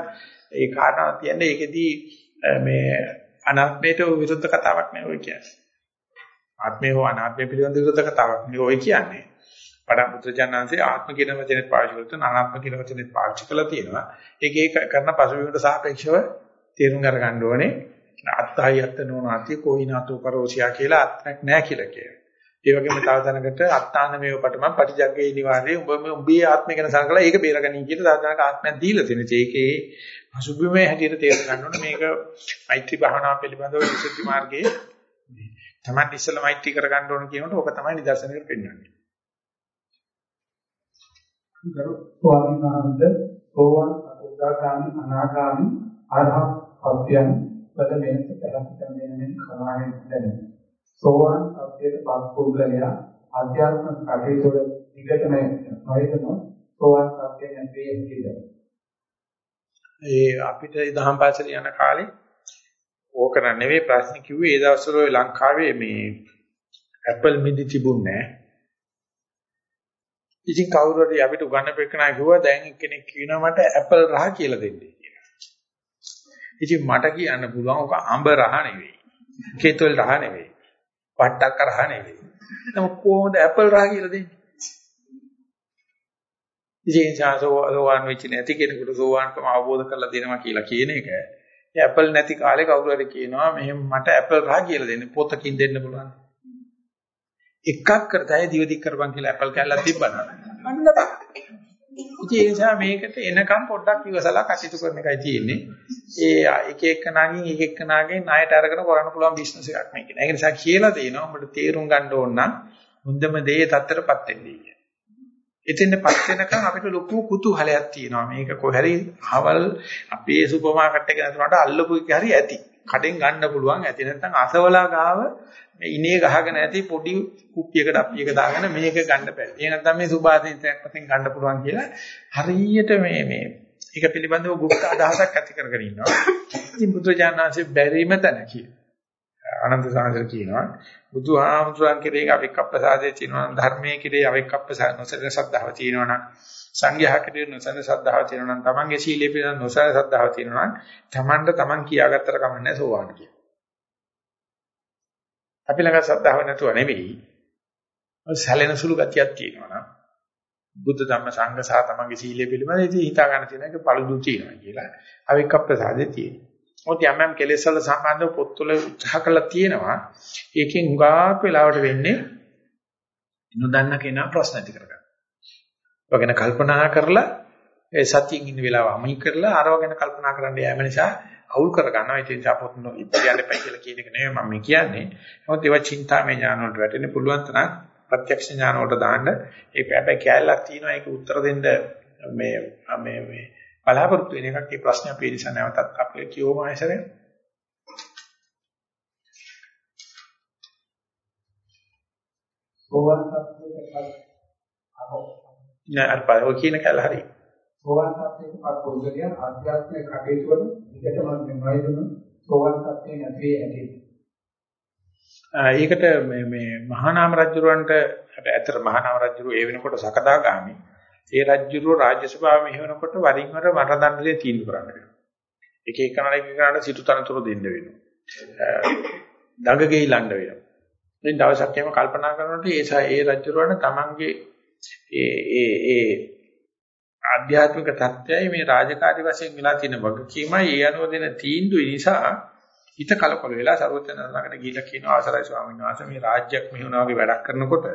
ඒ කාරණා කියන්නේ ඒකෙදී මේ අනාත්මයට විරුද්ධ කතාවක් නෙවෙයි ඔය කියන්නේ. ආත්මය හෝ අනාත්මය පිළිබඳ විරුද්ධ කතාවක් නෙවෙයි ඔය කියන්නේ. පඩම් පුත්‍රජානන්සේ ආත්ම කියන වචනේ පාවිච්චි කරලා අනාත්ම කියන වචනේ පාවිච්චි කරලා තියෙනවා. ඒක ඒක කරන පසුබිමට සාපේක්ෂව තේරුම් අරගන්න ඕනේ. අත්තයි අත්ත නොනාති කොයිනාතෝ කරෝසියා කියලා ආත්මයක් නැහැ කියලා කියනවා. ඒ වගේම තව තැනකට අත්තාන මේව පටම පටිජග්ගේ නිවාරේ උඹ මේ උඹේ ආත්මය ගැන සලකලා ඒක බේරගනී කියලා තව තැනක ආත්මයක් දීලා තියෙනවා. ඒකේ පසුබිමේ හැටියට තේරුම් ගන්න ඕනේ මේක මෛත්‍රී භාවනාව පිළිබඳව විසුද්ධි මාර්ගයේ තමයි ඉස්සෙල්ලා මෛත්‍රී කරගන්න ඕන කියනකොට ඕක තමයි නිදර්ශනයකට පෙන්වන්නේ. ගරු ස්වාමීන් වහන්සේ සෝවන් අකුදාගාමි අනාගාමි අරහත් පත්‍යයන් වල වෙනස පැහැදිලි කරගෙන කලාවෙන් දැනෙනවා. සෝවන් පත්‍යයට පත් පුද්ගලයා අධ්‍යාත්මික කටයුතු වල විගතම නොයතන සෝවන් පත්‍යයෙන් වේදිකද. ඒ අපිට දහම් පාසල යන කාලේ ඕක නෙවෙයි ප්‍රශ්න කිව්වේ ඒ දවස්වල ඔය ලංකාවේ මේ Apple මිදි තිබුණේ නැහැ. ඉතින් කවුරු හරි අපිට උගන්වපෙන්නා කිව්වා දැන් කෙනෙක් කියනවා මට Apple රහ කියලා දෙන්නේ කියලා. ඉතින් මට කියන්න පුළුවන් ඔක අඹ රහ නෙවෙයි. කේතොල් රහ නෙවෙයි. වට්ටක් රහ නෙවෙයි. නමුත් කොහොමද Apple රහ කියලා දෙන්නේ? ඉතින් සෝවාන් වෙච්ච නැති කෙනෙකුට සෝවාන්කම අවබෝධ කරලා දෙනවා කියලා කියන එක. ඒ Apple නැති කාලේ කවුරු හරි කියනවා මෙහෙම මට Apple රහ කියලා දෙන්න පොතකින් දෙන්න පුළුවන්. එකක් කරතයි දිවදික් කරපන් කියලා Apple කැල්ලක් තිබ්බනම් අන්න බා. ඉතින් ඒ නිසා මේකට එනකම් පොඩ්ඩක් ඉවසලා කටයුතු කරන එකයි තියෙන්නේ. ඒ එක එක නාගින් එක එක නාගෙන් ණයට අරගෙන කරන්න පුළුවන් බිස්නස් එකක් මේක. ඒක නිසා කියලා තියෙනවා ඔබට තේරුම් ගන්න ඕන නම් මුන්දම දේ තත්තරපත් වෙන්නේ කියලා. එතෙන්පත් වෙනකන් අපිට ලොකු කුතුහලයක් තියෙනවා. මේක කොහරි අවල් අපේ සුපර් මාකට් එකේ නැතුනට අල්ලපු එක හරි ඇති. කඩෙන් ගන්න පුළුවන් ඇති. නැත්නම් අසවලා ගාව මේ ඉනේ ගහගෙන ඇති පොඩි කුප්පියකට අප්පියක දාගෙන මේක ගන්න බෑ. ඒ නැත්නම් මේ සුභාසිතයක් වශයෙන් ගන්න පුළුවන් කියලා හරියට මේ මේ ඒක පිළිබඳව গুপ্ত අදහසක් ඇති කරගෙන ඉන්නවා. ඉතින් බුදුජානනාංශේ බැරිම තැන කියන. ආනන්ද සාගර කියනවා බුදුහාමුදුරන් කෙරේ අවික්කප්පසාදේ තියෙනවා නම් ධර්මයේ කෙරේ අවික්කප්පසාද නොසලෙන සද්ධාව තියෙනවා නම් සංඝයා කෙරේ නොසලෙන සද්ධාව තියෙනවා නම් තමන්ගේ සීලයේ පිළිබඳ නොසලෙන සද්ධාව තියෙනවා නම් තමන්ට තමන් කියාගත්තට කමන්නේ සෝවාන් කියන. අපි ළඟ සද්ධාව නැතුව නෙවෙයි. සැලෙන සුළු ගතියක් තියෙනවා නම් බුද්ධ ධම්ම සංඝ සහ තමන්ගේ සීලය පිළිබඳ ඉතින් හිතා ගන්න තියෙන එක පළුදු තියෙනවා කියලා. අවික්කප්පසාදේ තියෙනවා. මොකද යම් යම් කෙලෙස් වල සම්බන්ධව පොත්වල උත්සාහ කළා තියෙනවා. ඒකෙන් හුඟක් වෙලාවට වෙන්නේ නොදන්න කෙනා ප්‍රශ්න ඇති කරගන්න. වගේන කල්පනා කරලා ඒ සතියින් ඉන්න වෙලාව අමහි කරලා අරව ගැන කල්පනා කරන්න යෑම නිසා අවුල් කර ගන්නවා. ඒ නිසා අපොත් ඉපදියන්න එපා කියලා කියන එක නෙමෙයි මම කියන්නේ. නමුත් ඒවා චින්තාමය ඥාන වලට වැටෙන්න පුළුවන් තරම් ප්‍රත්‍යක්ෂ ඥාන වලට දාන්න. ඒක හැබැයි කැලලක් තියෙනවා. ඒක උත්තර දෙන්න මේ මේ මේ බලාපොරොත්තු වෙන එකක්. ඒ ප්‍රශ්න අපි නිසා නැවතත් අපේ කියවම ආයසරේ අහෝ. නෑ අර පාරෝ කියන කැල හරි සෝවන් සත්‍යයකට පුද්ගලයන් ආධ්‍යාත්මික කටයුතු වල විකටම නොයදුණු සෝවන් සත්‍යය නැති ඇති. ඒකට මේ මේ මහානාම රජුරවන්ට හැබැයි ඇත්තට මහානාම රජුරු ඒ වෙනකොට සකදාගාමි ඒ රජුරු රාජ්‍ය සභාව මෙහෙවනකොට වරින් වර මරදණ්ඩලේ තීන්දුව කරන්න වෙනවා. එක එක කෙනෙක් කෙනාට සිටු තනතුරු දෙන්න වෙනවා. දඟගෙයි ලණ්ඩ වෙනවා. ඉතින් දවසක් එහෙම කල්පනා කරනකොට ඒ ඒ රජුරවන්න තමන්ගේ ඒ ඒ ඒ ආධ්‍යාත්මික தත්ත්වයයි මේ රාජකාරී වශයෙන් වෙලා තියෙන වගකීමයි ඒ අනුව දෙන තීන්දුව නිසා හිත කලකොල වෙලා සර්වඥාණන්කට ගිහිල්ලා කියන අවසරයි ස්වාමීන් වහන්සේ මේ රාජ්‍යයක් මෙහෙවනා වගේ වැඩක් කරනකොට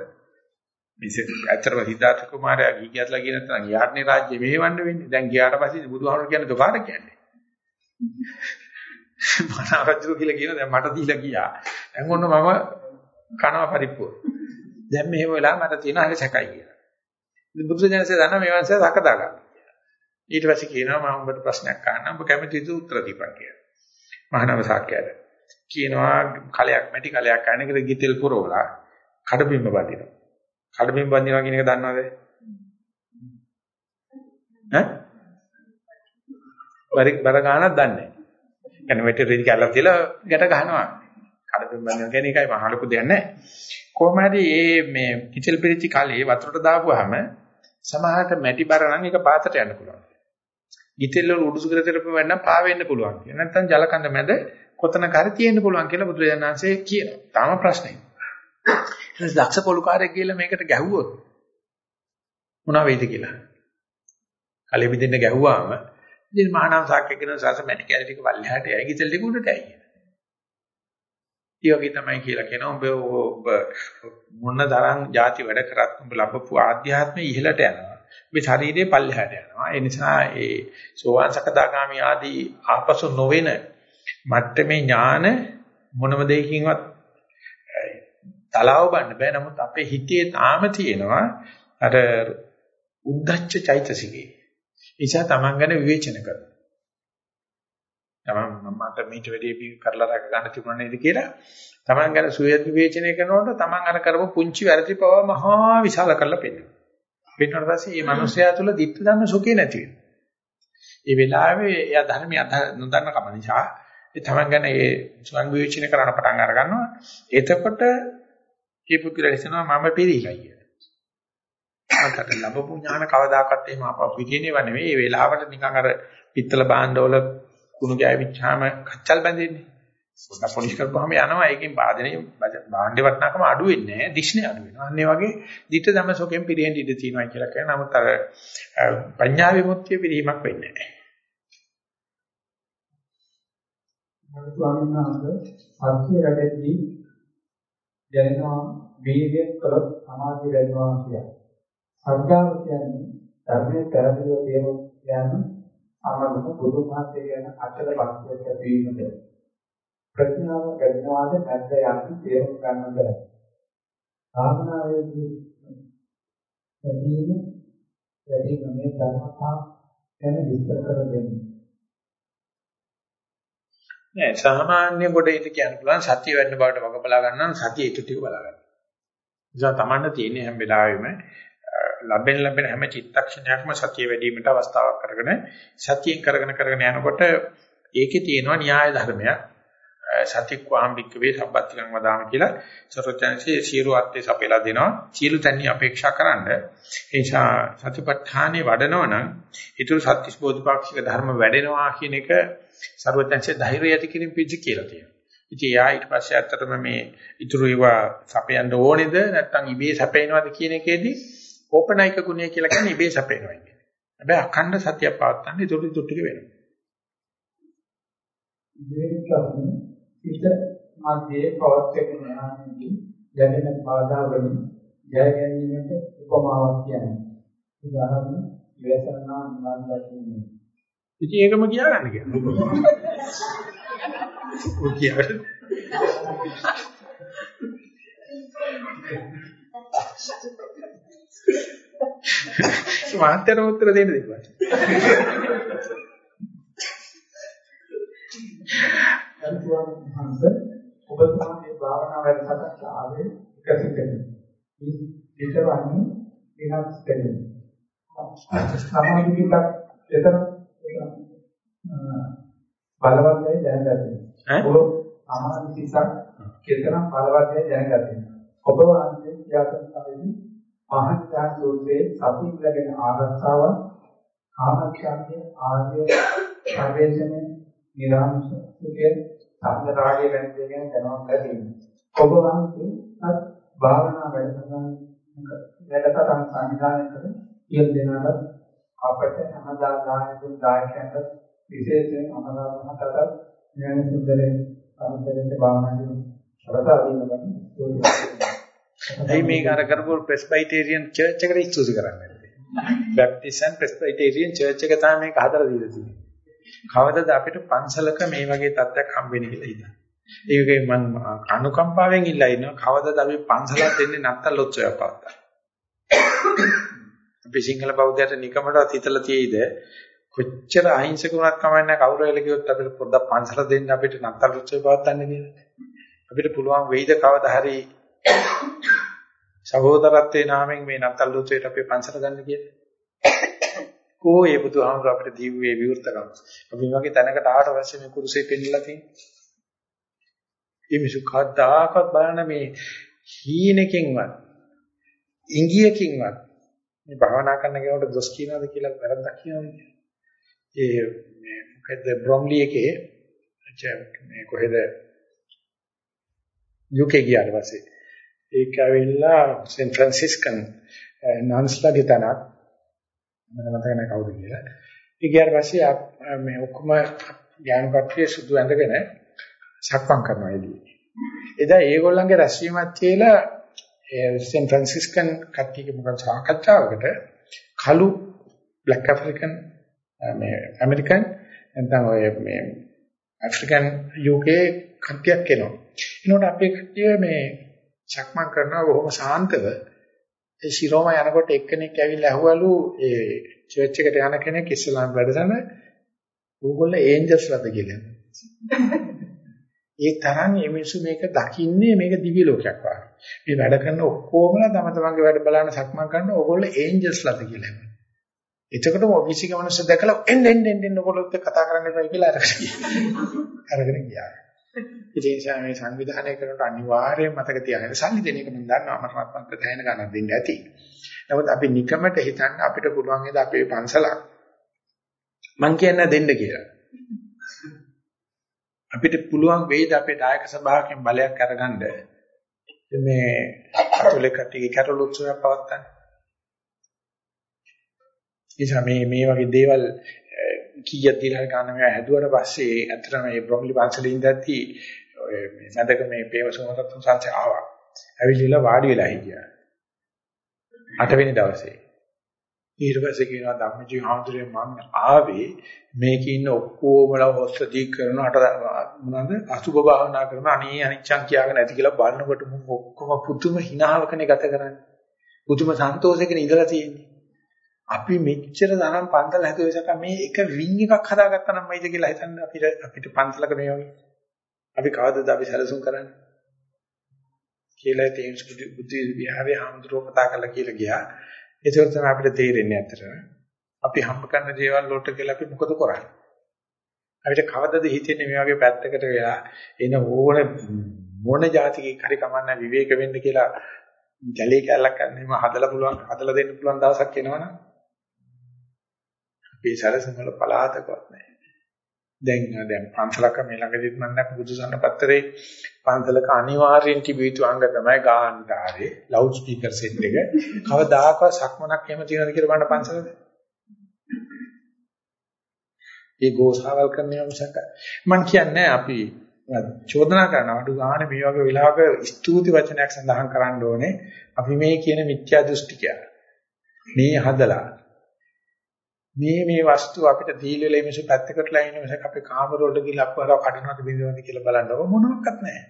මිස ඇත්තටම සිද්ධාර්ථ කුමාරයා ගිහි ගියත්ලා කියන තරම් යාඥේ රාජ්‍ය මෙහෙවන්න වෙන්නේ. දැන් ගියාට පස්සේ බුදුහාමුදුරු කියන්නේ තොකාට කියන්නේ. මනාරජු කියලා කියන දැන් මට දීලා ගියා. දැන් ඔන්න මම කනවා පරිප්පුව. දැන් මෙහෙම වෙලා මට තියෙන හරි සැකයි කියලා. ඉතින් බුදුසෙන්සේ දන්නා මේ වංශය සකදා ගන්න. ඊට පස්සේ කියනවා මම ඔබට ප්‍රශ්නයක් අහන්නම් ඔබ කැමති දු උත්තර දීපන් කියලා. මහානව සාක්‍යයට. කියනවා කලයක් මැටි කලයක් අනේකට ගිතෙල් පුරවලා කඩපින්ම බදිනවා. කඩපින් බඳිනවා කියන එක දන්නවද? ඈ? බර බර ගන්නක් දන්නේ නැහැ. يعني මෙතන රිදි කැල්ලක් තියලා ගැට ගහනවා. කඩපින් බඳිනවා කියන එකයි මහ ලොකු දෙයක් නැහැ. කොහොම හරි මේ මේ කිචල් පිරිච්ච කලේ වතුරට දාපුවාම සමහරට මැටි බර නම් ඒක පාතට යන්න පුළුවන්. ගිතෙල් වල උඩුසු කර කරපු වෙන්නම් පා වෙන්න පුළුවන්. නැත්නම් ජල කඳ මැද කොතනක හරි තියෙන්න පුළුවන් කියලා බුදුරජාණන් වහන්සේ කියනවා. තාම ප්‍රශ්නේ. ඊට දක්ෂ පොලුකාරයෙක් ගිහලා මේකට ගැහුවොත් මොනවා වෙයිද කියලා. කලෙ බින්දෙන්න ගැහුවාම ඉතින් මහානාම සාක්‍ය කියන සාස මැටි කැලේ ටික පල්ලෙහාට යයි ගිතල් ටික උඩට යයි. ඒ වගේ තමයි කියලා කියනවා ඔබ ඔබ මොන තරම් ಜಾති වැඩ කරත් ඔබ ලබපු ආධ්‍යාත්මය ඉහළට යනවා. ඔබේ ශරීරයේ පල්ලෙහාට යනවා. ඒ නිසා ඒ සෝවාන් සකදාගාමි ආදී ආපසු නොවන මට්ටමේ ඥාන මොනම දෙයකින්වත් තලාව බන්න බෑ. නමුත් අපේ හිතේ තාම තියෙනවා අර උද්දච්ච චෛතසිකේ. නිසා Taman ගැන විවේචන කරනවා. Taman මට මේට වැඩි කරලා රැක ගන්න තිබුණා නේද කියලා Taman ගැන සුවයත් විවේචනය කරනකොට Taman අර කරපු පුංචි වැරදි පව මහා විශාල කරලා පෙන්නනවා. පෙන්වන පස්සේ මේ මිනිස්යා තුළ ditth ධම්ම සුඛේ නැති වෙනවා. ඒ වෙලාවේ එයා ධර්මය නොදන්න කම නිසා ඒ Taman ගැන ඒ ස්වං විවේචනය කරන්න පටන් අර ගන්නවා. එතකොට ඒ පුදුරලා හිතනවා මම පිළිලා කියලා. අකට ලැබපු ඥාන කවදාකවත් එහෙම අප පිටිනේව නෙවෙයි. ඒ වෙලාවට නිකන් අර පිත්තල භාණ්ඩවල කුණු ගෑවිච්චාම කච්චල් බැඳෙන්නේ. පොඩ්ඩක් පොලිෂ් කරපුවාම යනවා. ඒකෙන් වාදනයේ භාණ්ඩේ වටනකම අඩු වෙන්නේ නැහැ. දිෂ්ණේ අඩු වෙනවා. අන්න ඒ වගේ ditta දමසෝකෙන් පිරෙහෙන් ඉඳ තියෙනවා කියලා කියන නමුත් අර පඤ්ඤා විමුක්තිය පිරීමක් වෙන්නේ නැහැ. ස්වාමීන් වහන්සේ සත්‍ය රැකෙද්දී දැනෙනවා වීර්යය කළොත් සමාධිය වැඩිනවා කියලා. සද්ධාව කියන්නේ ධර්මයේ පැහැදිලිව තේරුම් ගන්න සමගම බුදු මහත්ය කියන අචල භක්තියක් ඇති වීමද ප්‍රඥාව වැඩිනවාද නැද්ද යන්න තේරුම් ගන්නද භාවනාවේදී වැඩිම වැඩිම මේ ධර්මතා ගැන විස්තර කර දෙන්න. නෑ සාමාන්‍ය කොටේට කියන්න පුළුවන් සතිය වෙන්න බවට වග බලා ගන්න සතිය ඊට ටික බලා ගන්න. නිසා තමන්න තියෙන හැම වෙලාවෙම ලැබෙන ලැබෙන හැම චිත්තක්ෂණයක්ම සතිය වැඩිවීමට අවස්ථාවක් කරගෙන සතියෙන් කරගෙන කරගෙන යනකොට ඒකේ තියෙනවා න්‍යාය ධර්මයක්. සතික්වාම්බික වේ සම්බත්තිකං වදාම කියලා සරෝජනසේ සියලු අත්ේ සපෙලා දෙනවා. සියලු තැන්හි අපේක්ෂා කරන්න. ඒ නිසා සතිපට්ඨානේ වඩනවා නම් ඊටු සත්‍තිස් බෝධිපාක්ෂික ධර්ම වැඩෙනවා කියන එක සර්වඥාන්සේ ධෛර්යය ඇති කිරීම පිළිදි කියලා තියෙනවා. ඉතින් යා ඊට පස්සේ ඇත්තටම මේ ඊතුරු ඒවා සපයන්න ඕනේද නැත්නම් ඉබේ සපේනවද කියන එකේදී ඕපනයික ගුණය කියලා කියන්නේ ඉබේ සපේනවා කියන්නේ. හැබැයි අඛණ්ඩ සතිය පවත්තන්න ඊටු ඊටු ටික වෙනවා. ඉදිරියට ප්‍රශ්නේ හිත මැදේ පවත්වගෙන යනාදී දැනෙන බාධා වලින් ජය ගැනීමට උපමාවක් කියන්නේ. උදාහරණ විවසනා නිවන් දකින්නේ. ඉතින් ඒකම කියාගන්න කියනවා. ඔය කියන්නේ. මාත්‍තර උත්තර දෙන්න දෙපා. ඔබ තමයි භාවනා වැඩසටහනට ආවේ එක සිටකින්. ඊටවන්නේ වෙනස් දෙන්නේ. සමාධියකට එතන බලවත්යි දැනගන්න. ඔබ සමාධි සිතක් කෙතරම් බලවත්යි දැනගන්න. ඔබ වහන්සේ ක්‍රියාත්මකවදී මහත්යා සූත්‍රයේ සතිපලගෙන ආරක්ෂාව කාමක්ෂාන්තිය ආර්ය පරිවේශනයේ නිරාමසකයේ සංගරාගය වෙන දෙයෙන් දැනුම් ගන්න. ඔබ වහන්සේ අත් භාවනා වැඩසටහන වැඩසටහන් සංවිධානය කර කියන දෙනාට අපට හැමදා ගායකුන් දායකයන්ට විශේෂයෙන් අමරාමහතට ඥාන සුන්දරේ අන්තරේ භාවනාවේ සලසා දීම ඇයි මේක අර කරපු ප්‍රෙස්බයිටේරියන් චර්ච් එකට ඉස්තුසි කරන්නේ? බැප්ටිස්ට් ප්‍රෙස්බයිටේරියන් චර්ච් එක තමයි මේක හදලා දීලා තියෙන්නේ. කවදද අපිට පන්සලක මේ වගේ තත්ත්වයක් හම්බෙන්නේ කියලා හිතන්න. ඒකේ මම අනුකම්පාවෙන් ඉල්ලා ඉන්නවා කවදද අපි පන්සලක් දෙන්නේ නැත්තම් ලොච්චයක් පවත්තා. අපි සිංහල බෞද්ධයට නිකමටවත් හිතලා තියෙයිද කොච්චර අහිංසක වුණත් කමන්නේ නැහැ කවුරු වෙල කිව්වොත් අපිට පොඩ්ඩක් පන්සල දෙන්න අපිට නැත්තම් ලොච්චය පවත්තන්න කියලා. අපිට පුළුවන් වෙයිද කවදා හරි සහෝදරත්වයේ නාමයෙන් මේ නැත්තම් ලොච්චයට අපි පන්සල ගන්න කියලා. කෝ ඒ බුදුහාමුදුර අපිට දීුවේ විවෘතකම්. අපි මේ වගේ තැනකට ආවට පස්සේ මේ කුරුසේ පෙන්නලා තියෙනවා. මේ මිසු කද්දාකත් බලන මේ හීනකින්වත් ඉංගියකින්වත් මේ භාවනා කරන කෙනෙකුට දොස් කියනවාද කියලා වැරද්දක් කියනවාද ඒ මේ මොකද බ්‍රොම්ලි එකේ මේ කොහෙද UK ගියාට පස්සේ ඒක ඇවිල්ලා සෙන් ෆ්‍රැන්සිස්කන් නන්ස්ලාගේ තැනක් මම මතක නැහැ කවුද කියලා. ඒ ගියාට පස්සේ මේ ඔක්කොම ඥාන කට්ටිය සුදු ඇඳගෙන සක්මන් කරනවා එළියේ. එදා ඒගොල්ලන්ගේ රැස්වීමක් කියලා සෙන් ෆ්‍රැන්සිස්කන් කට්ටියගේ මොකක්ද සාකච්ඡාවකට කළු බ්ලැක් ඇෆ්‍රිකන් මේ ඇමරිකන් නැත්නම් ඔය මේ ඇෆ්‍රිකන් UK කට්ටියක් එනවා. එනකොට අපේ කට්ටිය මේ සක්මන් කරනවා බොහොම සාන්තව ඒ ශිරෝම යනකොට එක්කෙනෙක් ඇවිල්ලා ඇහුවලු ඒ චර්ච් එකට යන කෙනෙක් ඉස්ලාම් වැඩසන ඕගොල්ලෝ ඒන්ජල්ස්ලාද කියලා. ඒ තරම් මේ මිනිස්සු මේක දකින්නේ මේක දිව්‍ය ලෝකයක් වගේ. මේ වැඩ කරන ඔක්කොමලා තම තමන්ගේ වැඩ බලන සක්මන් කරන ඕගොල්ලෝ ඒන්ජල්ස්ලාද කියලා. එතකොටම ඔෆිස් එකේ මිනිස්සු දැකලා එන්න එන්න එන්න ඔයගොල්ලෝ කතා කරන්න එපා කියලා අරගෙන ගියා. අරගෙන ගියා. ඉතින් මේ සංවිධානය කරනකොට අනිවාර්යයෙන් මතක තියාගන්න සල්ලි දෙන එක මම දන්නවා අමරණත්මත් දැහැන ගන්නක් දෙන්න ඇති. නමුත් අපි නිකමට හිතන්න අපිට පුළුවන් නේද අපේ පන්සලක් මං කියන්නේ දෙන්න කියලා. අපිට පුළුවන් වෙයිද අපේ දායක සභාවකින් බලයක් අරගන්න මේ කතෝලික කට්ටියගේ කැටලොග් උත්සවයක් පවත්වන්න. නිසා මේ මේ වගේ දේවල් කීයක් දීලා ගන්න මේවා හැදුවට පස්සේ ඇත්තටම මේ බ්‍රොම්ලි පන්සලේ ඉඳද්දී ඔය මේ මැදක මේ පේවසෝමරත් සංසය ආවා. ඇවිල්ලා වාඩි වෙලා හිටියා. අටවෙනි දවසේ. ඊට පස්සේ කියනවා ධම්මජී හාමුදුරුවෝ මම ආවේ මේකේ ඉන්න ඔක්කොමලා හොස්සදී කරන අට මොනවාද අසුබ භාවනා කරන අනේ අනිච්චං කියාගෙන ඇති කියලා බලනකොට මම ඔක්කොම පුදුම හිනාවකනේ ගත කරන්නේ. පුදුම සන්තෝෂයකින් ඉඳලා තියෙන්නේ. අපි මෙච්චර තරම් පන්සල් හැදුවේසක මේ එක වින් එකක් හදාගත්තා නම් මයිද කියලා හිතන්න අපිට අපිට පන්සලක මේ වගේ. අපි කවදද අපි සැලසුම් කරන්නේ? කියලා තේන්ස් බුද්ධ විහාරයේ හාමුදුරුවෝ කතා කරලා කියලා ගියා. ඒක තමයි අපිට තේරෙන්නේ අතට. අපි හම්බ කරන දේවල් වලට කියලා අපි මොකද කරන්නේ? අපිට කවදද හිතෙන්නේ මේ වගේ පැත්තකට වෙලා එන ඕන මොන જાතිකේ හරි කමන්න විවේක වෙන්න කියලා ජලයේ කැලක් ගන්නෙම හදලා පුළුවන් හදලා දෙන්න පුළුවන් දවසක් එනවනම් අපේ සැලසුම් වල පලාතකවත් නැහැ. දැන් දැන් පන්සලක මේ ළඟදිත් මම දැක්ක බුදුසන්න පත්‍රේ පන්සලක අනිවාර්යෙන් තිබිය යුතු අංග තමයි ගාන්ධාරේ ලවුඩ් ස්පීකර් සෙට් එක. කවදාකවත් සක්මනක් එහෙම තියනද කියලා බලන්න පන්සලද? ඒ ගෝසාවල් කරන මිසක මම කියන්නේ අපි චෝදනා කරන අඩු ගන්න මේ වගේ වෙලාවක ස්තුති වචනයක් සඳහන් කරන්න ඕනේ. අපි මේ කියන මිත්‍යා දෘෂ්ටිකය. මේ හදලා මේ මේ වස්තු අපිට දීලා ඉමේෂ පැත්තකටලා ඉන්න මිසක් අපේ කාමර වලට ගිහලා අප්පරව කඩනවද බින්දවද කියලා බලන්නකො මොනවත් නැහැ.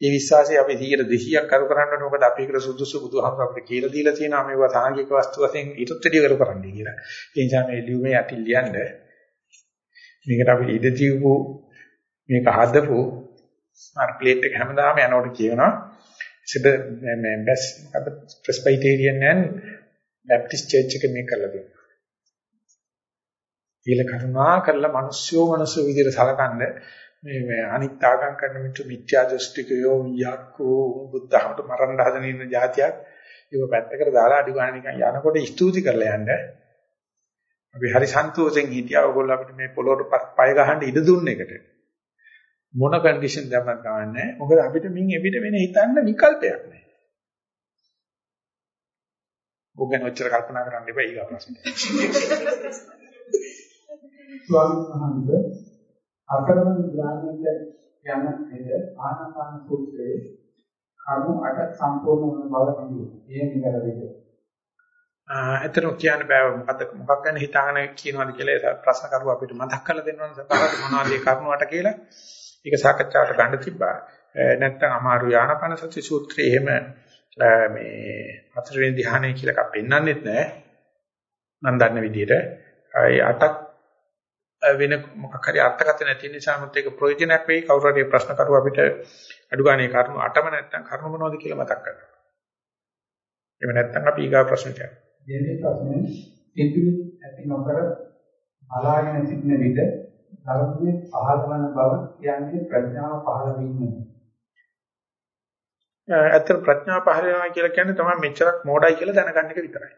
මේ විශ්වාසය අපි 100 200ක් කරු කරන්න ඕනේ මොකද අපි ඒකට සුදුසු බුදුහාමර අපිට කියලා දීලා තියෙනවා මේවා සාංගික වස්තු වශයෙන් ඊටත් වැඩි කරු කරන්නයි කියලා. ඒ නිසා මේ ලියුමේ යටි ලියන්න මේකට අපි ඉඳ ජීවු මේක හදපු ස්මාර්ට් ප්ලේට් එක හැමදාම යනකොට කියනවා සිට මේ බැස් අප ප්‍රෙස්බයිටේරියන් and බැප්ටිස්ට් චර්ච් එක මේක කරලා දෙනවා. ඊළ කරුණා කරලා මිනිස්සුયો මිනිස්සු විදිහට සලකන්නේ මේ මේ අනිත් ආගම් කරන මිත්‍ර මිත්‍යා දෘෂ්ටිකයෝ යක්කෝ බුද්ධහමට මරන්න හදන ඉන්න જાතියක් ඒක පැත්තකට දාලා අඩි ගන්න නිකන් යනකොට ස්තුති කරලා යන්න. අපි හරි සන්තෝෂෙන් හිටියා. ඔයගොල්ලෝ අපිට මේ පොළොවට පය ගහන්න ඉඩ දුන්න එකට. මොන කන්ඩිෂන් දැම්මත් ගන්නෑ මොකද අපිට මින් එවිට වෙන හිතන්න විකල්පයක් නැහැ. ඔබෙන් ඔච්චර කල්පනා කරන්න එපා. ඊගා ප්‍රශ්නේ. ස්වාමීන් වහන්සේ අකරණ ධ්‍යානයට යන විට ආනාපාන සූත්‍රයේ කර්ම අට සම්පූර්ණ වන බව හිතේ. එය නිවැරදිද? අතන කියන්න බෑ මොකද මොකක් ගැන හිතාගෙන කියනවාද කියලා ප්‍රශ්න කරුවා අපිට මතක් කරලා දෙන්නවනේ සපාරට මොනවද ඒ කරුණාට කියලා. ඒක සාකච්ඡාවට ගන්න තිබ්බා. නැත්තම් අමාරු යානපන සති සූත්‍රයේ එහෙම මේ හතරවෙනි ධ්‍යානය කියලා එකක් පෙන්වන්නෙත් නෑ. මම දන්න විදිහට. ඒ අටක් වෙන මොකක් හරි අර්ථකථන නැති නිසා මුත් ඒක ප්‍රයෝජනක් වෙයි කවුරු හරි ප්‍රශ්න කරුවා අපිට අඩු ගානේ කරුණු අටම නැත්නම් කරුණු මොනවද කියලා මතක් කරගන්න. එහෙම නැත්නම් අපි ඊගා ප්‍රශ්නට යමු. දෙවෙනි ප්‍රශ්නේ සිතුවිලි ඇති නොකර බලාගෙන සිටින විට ධර්මයේ පහළ වන බව කියන්නේ ප්‍රඥාව පහළ වීමයි. ඇත්තට ප්‍රඥාව පහළ වෙනවා කියලා කියන්නේ තමයි මෙච්චරක් මෝඩයි කියලා දැනගන්න එක විතරයි.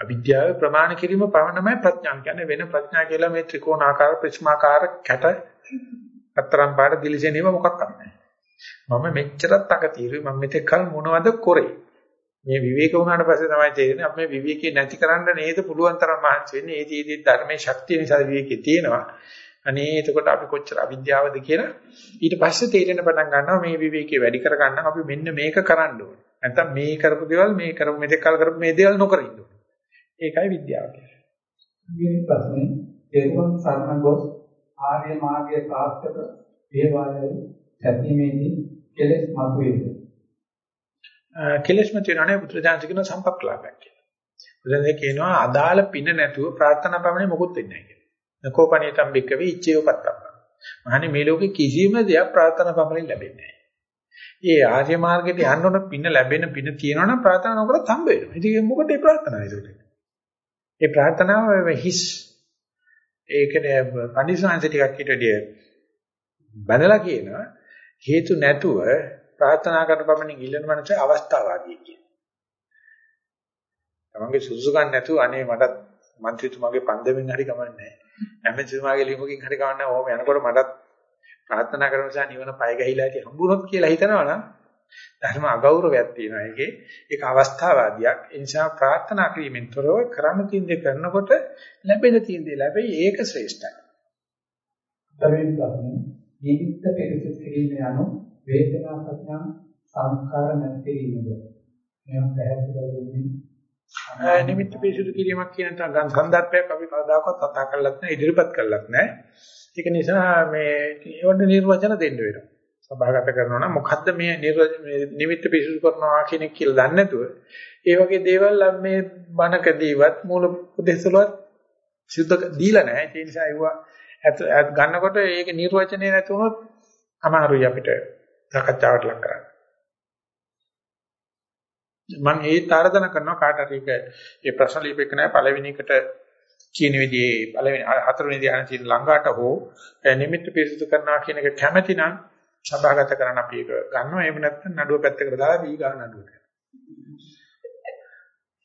අවිද්‍යාව ප්‍රමාණ කිරීම පමණමයි ප්‍රඥා කියන්නේ වෙන ප්‍රඥා කියලා මේ ත්‍රිකෝණාකාර ප්‍රිස්මාකාර කැට අතරම් පාඩ දිලිසෙනේව මොකක්වත් නැහැ. මම මෙච්චරත් අකතිරුයි මම මෙතෙක් කල මොනවද කරේ? මේ විවේක වුණාට පස්සේ තමයි තේරෙන්නේ අපි මේ විවේකේ නැති කරන්න නේද පුළුවන් තරම් මහන්සි වෙන්නේ. ඒ තීදී ධර්මයේ ශක්තිය නිසා විවේකේ තියෙනවා. අනේ එතකොට අපි කොච්චර අවිද්‍යාවද කියලා ඊට පස්සේ තේරෙන පටන් ගන්නවා මේ විවේකේ වැඩි කර ගන්න අපි මෙන්න මේක කරන්න ඕනේ. නැත්නම් මේ කරපු දේවල් මේ කරපු මෙතෙක් කල කරපු මේ දේවල් නොකර ඉන්න ඕනේ. ඒකයි විද්‍යාව කියන්නේ. ඊයේ ප්‍රශ්නේ දේවන් සරණ ගොස් ආර්ය මාර්ගයේ ප්‍රාප්තක දේවාලයේ සැතීමේදී කෙලෙස් මතුවේද? කෙලෙස් මතුවනනේ පුත්‍රජාන්ති කියන සම්පක්ලාපයක් කියලා. බුදුන් කියනවා අදාළ පින නැතුව ප්‍රාර්ථනා පමණේ මොකුත් වෙන්නේ නැහැ කියලා. නකෝපණීතම් බික්කවේ ඉච්ඡේව පත්තප්ප. මහන්නේ මේ ලෝකේ කිසිම දෙයක් ප්‍රාර්ථනා පමණින් ලැබෙන්නේ නැහැ. ඒ ආර්ය මාර්ගයට යන්න ඕන පින ලැබෙන පින තියෙනවනම් ප්‍රාර්ථනා නොකරත් හම්බ වෙනවා. ඉතින් මොකටද ඒ ප්‍රාර්ථනා ඒකට? ඒ ප්‍රාර්ථනාව හිස් ඒකට පඬිසාංශ ටිකක් ඊට වැඩිය බඳලා කියනවා හේතු නැතුව ප්‍රාර්ථනා කරන පමණින් ඉල්ලන මනස අවස්ථාවාදී කියන. තමන්ගේ සුසුකන් නැතුව අනේ මටත් മന്ത്രിතුමාගේ පන්දමෙන් හරි කමන්නේ නැහැ. එම්එච්.තුමාගේ ලියුමකින් හරි කමන්නේ නැහැ. ඕම යනකොට මටත් ප්‍රාර්ථනා කරන නිසා නිවන පය ගහිලා ඇති හම්බුනොත් කියලා හිතනවනම් ධර්ම අගෞරවයක් තියෙනවා ඒකේ. ඒක අවස්ථාවාදියක්. ඒ නිසා ප්‍රාර්ථනා කිරීමෙන් තොරව කරන්න තියෙන දේ කරනකොට ලැබෙන තියෙන දේ ලැබෙයි ඒක ශ්‍රේෂ්ඨයි. දෙවෙනි ප්‍රශ්නේ ජීවිත පෙරසිත කිරීම යනු වේදනා ප්‍රඥා සංස්කාර නැතිවීමද? මෙහෙම පැහැදිලි කරගන්නේ නිමිත්ත පිරිසුදු කිරීමක් කියන තන සන්දර්භයක් අපි කවදාකවත් කතා කරලත් නැහැ ඉදිරිපත් කරලත් නැහැ. ඒක නිසා මේ ඒවට නිර්වචන දෙන්න වෙනවා. සභාගත කරනවා නම් මොකද්ද මේ නිමිත්ත පිරිසුදු කරනවා කියන එක කියලා දන්නේ නැතුව ඒ වගේ දේවල් මේ බණකදීවත් මූල උපදේශවලවත් සිද්ධ දීලා නැහැ. ඒ නිසා ඒවා ගන්නකොට ඒක නිර්වචනය නැති වුණොත් අමාරුයි අපිට සාකච්ඡාවට ලක් කරන්න. මම ඒ තරදන කරනවා කාට හරි ඒක ඒ ප්‍රශ්න ලියපෙක නැහැ පළවෙනි එකට කියන විදිහේ පළවෙනි හතරවෙනි ධ්‍යාන තියෙන ළඟාට හෝ නිමිත්ත පිරිසුදු කරනවා කියන එක කැමැති නම් සභාගත කරන්න අපි ඒක ගන්නවා එහෙම නැත්නම් නඩුව පැත්තකට දාලා දී ගන්න නඩුවට.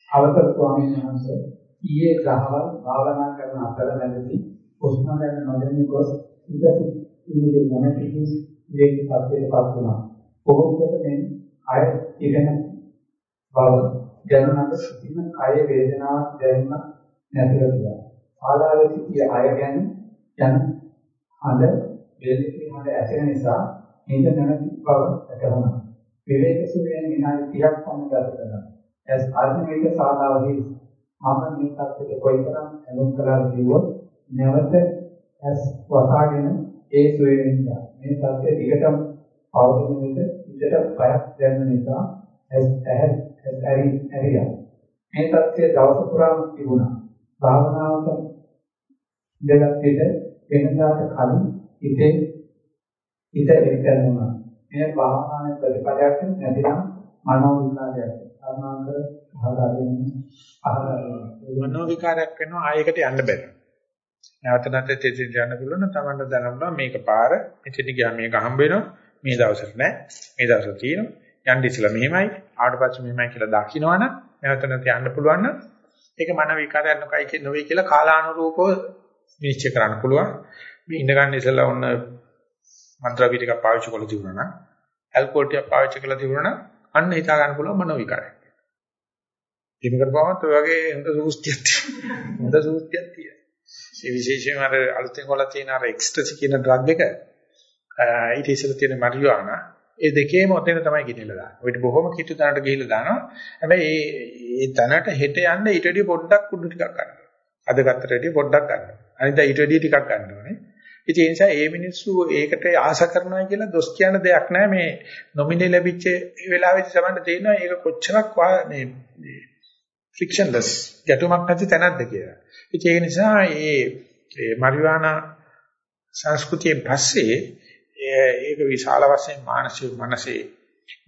අවතර ස්වාමීන් වහන්සේ ඊයේ ගහවල් භාවනා කරන අතරමැදදී උස්ම ගන්න නොදැනී ගොස් ඉඳි ඉන්නේ මොනකින් දෙවි පස්සේපත් වුණා. කොහොමද මේ අය ඉගෙන බව දැනුණාට කිසිම කය වේදනාවක් දැනෙන්න නැතිව ගියා. ආලාවේ සිටිය අය ගැන යන හඳ වේදිකේ හඳ ඇසෙන නිසා නිද නැති බව ඇතනවා. විවේක සුවයෙන් විනාඩි 30ක් පමණ ගත කරනවා. ඇස් අර්ධවේක සාදාවදී මම මේ තත්ත්වයට කොයිතරම් ඇලුම් කළාද කිව්වොත් නැවත ඇස් වසාගෙන ඒ සුවයෙන් මේ තත්ත්වය දිගටම පවතින විට විතර බයක් දැනෙන නිසා ඇස් ඇහැ ඇස් ඇරි ඇරියා. මේ තත්ත්වය දවස පුරාම තිබුණා. භාවනාවක ඉඳගත් විට වෙනදාට කලින් හිතේ හිත එක්කනවා මේ භාවනාවේ ප්‍රතිපලයක් නැතිනම් මනෝ විකාරයක් සාමාන්‍ය භාවනා දෙන්නේ අහලා මනෝ විකාරයක් වෙනවා ආයකට යන්න බැහැ. නැවත නැවත තෙතින් යන්න පුළුවන් තමන්ට දැනනවා මේක පාර මෙතන ගියා මේක හම්බ වෙනවා. මේ දවසට නෑ. මේ දවසට තියෙනවා. යන්න ඉස්සලා මෙහෙමයි. ආවට පස්සේ මෙහෙමයි කියලා දකින්නවනම් නැවත නැවත යන්න පුළුවන් නම් ඒක මන විකාරයක් නොකයි කිය නොවේ කියලා කාලානුරූපව නිශ්චය කරන්න පුළුවන්. මේ ඉඳ ගන්න ඉස්සලා ඔන්න මන්ත්‍රාපී ටිකක් පාවිච්චි කරලා තිබුණා නම් ඇල්කොහොල් ටිකක් පාවිච්චි කරලා තිබුණා නම් අන්න හිතා ගන්න පුළුවන් මනෝ විකාරයක්. එහෙම කරපුවම ඔය වගේ හොඳ සූස්තියක් තියෙනවා. හොඳ සූස්තියක් තියෙනවා. ඒ විශේෂයෙන්ම අර අලුතෙන් වල තියෙන අර එක්ස්ට්‍රසි කියන ඩ්‍රග් එක ඊට ඉස්සෙල්ලා තියෙන මරියුආනා ඒ දෙකේම ඔතන තමයි ගෙනිලා දාන්නේ. ඔයිට බොහොම කිතු තැනට ගිහිල්ලා දානවා. හැබැයි ඒ ඒ තැනට හෙට යන්න ඊට වඩා පොඩ්ඩක් කුඩු ටිකක් ගන්නවා. අද ගත්තට වඩා පොඩ්ඩක් ගන්නවා. අනිත් ඊට වඩා ටිකක් ගන්න ඕනේ. ඉතින් ඒ නිසා මේ මිනිස්සු ඒකට ආස කරනවා කියලා දොස් කියන දෙයක් නැහැ මේ නොමිනේ ලැබිච්ච වෙලාවෙදි සමහරට තේරෙනවා ඒක කොච්චරක් මේ ෆ්‍රික්ෂන්ලස් ගැටුමක් නැති තැනක්ද කියලා. ඉතින් ඒ නිසා මේ මරිවානා සංස්කෘතියෙන් පස්සේ ඒක විශාල වශයෙන් මානසික මනසේ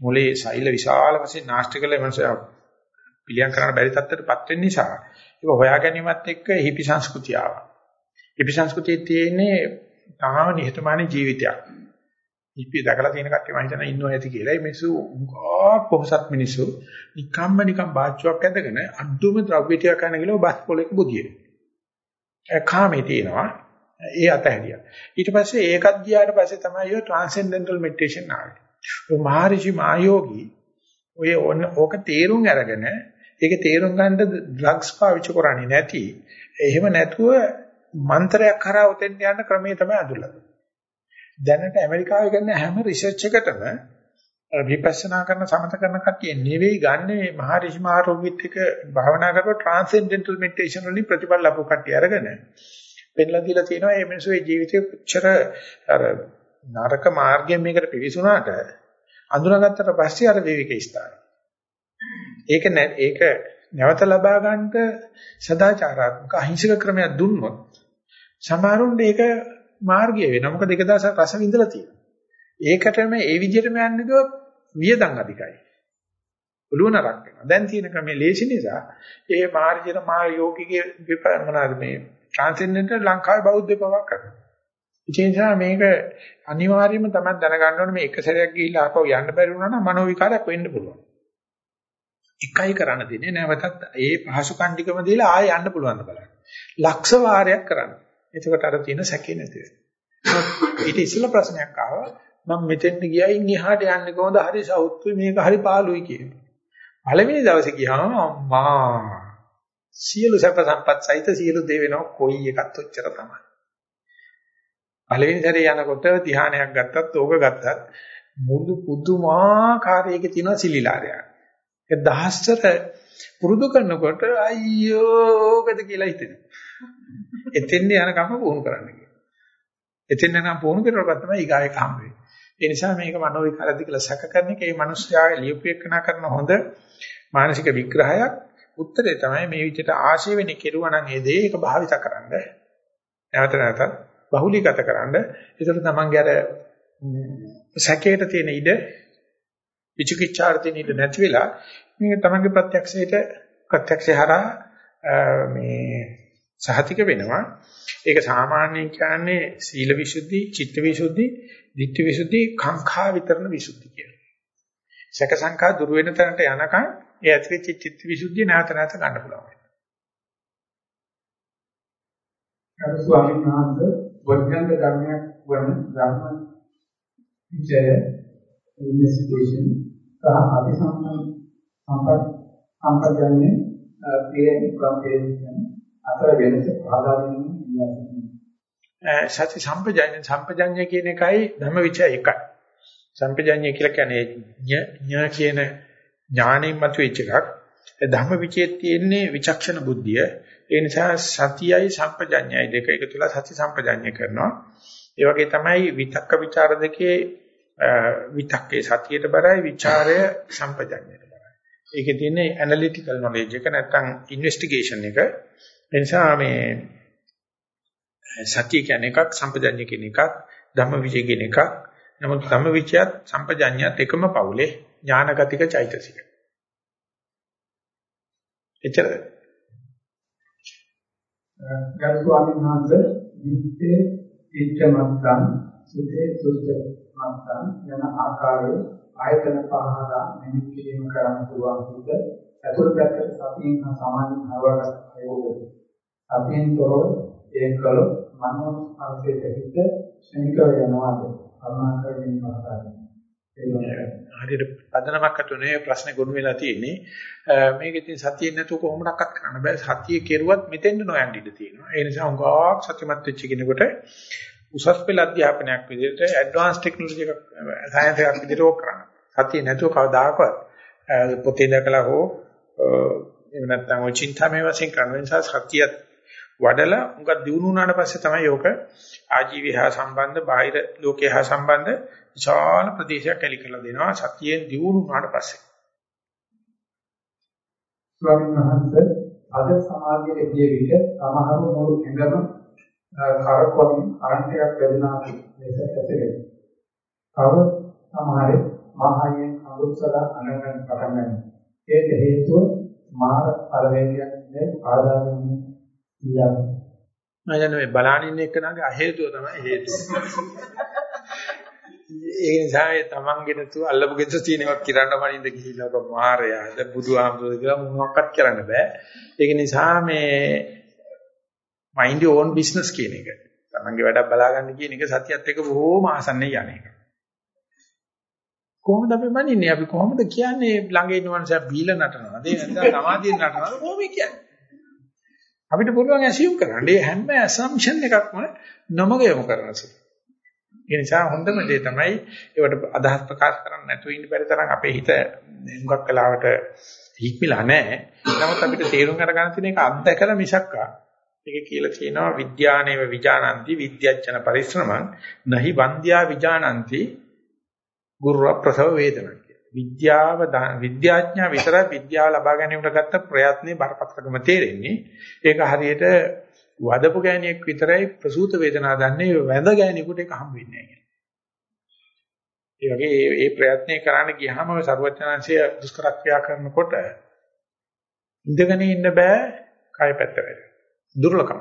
මොලේ සෛල විශාල වශයෙන් නාස්ති කළ මනස පිළියම් කරන්න බැරි තත්ත්වයකටපත් වෙන නිසා ඒක හොයා ගැනීමත් එක්ක හිපි සංස්කෘතිය ආවා. හිපි සංස්කෘතියේ තියෙන්නේ තාම නිහතමානී ජීවිතයක්. හිපි දැකලා තියෙන කට්ටිය මම හිතනවා ඉන්නව ඇති කියලා. මේ මිනිස්සු උගා පොහසත් මිනිස්සු නිකම්ම නිකම් බාච්චුවක් ඇඳගෙන අඩුම ද්‍රව්‍ය ටික කන ගිලෝ බස් පොලේක බුදියේ. කාමේ තියෙනවා. ඒ අතහැරියා. ඊට පස්සේ ඒකත් ගියාට පස්සේ තමයි ඔය ට්‍රාන්සෙන්ඩෙන්ටල් මෙඩිටේෂන් ආවේ. ඔය මහරිෂි මායෝගී ඔය ඕක තේරුම් අරගෙන ඒක තේරුම් ගන්න ඩ්‍රග්ස් පාවිච්චි කරන්නේ නැති. එහෙම නැතුව මන්ත්‍රයක් කරා උතෙන් යන ක්‍රමයේ තමයි අඳුල්ලා. දැනට ඇමරිකාවේ කරන හැම රිසර්ච් එකකටම විපස්සනා කරන සමත කරන කට්ටිය නෙවෙයි ගන්න මේ මහරිෂි මාරෝගිත් එක භාවනා කරලා ට්‍රාන්සෙන්ඩෙන්ටල් මෙඩිටේෂන් වලින් ප්‍රතිඵල ලැබු කට්ටිය අරගෙන පෙන්ලා දීලා තියෙනවා මේ මිනිස්සුගේ ජීවිතේ කොච්චර අර නරක මාර්ගයෙන් මේකට පිවිසුණාට අඳුනගත්තට පස්සේ අර විවික ස්ථාන. ඒක ඒක නැවත ලබා ගන්නට සදාචාරාත්මක අහිංසක ක්‍රමයක් දුන්නොත් සමහරුන්ට ඒක මාර්ගය වෙනවා. මොකද ඒක දවසක් රස විඳලා තියෙනවා. ඒකටම ඒ විදිහටම යන්නේ ගියොත් වියදම් අධිකයි. ඔළුව නරක් වෙනවා. දැන් තියෙන ක්‍රමේ ලේසි නිසා ඒ මාර්ජන මා යෝගිකේ විපරමනාද මේ ට්‍රාන්සෙන්ඩෙන්ටල් ලංකාවේ බෞද්ධ පවක් කරනවා. ඒ නිසා මේක අනිවාර්යයෙන්ම තමයි දැනගන්න ඕනේ මේ එක සැරයක් ගිහිල්ලා ආපහු යන්න බැරි වුණා නම් මනෝ විකාරයක් වෙන්න පුළුවන්. එකයි කරන්න දෙන්නේ නැවතත් ඒ පහසු කණ්ඩිකම දීලා ආයෙ යන්න පුළුවන් බලන්න. ලක්ෂ වාරයක් කරන්න. එතකොට අර තියෙන සැකේ නැති වෙනවා. ඊට ඉස්සෙල්ලා ප්‍රශ්නයක් ආවා මම මෙතෙන්ට ගියයින් එහාට යන්නේ කොහොමද හරි සවුත්තුයි මේක හරි පාළුයි කියනවා. පළවෙනි දවසේ ගියාම අම්මා සියලු සැප සම්පත් සහිත සියලු දේ වෙනවා කොයි එකත් ඔච්චර තමයි. පළවෙනි සැරේ යනකොට ධ්‍යානයක් ගත්තත් ඕක ගත්තත් මුදු පුදුමාකාරයක තියෙන සිලිලාරයක්. ඒ දහස්තර පුරුදු කරනකොට අයියෝ ඔකද කියලා හිතෙනවා. එතෙන් යනකම පුහුණු කරන්න කියලා. එතෙන් නම් පුහුණු කරනකොට තමයි ඊගායක හම්බ වෙන්නේ. ඒ නිසා මේක මනෝ විකාරද කියලා සැක කරන එක මේ මිනිස්යාගේ ලියුපේකනා කරන හොඳ මානසික විග්‍රහයක් උත්තරේ තමයි මේ විදිහට ආශය වෙන්නේ කෙරුවා නම් ඒ දේ ඒක භාවිත කරන්න. නැවත නැවත බහුලීගත කරන්න. ඒතර තමන්ගේ අර සැකේට තියෙන ඉඩ විචිකිච්ඡාට තියෙන ඉඩ නැති වෙලා මේ තමන්ගේ ප්‍රත්‍යක්ෂයට ප්‍රත්‍යක්ෂය හරහා මේ සහතික වෙනවා. ඒක සාමාන්‍යයෙන් කියන්නේ සීල විසුද්ධි, චිත්ත විසුද්ධි, ditthi විසුද්ධි, කාංකා විතරණ විසුද්ධි කියලා. සැක සංකා දුර වෙන තැනට යනකම් ඒ ඇතිවෙච්ච චිත්ත විසුද්ධිය නැවත නැවත ගන්න පුළුවන්. අර ස්වාමීන් වහන්සේ වර්ගන්ත ධර්මයක් වන ධර්ම විචය ඉන්වෙස්ටිගේෂන් සහ අධිසම්පන්න සම්පත් සම්පජන්‍ය පියන් කම්පේෂන් අතර වෙනස පහදා සති සම්පජඤ්ඤ සම්පජඤ්ඤ කියන එකයි ධම්මවිචය එකයි. සම්පජඤ්ඤය කියලා කියන්නේ ඥා කියන ඥාණයෙන් මතුවෙච්ච එකක්. ධම්මවිචයේ තියෙන්නේ විචක්ෂණ බුද්ධිය. ඒ නිසා සතියයි සම්පජඤ්ඤයයි දෙක එකතු වෙලා සති සම්පජඤ්ඤය කරනවා. ඒ වගේ තමයි විතක්ක ਵਿਚාර දෙකේ විතක්කේ සතියට බරයි ਵਿਚාරය සම්පජඤ්ඤයට බරයි. ඒකේ තියෙන්නේ ඇනලිටිකල් නොලෙජ් එක නැත්නම් ඉන්වෙස්ටිගේෂන් එක. ඒ නිසා මේ සතිය කියන්නේ එකක් සම්පජඤ්ඤය කියන එකක් ධම්මවිචය කියන එකක්. නමුත් ධම්මවිචයත් සම්පජඤ්ඤයත් එකම පවුලේ ඥානගතික චෛතසික. එච්චරද? ගරු ස්වාමීන් වහන්සේ විත්තේ ඉච්ඡමත්තං සුතේ සුත්තමත්තං යන ආකාරයේ ආයතන පහදා මෙහෙම කිරීම කරන්න පුළුවන් විට අතුරු පැත්තට සතියෙන් සමානින් හරවගත් ප්‍රයෝගය. සතියෙන් තොරව ඒ කල මනෝ ස්පර්ශයේ හිත ශනිකව යනවාද? කරුණාකරමින් පහදා හරියට පදනමක් අතුනේ ප්‍රශ්නේ ගොනු වෙලා තියෙන්නේ. මේක ඉතින් සතියේ නැතුව කොහොමඩක්වත් කරන්න බෑ. සතියේ කෙරුවත් මෙතෙන්ද නොයන් ඉඩ තියෙනවා. ඒ නිසා උගාවක් සත්‍යමත් වෙච්ච කෙනෙකුට උසස් පෙළ අධ්‍යාපනයක් විදිහට ඇඩ්වාන්ස් ටෙක්නොලොජි එකක් සයන්ස් එකක් විදිහට ඕක කරන්න. සතියේ නැතුව කවදාකවත් පොතේ දැකලා හෝ එහෙම නැත්නම් ඔය චින්තාමය වශයෙන් කරන නිසා සතියත් වඩලා උඟ දිනු වුණාට පස්සේ තමයි යෝක ආජීවය හා සම්බන්ධ බාහිර ලෝකයේ හා සම්බන්ධ විශාල ප්‍රදේශයක් ඇලි කරලා දෙනවා සතියෙන් දිනු වුණාට පස්සේ. ස්වාමීන් වහන්සේ අද සමාජයේ ගිය විට සමහර මුළු ඇඟම කරකවමින් අරන්ටයක් වැදුනා ලෙස ඇසෙන්නේ. තව සමහර මහයෙන් අනුසලා අනගන් පටන් ගන්නවා. ඒක හේතුව මාර පරිවේගයක් නේ ආදානෙන්නේ කියන්නේ. මම කියන්නේ මේ බලානින්න එක්කනගේ අහේතුව තමයි හේතුව. ඒ නිසා ඒ තමන්ගෙන තු අල්ලපු ගෙදර තියෙනවක් කිරන්න මනින්ද ගිහිල්ලා ඔබ මාරයාද බුදුහාමුදුරුවෝ කියලා මොනවක්වත් කරන්න බෑ. ඒක නිසා මේ mind your own business කියන එක. තමන්ගේ වැඩක් බලාගන්න කියන එක සතියත් එක්ක බොහෝම ආසන්නේ යන්නේ. කොහොමද අපි මනින්නේ? අපි කොහොමද කියන්නේ ළඟ ඉන්න මනුස්සයා බීල නටනවා. ඒ නැත්නම් සමාධියෙන් නටනවා. කොහොමද කියන්නේ? අපිට පුළුවන් ඇසියුම් කරන්න. මේ හැම ඇසම්ප්ෂන් එකක්ම නමග යොමු කරනවා. ඒ නිසා හොඳම දේ තමයි ඒවට අදහස් ප්‍රකාශ කරන්න නැතුව ඉන්න බැරි තරම් අපේ හිත හුඟක් කලාවට හික්මිලා නැහැ. නමුත් අපිට තේරුම් අරගන්න තියෙන එක අත්දැකලා මිසක්කා. ඒක කියලා කියනවා විද්‍යානේව විජානಂತಿ විද්‍යච්ඡන පරිශ්‍රමං නහි වන්ද්‍යා විජානಂತಿ ගුරු ප්‍රසව වේදනං විද්‍යාව විද්‍යාඥයා විතර විද්‍යාව ලබා ගැනීමට ගත්ත ප්‍රයත්නේ බරපතලකම තේරෙන්නේ. ඒක හරියට වදපු ගෑණියෙක් විතරයි ප්‍රසූත වේදනාව දන්නේ වැඳ ගෑණියෙකුට ඒක හම් වෙන්නේ නැහැ ඒ වගේ මේ ප්‍රයත්නේ කරන්න ගියාම සර්වඥාන්සිය දුෂ්කර ක්‍රියා කරනකොට ඉඳගෙන ඉන්න බෑ කය පැත්ත වැඩ. දුර්ලකම.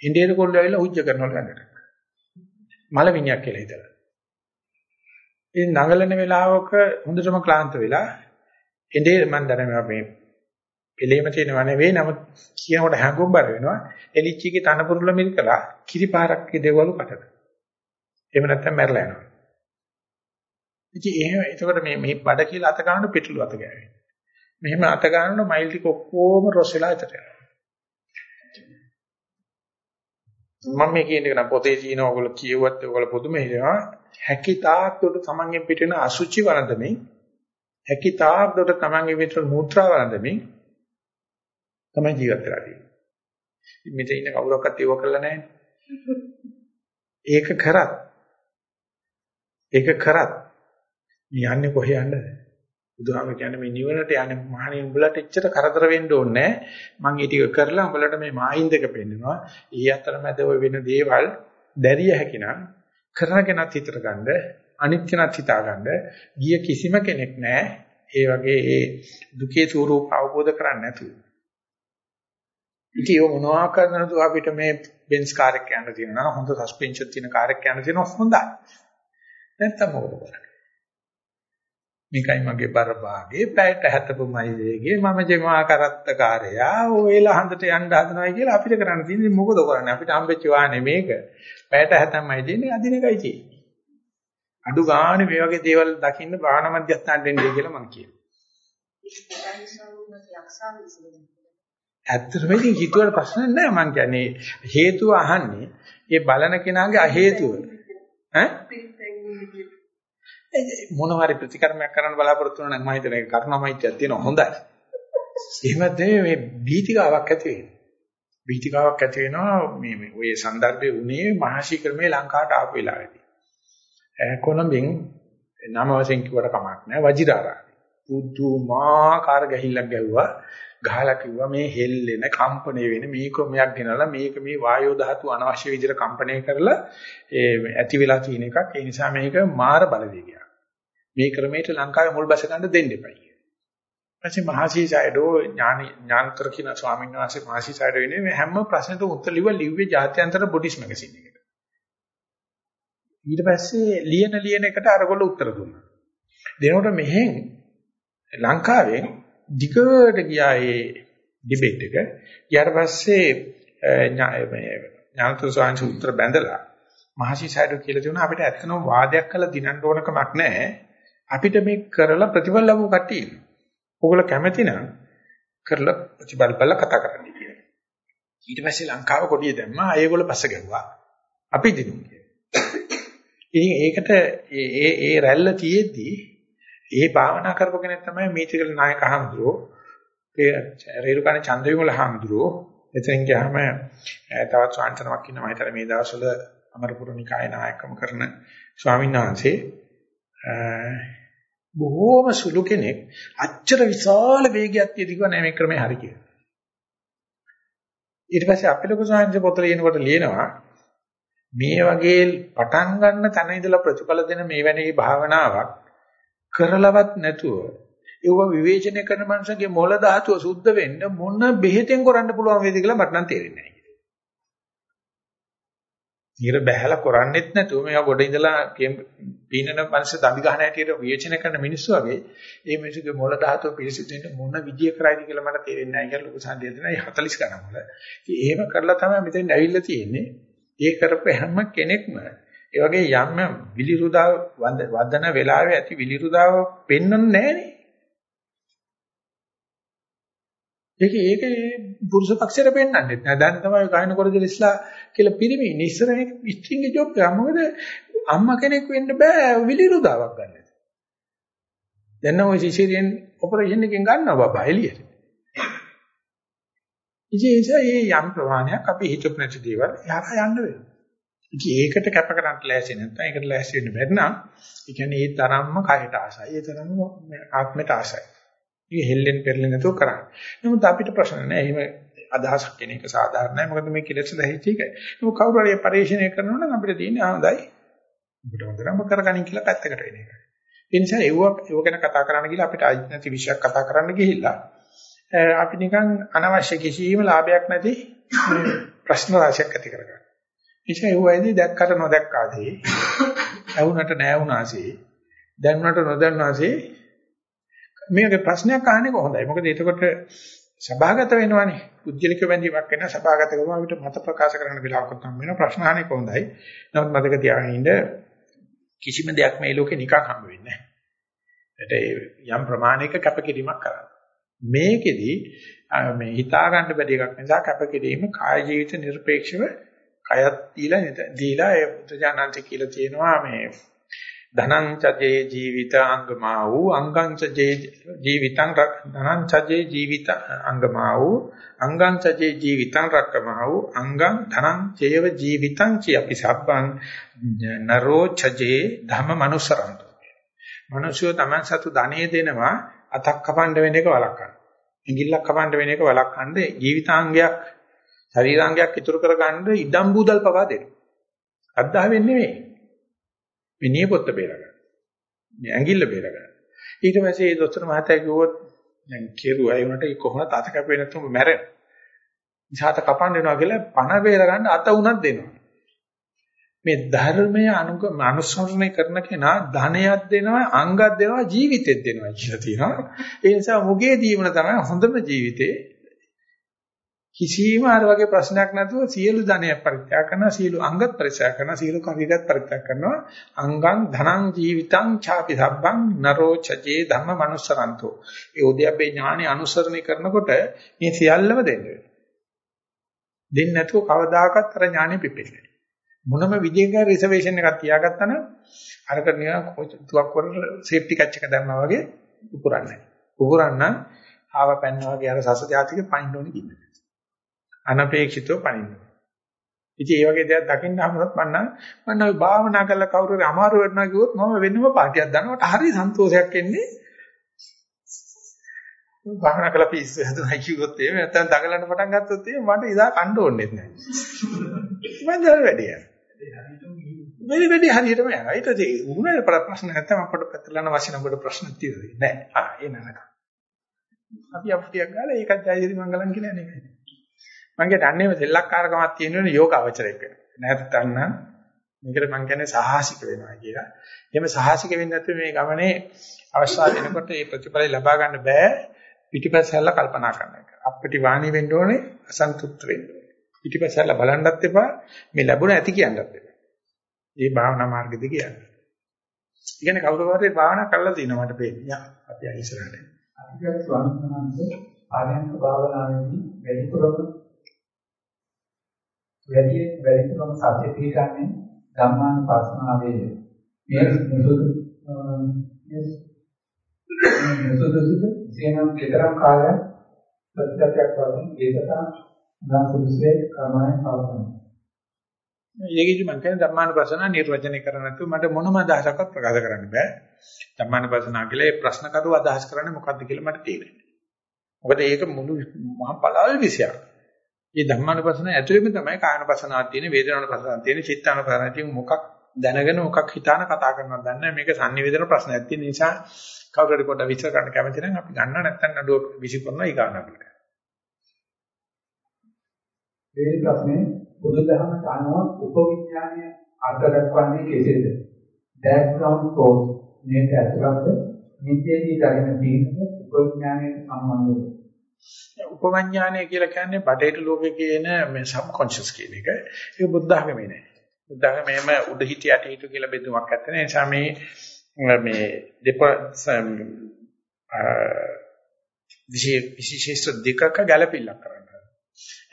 ඉන්දියානු කොල්ලෝ ඇවිල්ලා උජ්ජ කරනවා ළඟට. මලවිනියක් කියලා හිතලා. ඉතින් නගලන වෙලාවක හොඳටම ක්ලාන්ත වෙලා ඉන්දිය මම දන්නේ මේ පෙළේම තියෙනව නෙවෙයි නමුත් කියනකොට හැඟුම්බර වෙනවා. එලිච්චිගේ තනපුරුල මිල්කලා කිරිපාරක් දෙවලු කටට. එහෙම නැත්නම් මැරලා යනවා. ඉතින් එහෙම එතකොට මේ මේ බඩ කියලා අත ගන්නකොට පිටුළු අත ගෑවෙනවා මෙහෙම අත ගන්නකොට මයිල් ටික ඔක්කොම රොස් වෙලා එතට යනවා. මම මේ කියන එක නම් පොතේ තියෙන ඔයගොල්ලෝ කියුවත් ඔයගොල්ලෝ පුදුම හිතනවා හැකි තාක් දුරට තමන්ගෙන් පිට වෙන අසුචි වළඳමින් හැකි තාක් දුරට තමන්ගේ විතර මූත්‍රා වළඳමින් තමයි ජීවත් වෙලා තියෙන්නේ. මෙතන ඉන්න කවුරක්වත් ඒව කරලා නැහැ. ඒක කරත් ඒක කරත් යන්නේ කොහේ යන්නද? බුදුහාම කියන්නේ මේ නිවනට යන්නේ මහණේ උඹලට එච්චර කරදර වෙන්න ඕනේ මම ඒ ටික කරලා උඹලට මේ මායින්දක පෙන්නනවා. ඊ අතරමැද ඔය වෙන දේවල් දැරිය හැකිනම් කරන කෙනත් හිතට ගන්න අනිත් කෙනත් හිතා ගන්න ගිය කිසිම කෙනෙක් නැහැ. ඒ වගේ ඒ දුකේ ස්වરૂප අවබෝධ කරන්නේ නැතුව ඉතින් ඒ මොනවා කරනද අපිට මේ බෙන්ස් කාර් එක යන්න තියෙනවා හොඳ සස්පෙන්ෂන් තියෙන කාර් එක යන්න තියෙනවා හොඳයි. නැත්තම් මොකද කරන්නේ? මේකයි මගේ බර භාගේ පැයට හැතපොමයි වේගේ මම ජෙමා කරත්ත කාර්යයා ඔයලා හන්දට යන්න හදනවා කියලා අපිට කරන්න තියෙන්නේ මොකද කරන්නේ? අපිට හම්බෙච්ච වාහනේ මේක. පැයට හැතමයි දෙන්නේ අදින එකයි තියෙන්නේ. අඩු ගානේ මේ වගේ දේවල් දකින්න භාවනා මධ්‍යස්ථානට එන්නේ කියලා මම කියනවා. ඇත්තටම ඉතින් හිතුවට ප්‍රශ්න නැහැ මං කියන්නේ. හේතුව අහන්නේ. ඒ බලන කෙනාගේ අහේතුව ඈ? මොනවා හරි ප්‍රතික්‍රමයක් කරන්න බලාපොරොත්තු වෙනවා නම් මම හිතන එක කරුණාමයිත්‍යයක් තියෙනවා හොඳයි. එහෙමත් නෙමෙයි මේ බීතිකාවක් ඇති වෙනවා. බීතිකාවක් ඇති වෙනවා මේ මේ ඔය સંદર્ભේ උනේ මහශී ක්‍රමේ ලංකාවට ආපු වෙලාවේදී. කොළඹින් නම වශයෙන් කිව්වට කමක් නැහැ වජිරාරා. පුදුමාකාර ගහිල්ලක් ගැව්වා. ගහලා කිව්වා මේ හෙල්ලෙන කම්පණය වෙන මේ ක්‍රමයක් ගෙනලා මේක මේ වායෝ ධාතු අනවශ්‍ය විදිහට කම්පණය කරලා ඒ ඇති වෙලා තියෙන එකක්. ඒ නිසා මේක මාර බලවේගයක්. මේ ක්‍රමයට ලංකාවේ මුල් බැස ගන්න දෙන්න එපයි. ඊපස්සේ මහසීසයිඩෝ ඥාන ඥානතර කියන ස්වාමීන් වහන්සේ මහසීසයිඩෝ ඉන්නේ මේ හැම ප්‍රශ්නෙටම උත්තර ලිව්ව ලිව්වේ ජාත්‍යන්තර බුද්දිස් මැගසින් එකට. ඊට පස්සේ ලියන ලියන එකට අරගොල්ල උත්තර දුන්නා. දෙනකොට මෙහෙන් ලංකාවෙන් දිගට ගියා ඒ ඩිබේට් එක. ඊට පස්සේ ඥානතර ස්වාමීන් උත්තර බැඳලා මහසීසයිඩෝ කියලා දුන්නා අපිට ඇත්තනම වාදයක් කළ දිනන්න ඕන කමක් නැහැ. අපිට මේ කරලා ප්‍රතිඵල ලැබුව කට්ටිය ඉන්නවා. ඕගොල්ලෝ කැමති නම් කරලා ප්‍රතිඵල බලලා කතා කරන්න කියලා. ඊට පස්සේ ලංකාව කොඩිය දැම්මා. ඒගොල්ලෝ පස්ස ගැහුවා. අපි දිනු ඉතින් ඒකට ඒ ඒ රැල්ල තියෙද්දි ඒ භාවනා කරපු කෙනෙක් තමයි මේතිකල නායක හඳුරෝ ඒ රේරුකාණ චන්ද්‍රවිමල හඳුරෝ එතෙන් ගියාම තවත් ස්වාමීන් ඉන්නවා හිතලා මේ දවස්වල අමරපුර නිකායේ නායකකම කරන ස්වාමීන් වහන්සේ බොහෝම සුළු කෙනෙක් අච්චර විශාල වේගයක් තියදී කිව්වා නෑ මේ ක්‍රමය හරි කියලා. ඊට පස්සේ අපේ ලොකු සාංශ පොත ලියනකොට ලියනවා මේ වගේ පටන් ගන්න තැන ඉඳලා ප්‍රතිඵල දෙන මේ වැනි භාවනාවක් කරලවත් නැතුව ඒව විවේචනය කරන මනුස්සගේ මොළ ධාතුව සුද්ධ වෙන්න මොන බෙහෙතෙන් කරන්න පුළුවන් වේද කියලා මට නම් තේරෙන්නේ නැහැ. ඊර බැහැලා කරන්නේත් නැතුව මේවා ගොඩ ඉඳලා පීනන මනස දම්බි ගහන හැටියට විචනය කරන මිනිස්සු වගේ ඒ මිනිස්සුගේ මොළ ධාතුව පිරිසිදු වෙන්න මොන විදිය කරයිද කියලා මට තේරෙන්නේ නැහැ කියලා ලොකු සංදේශ දෙනවා 40 ගණන් වල. ඉතින් එහෙම කරලා තමයි මෙතෙන් ඇවිල්ලා තියෙන්නේ. ඒ කරපු හැම කෙනෙක්ම ඒ වගේ යම් විලිරුදාව වදන වෙලාවේ ඇති විලිරුදාව පෙන්වන්නේ නැහනේ. ඒක ඒක පුරුෂ පක්ෂයට පෙන්වන්නෙත් නෑ. දැන් තමයි ගායන කොරදෙල ඉස්ලා කියලා පිරිමි ඉස්සර මේක ස්ත්‍රින්ගේ ජොබ් එක. මොකද අම්මා කෙනෙක් වෙන්න බෑ විලිරුදාවක් ගන්න. දැන් නම් ඔය සිසේරියන් ඔපරේෂන් එකෙන් ගන්නවා බබා එළියට. ඉතින් ඒ යම් ප්‍රමාණයක් අපි හිතපු නැති දේවල් එහාට යන්න වෙනවා. ඉතින් ඒකට කැප කරන්න ලෑස්ති නැත්නම් ඒකට ලෑස්ති වෙන්න බැරි නම් ඒ කියන්නේ ඒ තරම්ම කයට ආසයි. ඒ තරම්ම ආත්මයට ආසයි. ඒක හෙල්ලෙන් පෙරලෙන් නැතුව කරන්නේ. නමුත් අපිට ප්‍රශ්න නැහැ. එහෙම අදහසක් කෙන එක සාධාරණයි. මොකද මේ කෙලෙස් දැහිච්ච එක. නමුත් කවුරු හරි පරිශ්‍රණය කරනවා නම් අපිට තියෙන්නේ ආඳයි. ඔබට හොඳටම කරගනින් කියලා පැත්තකට වෙන එක. ඒ නිසා ඒව ඒව ගැන කතා කරන්න ගිහලා අපිට අයිති නැති විෂයක් කතා කරන්න ගිහිල්ලා අපි නිකන් අනවශ්‍ය කිසිම ලාභයක් නැති ප්‍රශ්න රාශියක් ඇති කරගන්නවා. නිසා ඒව ඇයිද දැක්කට නොදැක්කාසේ, ඇහුනට නැහැ දැනුණට නොදන්නාසේ මේකේ ප්‍රශ්නයක් අහන්නේ කොහොමදයි? මොකද එතකොට සභාගත වෙනවනේ. පුද්ගලික බැඳීමක් වෙන සභාගත කරනවා අපිට මත ප්‍රකාශ කරන්න වෙලාවකට හම් වෙන ප්‍රශ්න අහන්නේ කොහොමදයි? නමුත් මතක තියාගන්න ඉන්න කිසිම දෙයක් මේ ලෝකේ නිකන් හම්බ වෙන්නේ නැහැ. යම් ප්‍රමාණයක කැපකිරීමක් කරන්න. මේකෙදි මේ හිතා ගන්න බැරි එකක් නිසා කැපකිරීම කාය ජීවිත නිර්පේක්ෂව කයත් දීලා දීලා ඒ බුද්ධ කියලා තියෙනවා මේ ධනං චජේ ජීවිතාංගමා වූ අංගං චජේ ජීවිතං ධනං චජේ ජීවිත අංගමා වූ අංගං චජේ ජීවිතං රක්කමා වූ අංගං ධනං චේව ජීවිතං චියපි සබ්බං නරෝ චජේ ධම මනුසරන්තු මිනිස්සු තමන් සතු ධනෙ දෙනවා අතක් කපන්න වෙන එක වළක්වන්න. ඉඟිල්ලක් කපන්න වෙන එක වළක්වන්න ජීවිතාංගයක් ශරීරාංගයක් ඉතුරු කරගන්න ඉඩම් බූදල් පවා දෙනවා. අද්දා වෙන්නේ නෙමෙයි. මේ නියපොත්ත බේරගන්න. මේ ඇඟිල්ල බේරගන්න. ඊට පස්සේ ඒ දොස්තර මහත්තයා කිව්වොත් දැන් කෙරුවා ඒ උනට කොහොමද අත කැපෙන්නේ නැතුව මැරෙන. ඉසాత කපන්න වෙනවා කියලා පණ බේරගන්න අත උනක් දෙනවා. මේ ධර්මයේ අනුග අනුසරණය කරන කෙනා ධනයක් දෙනවා අංගයක් දෙනවා ජීවිතෙත් දෙනවා කියලා තියෙනවා. ඒ නිසා මුගේ දීවන තමයි හොඳම ජීවිතේ. කිසිම අර වගේ ප්‍රශ්නයක් නැතුව සියලු ධනය පරිත්‍යාග කරනවා සියලු අංගත් පරිත්‍යාග කරනවා සියලු කවිගත් පරිත්‍යාග කරනවා. අංගං ධනං ජීවිතං ඡාපි සබ්බං නරෝ චජේ ධම්ම මනුස්සරන්තෝ. ඒ උද්‍යප්පේ ඥානෙ අනුසරණය කරනකොට මේ සියල්ලම දෙන්න වෙනවා. දෙන්නේ නැතුව කවදාකවත් අර ඥානෙ පිපෙන්නේ මොනම විදිහක රිසර්වේෂන් එකක් තියාගත්තා නම් අරක නිකන් තුවක් වල සේෆ්ටි කච් එක දැම්මා වගේ උපුරන්නේ උපුරන්න ආව පැන්නා වගේ අර සස જાතික පයින්න ඕනේ කිව්වේ. අනපේක්ෂිතව පයින්න. ඉතින් ඒ වගේ දෙයක් දකින්න හමුනොත් මන්න මන්න ඔය භාවනා කරලා කවුරු හරි අමාරු වෙනවා කිව්වොත් මම වෙනම පාටියක් දන්නවට හරි සන්තෝෂයක් එන්නේ. භාවනා කළා පිස්සු හදුනා කිව්වොත් එහෙම නැත්නම් දඟලන්න පටන් ගත්තොත් එහෙම මට ඉදා කණ්ඩ ඕනෙත් නැහැ. මම දර වැඩි යනවා. වැඩි වැඩි හරියටම යනවා. ඊට පස්සේ උගුණේ ප්‍රශ්න නැත්නම් අපිට පැත්තලන වශයෙන් අපිට ප්‍රශ්න තියෙන්නේ නැහැ. ආ ඒ නරක. අපි අපිටියක් ගාලා ඒකත් ජයසිරි මංගලම් කියලා නෙමෙයි. මම කියන්නේ සෙල්ලක්කාරකමක් තියෙනවනේ යෝග අවචරයක් වෙන. නැත්නම් මේකට මම කියන්නේ සාහසික වෙනවා කියලා. එහෙම සාහසික වෙන්නේ නැත්නම් මේ ගමනේ අවස්ථාව වෙනකොට මේ ප්‍රතිඵල ලබා ගන්න බෑ. පිටිපස්සෙල්ල කල්පනා කරන එක. අපිට වාණි වෙන්න ඕනේ අසන්තුෂ්ත වෙන්න. පිටිපස්සෙල්ල බලන්නත් එපා මේ ලැබුණ ඇති කියන්නත් එපා. මේ භාවනා මාර්ගෙද කියන්නේ. ඉගෙන කවුරු හරි භාවනා කරලා දිනවා මට පේන්නේ. අපි ඉස්සරහට. අතිගත ස්වාමීන් වහන්සේ ආරයන්ක භාවනාවේදී වැඩිපුරම වැඩි වැඩිපුරම සත්‍ය පිළිගන්නේ ධම්මානුපස්සනාවේ මේ නිසුදු නිසුදුසුද සේනම් කතරම් කාලයක් ප්‍රතිපත්තියක් වශයෙන් ඒකට නම් සුදුසේ කර්මයන් පවතනවා ඒකෙදි මම කියන්නේ ධම්මානුපස්සන නිර්වචනය කරන්න නැතුව මට මොනම අදහසක්වත් ප්‍රකාශ කරන්න බෑ. ධම්මානුපස්සන කියලා ඒ ප්‍රශ්න කරුව අදහස් කරන්නේ මොකද්ද කියලා මට තේරෙන්නේ. මොකද ඒක මුළු මහා පළල් විෂයක්. මේ ධම්මානුපස්සන ඇතුළෙම තමයි කායනුපස්සනාවක් තියෙන, වේදනානුපස්සනාවක් තියෙන, චිත්තානුපස්සනාවක් තියෙන මොකක් දැනගෙන මොකක් හිතාන කතා කරනවද දන්නේ මේක sannivedana ප්‍රශ්නයක් තියෙන නිසා කවුරු හරි පොඩ්ඩක් විස්තර කරන්න කැමති නම් අපි ගන්න නැත්නම් නඩුව විසිකරනවා ඊගානකට. මේ ප්‍රශ්නේ බුදුදහමට අනුව උපවිඥානය අර්ථ දක්වන්නේ කෙසේද? background thoughts මේක ඇතුළත නිත්‍යදී දකින තීන්දුව උපවිඥානයට සම්බන්ධද? උපවිඥානය කියලා කියන්නේ බටේට ලෝකේ කියන මේ සබ්කොන්ෂස් කියන එක. ඒක බුද්ධ ධර්මයේ නෑ. බුද්ධ ධර්මයේම උඩ හිත යට හිත කියලා බෙදුමක් නැත්නම් ඒ නිසා මේ මේ දෙප විශේෂ දෙකක ගැළපිල්ලක් කරන්න.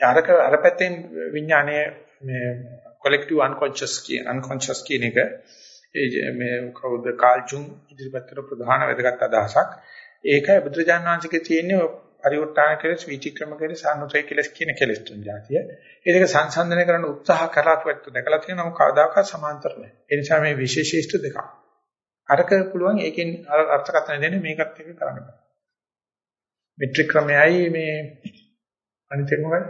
අරක අර පැත්තෙන් විඥානයේ මේ collective unconscious කියන unconscious කියන එක ඒ මේ කවුද කාල්චුන් ඉදිරිපත් කර ප්‍රධාන වැදගත් අදහසක්. ඒකයි බුදුරජාණන් වහන්සේගේ තියෙන්නේ පරිවර්තන කෙලස් විචක්‍රම කෙලස් අනුතය කෙලස් කියන කෙලස් තුන් જાතිය. ඒ දෙක සංසන්දනය කරන්න උත්සාහ කරාට දැකලා තියෙනවා කවදාකවත් සමාන්තර නැහැ. ඒ නිසා මේ විශේෂීෂ්ඨ දෙකක්. අරක පුළුවන් ඒකෙන් අර්ථකථන දෙන්නේ මේකත් එක්ක කරන්න බෑ. මෙට්‍රික් ක්‍රමයයි මේ අනිත් එක මොකක්ද?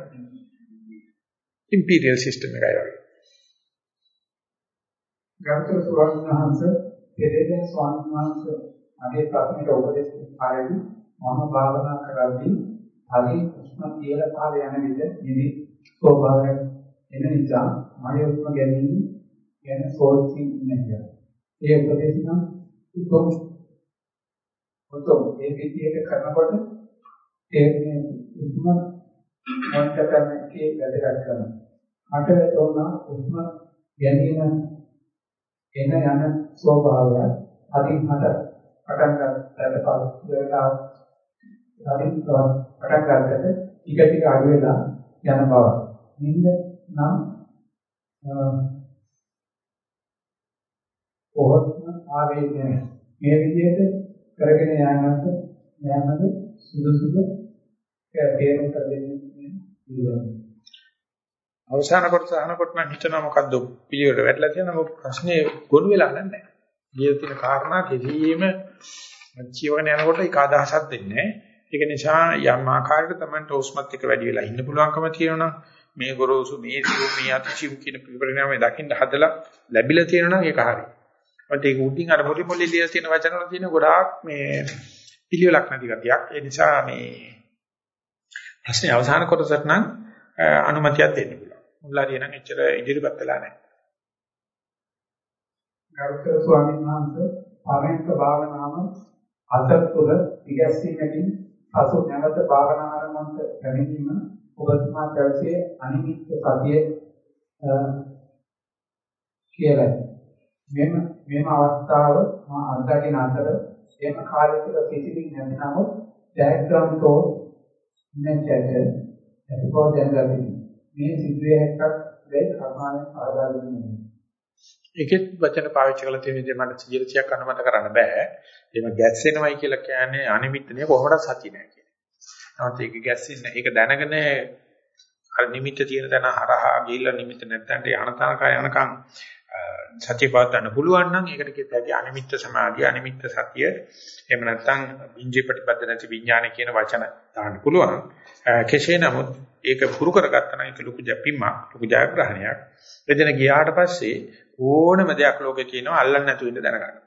ඉම්පීරියල් සිස්ටම් එකයි වගේ. ගරුතර ස්වාමීන් වහන්සේ පෙරේදෙන ස්වාමීන් වහන්සේ අගේ ප්‍රශ්නෙට උපදෙස් පාරදී මම භාවනා කරද්දී හරි උෂ්ම කියලා පාර යන විට නිදි ස්වභාවයක් එන නිසා මම උෂ්ම ගැනීම ගැන සෝචි නැහැ. ඒ උපදෙස් නම් උතුම් උතුම් ඒ විදිහට කරනකොට ඒ උෂ්ම මොන්ට කරන එකේ වැදගත් කරනවා. මට තෝරන උස්ම ගැනීම එන යන ස්වභාවය අදින් මට පටන් ගන්නට පස්සේ වෙලා අදින් පටන් ගන්නට ටික ටික අඩු වෙලා යන බව. නින්ද නම් කොහොත්ම ආවේගය මේ විදිහට කරගෙන යන්නත් යන්නද සුදුසුද තේරුම් කරගන්න අවසාන කොටස අහනකොට මම හිතනවා මොකද්ද පිළිවෙලට වැටලා තියෙනවා මොකද ප්‍රශ්නේ ගොනු වෙලා නැහැ. ගියේ තියෙන කාරණා කිසියම් ජීවන යනකොට ඒක අදහසක් දෙන්නේ ඒක නිසා යම් ආකාරයකට තමයි ටෝස්මත් එක වැඩි වෙලා ඉන්න පුළුවන්කම තියෙනවා මේ ගොරෝසු මේ සිව් මේ අතිචිව් කියන පරිණාමය දකින්න හදලා ලැබිලා තියෙනවා ඒක හරියි. මට ඒක උඩින් අර මොලි මොලි ලියලා තියෙන වචන වල තියෙන ගොඩාක් මේ පිළිවෙලක් නැති ගතියක්. ඒ නිසා මේ ප්‍රශ්නේ අවසාන කොටසට නම් අනුමැතියක් දෙන්න පුළුවන්. මුල්ලාරිය නම් එච්චර ඉදිරිපත් වෙලා නැහැ. ගරුතර ස්වාමීන් වහන්සේ පරෙන්ක භාවනාව අසත්තුල විගැස්සීමකින් පසු නැවත භාවනා ආරම්භ පැමිණීම ඔබතුමා දැවසේ අනිමිත් සතිය කියලා. මෙම මෙම අවස්ථාව මා අත්දකින අතර එම කාලය තුළ කිසිදින් නැති නමුත් ඩයග්‍රෑම් තෝ නැචක එතකොට දැනගන්න මේ සිද්ධිය හැක්කක් වෙයි කර්මාවෙන් ආදාළ වෙන්නේ. ඒකෙත් වචන පාවිච්චි කරලා තියෙන විදිහ මට 100ක් අනුමත කරන්න බෑ. එහෙම ගැස්සෙනවයි කියලා කියන්නේ අනිමිත්තනේ කොහොමද සතිය නෑ කියන්නේ. නමුත් ඒක ගැස්සෙන්නේ ඒක දැනගෙන අර නිමිත්ත තියෙන තැන හරහා ගිහිල්ලා නිමිත්ත නැත්තන්ට යන තනක යනකම් සතිය පවත්වන්න පුළුවන් නම් ඒකට කියතයි අනිමිත්ත සමාධිය අනිමිත්ත සතිය එහෙම නැත්නම් ඉන්ද්‍රිය ප්‍රතිපද නැති විඥාන කියන වචන දාන්න පුළුවන් කෙසේ නමුත් ඒක පුරු කරගත්තා නම් ඒක ලොකු ජපිමක් ලොකු ජයග්‍රහණයක් එදින ගියාට පස්සේ ඕනම දෙයක් ලෝකේ තියෙනවා අල්ලන්න නැතුව ඉඳ දැනගන්න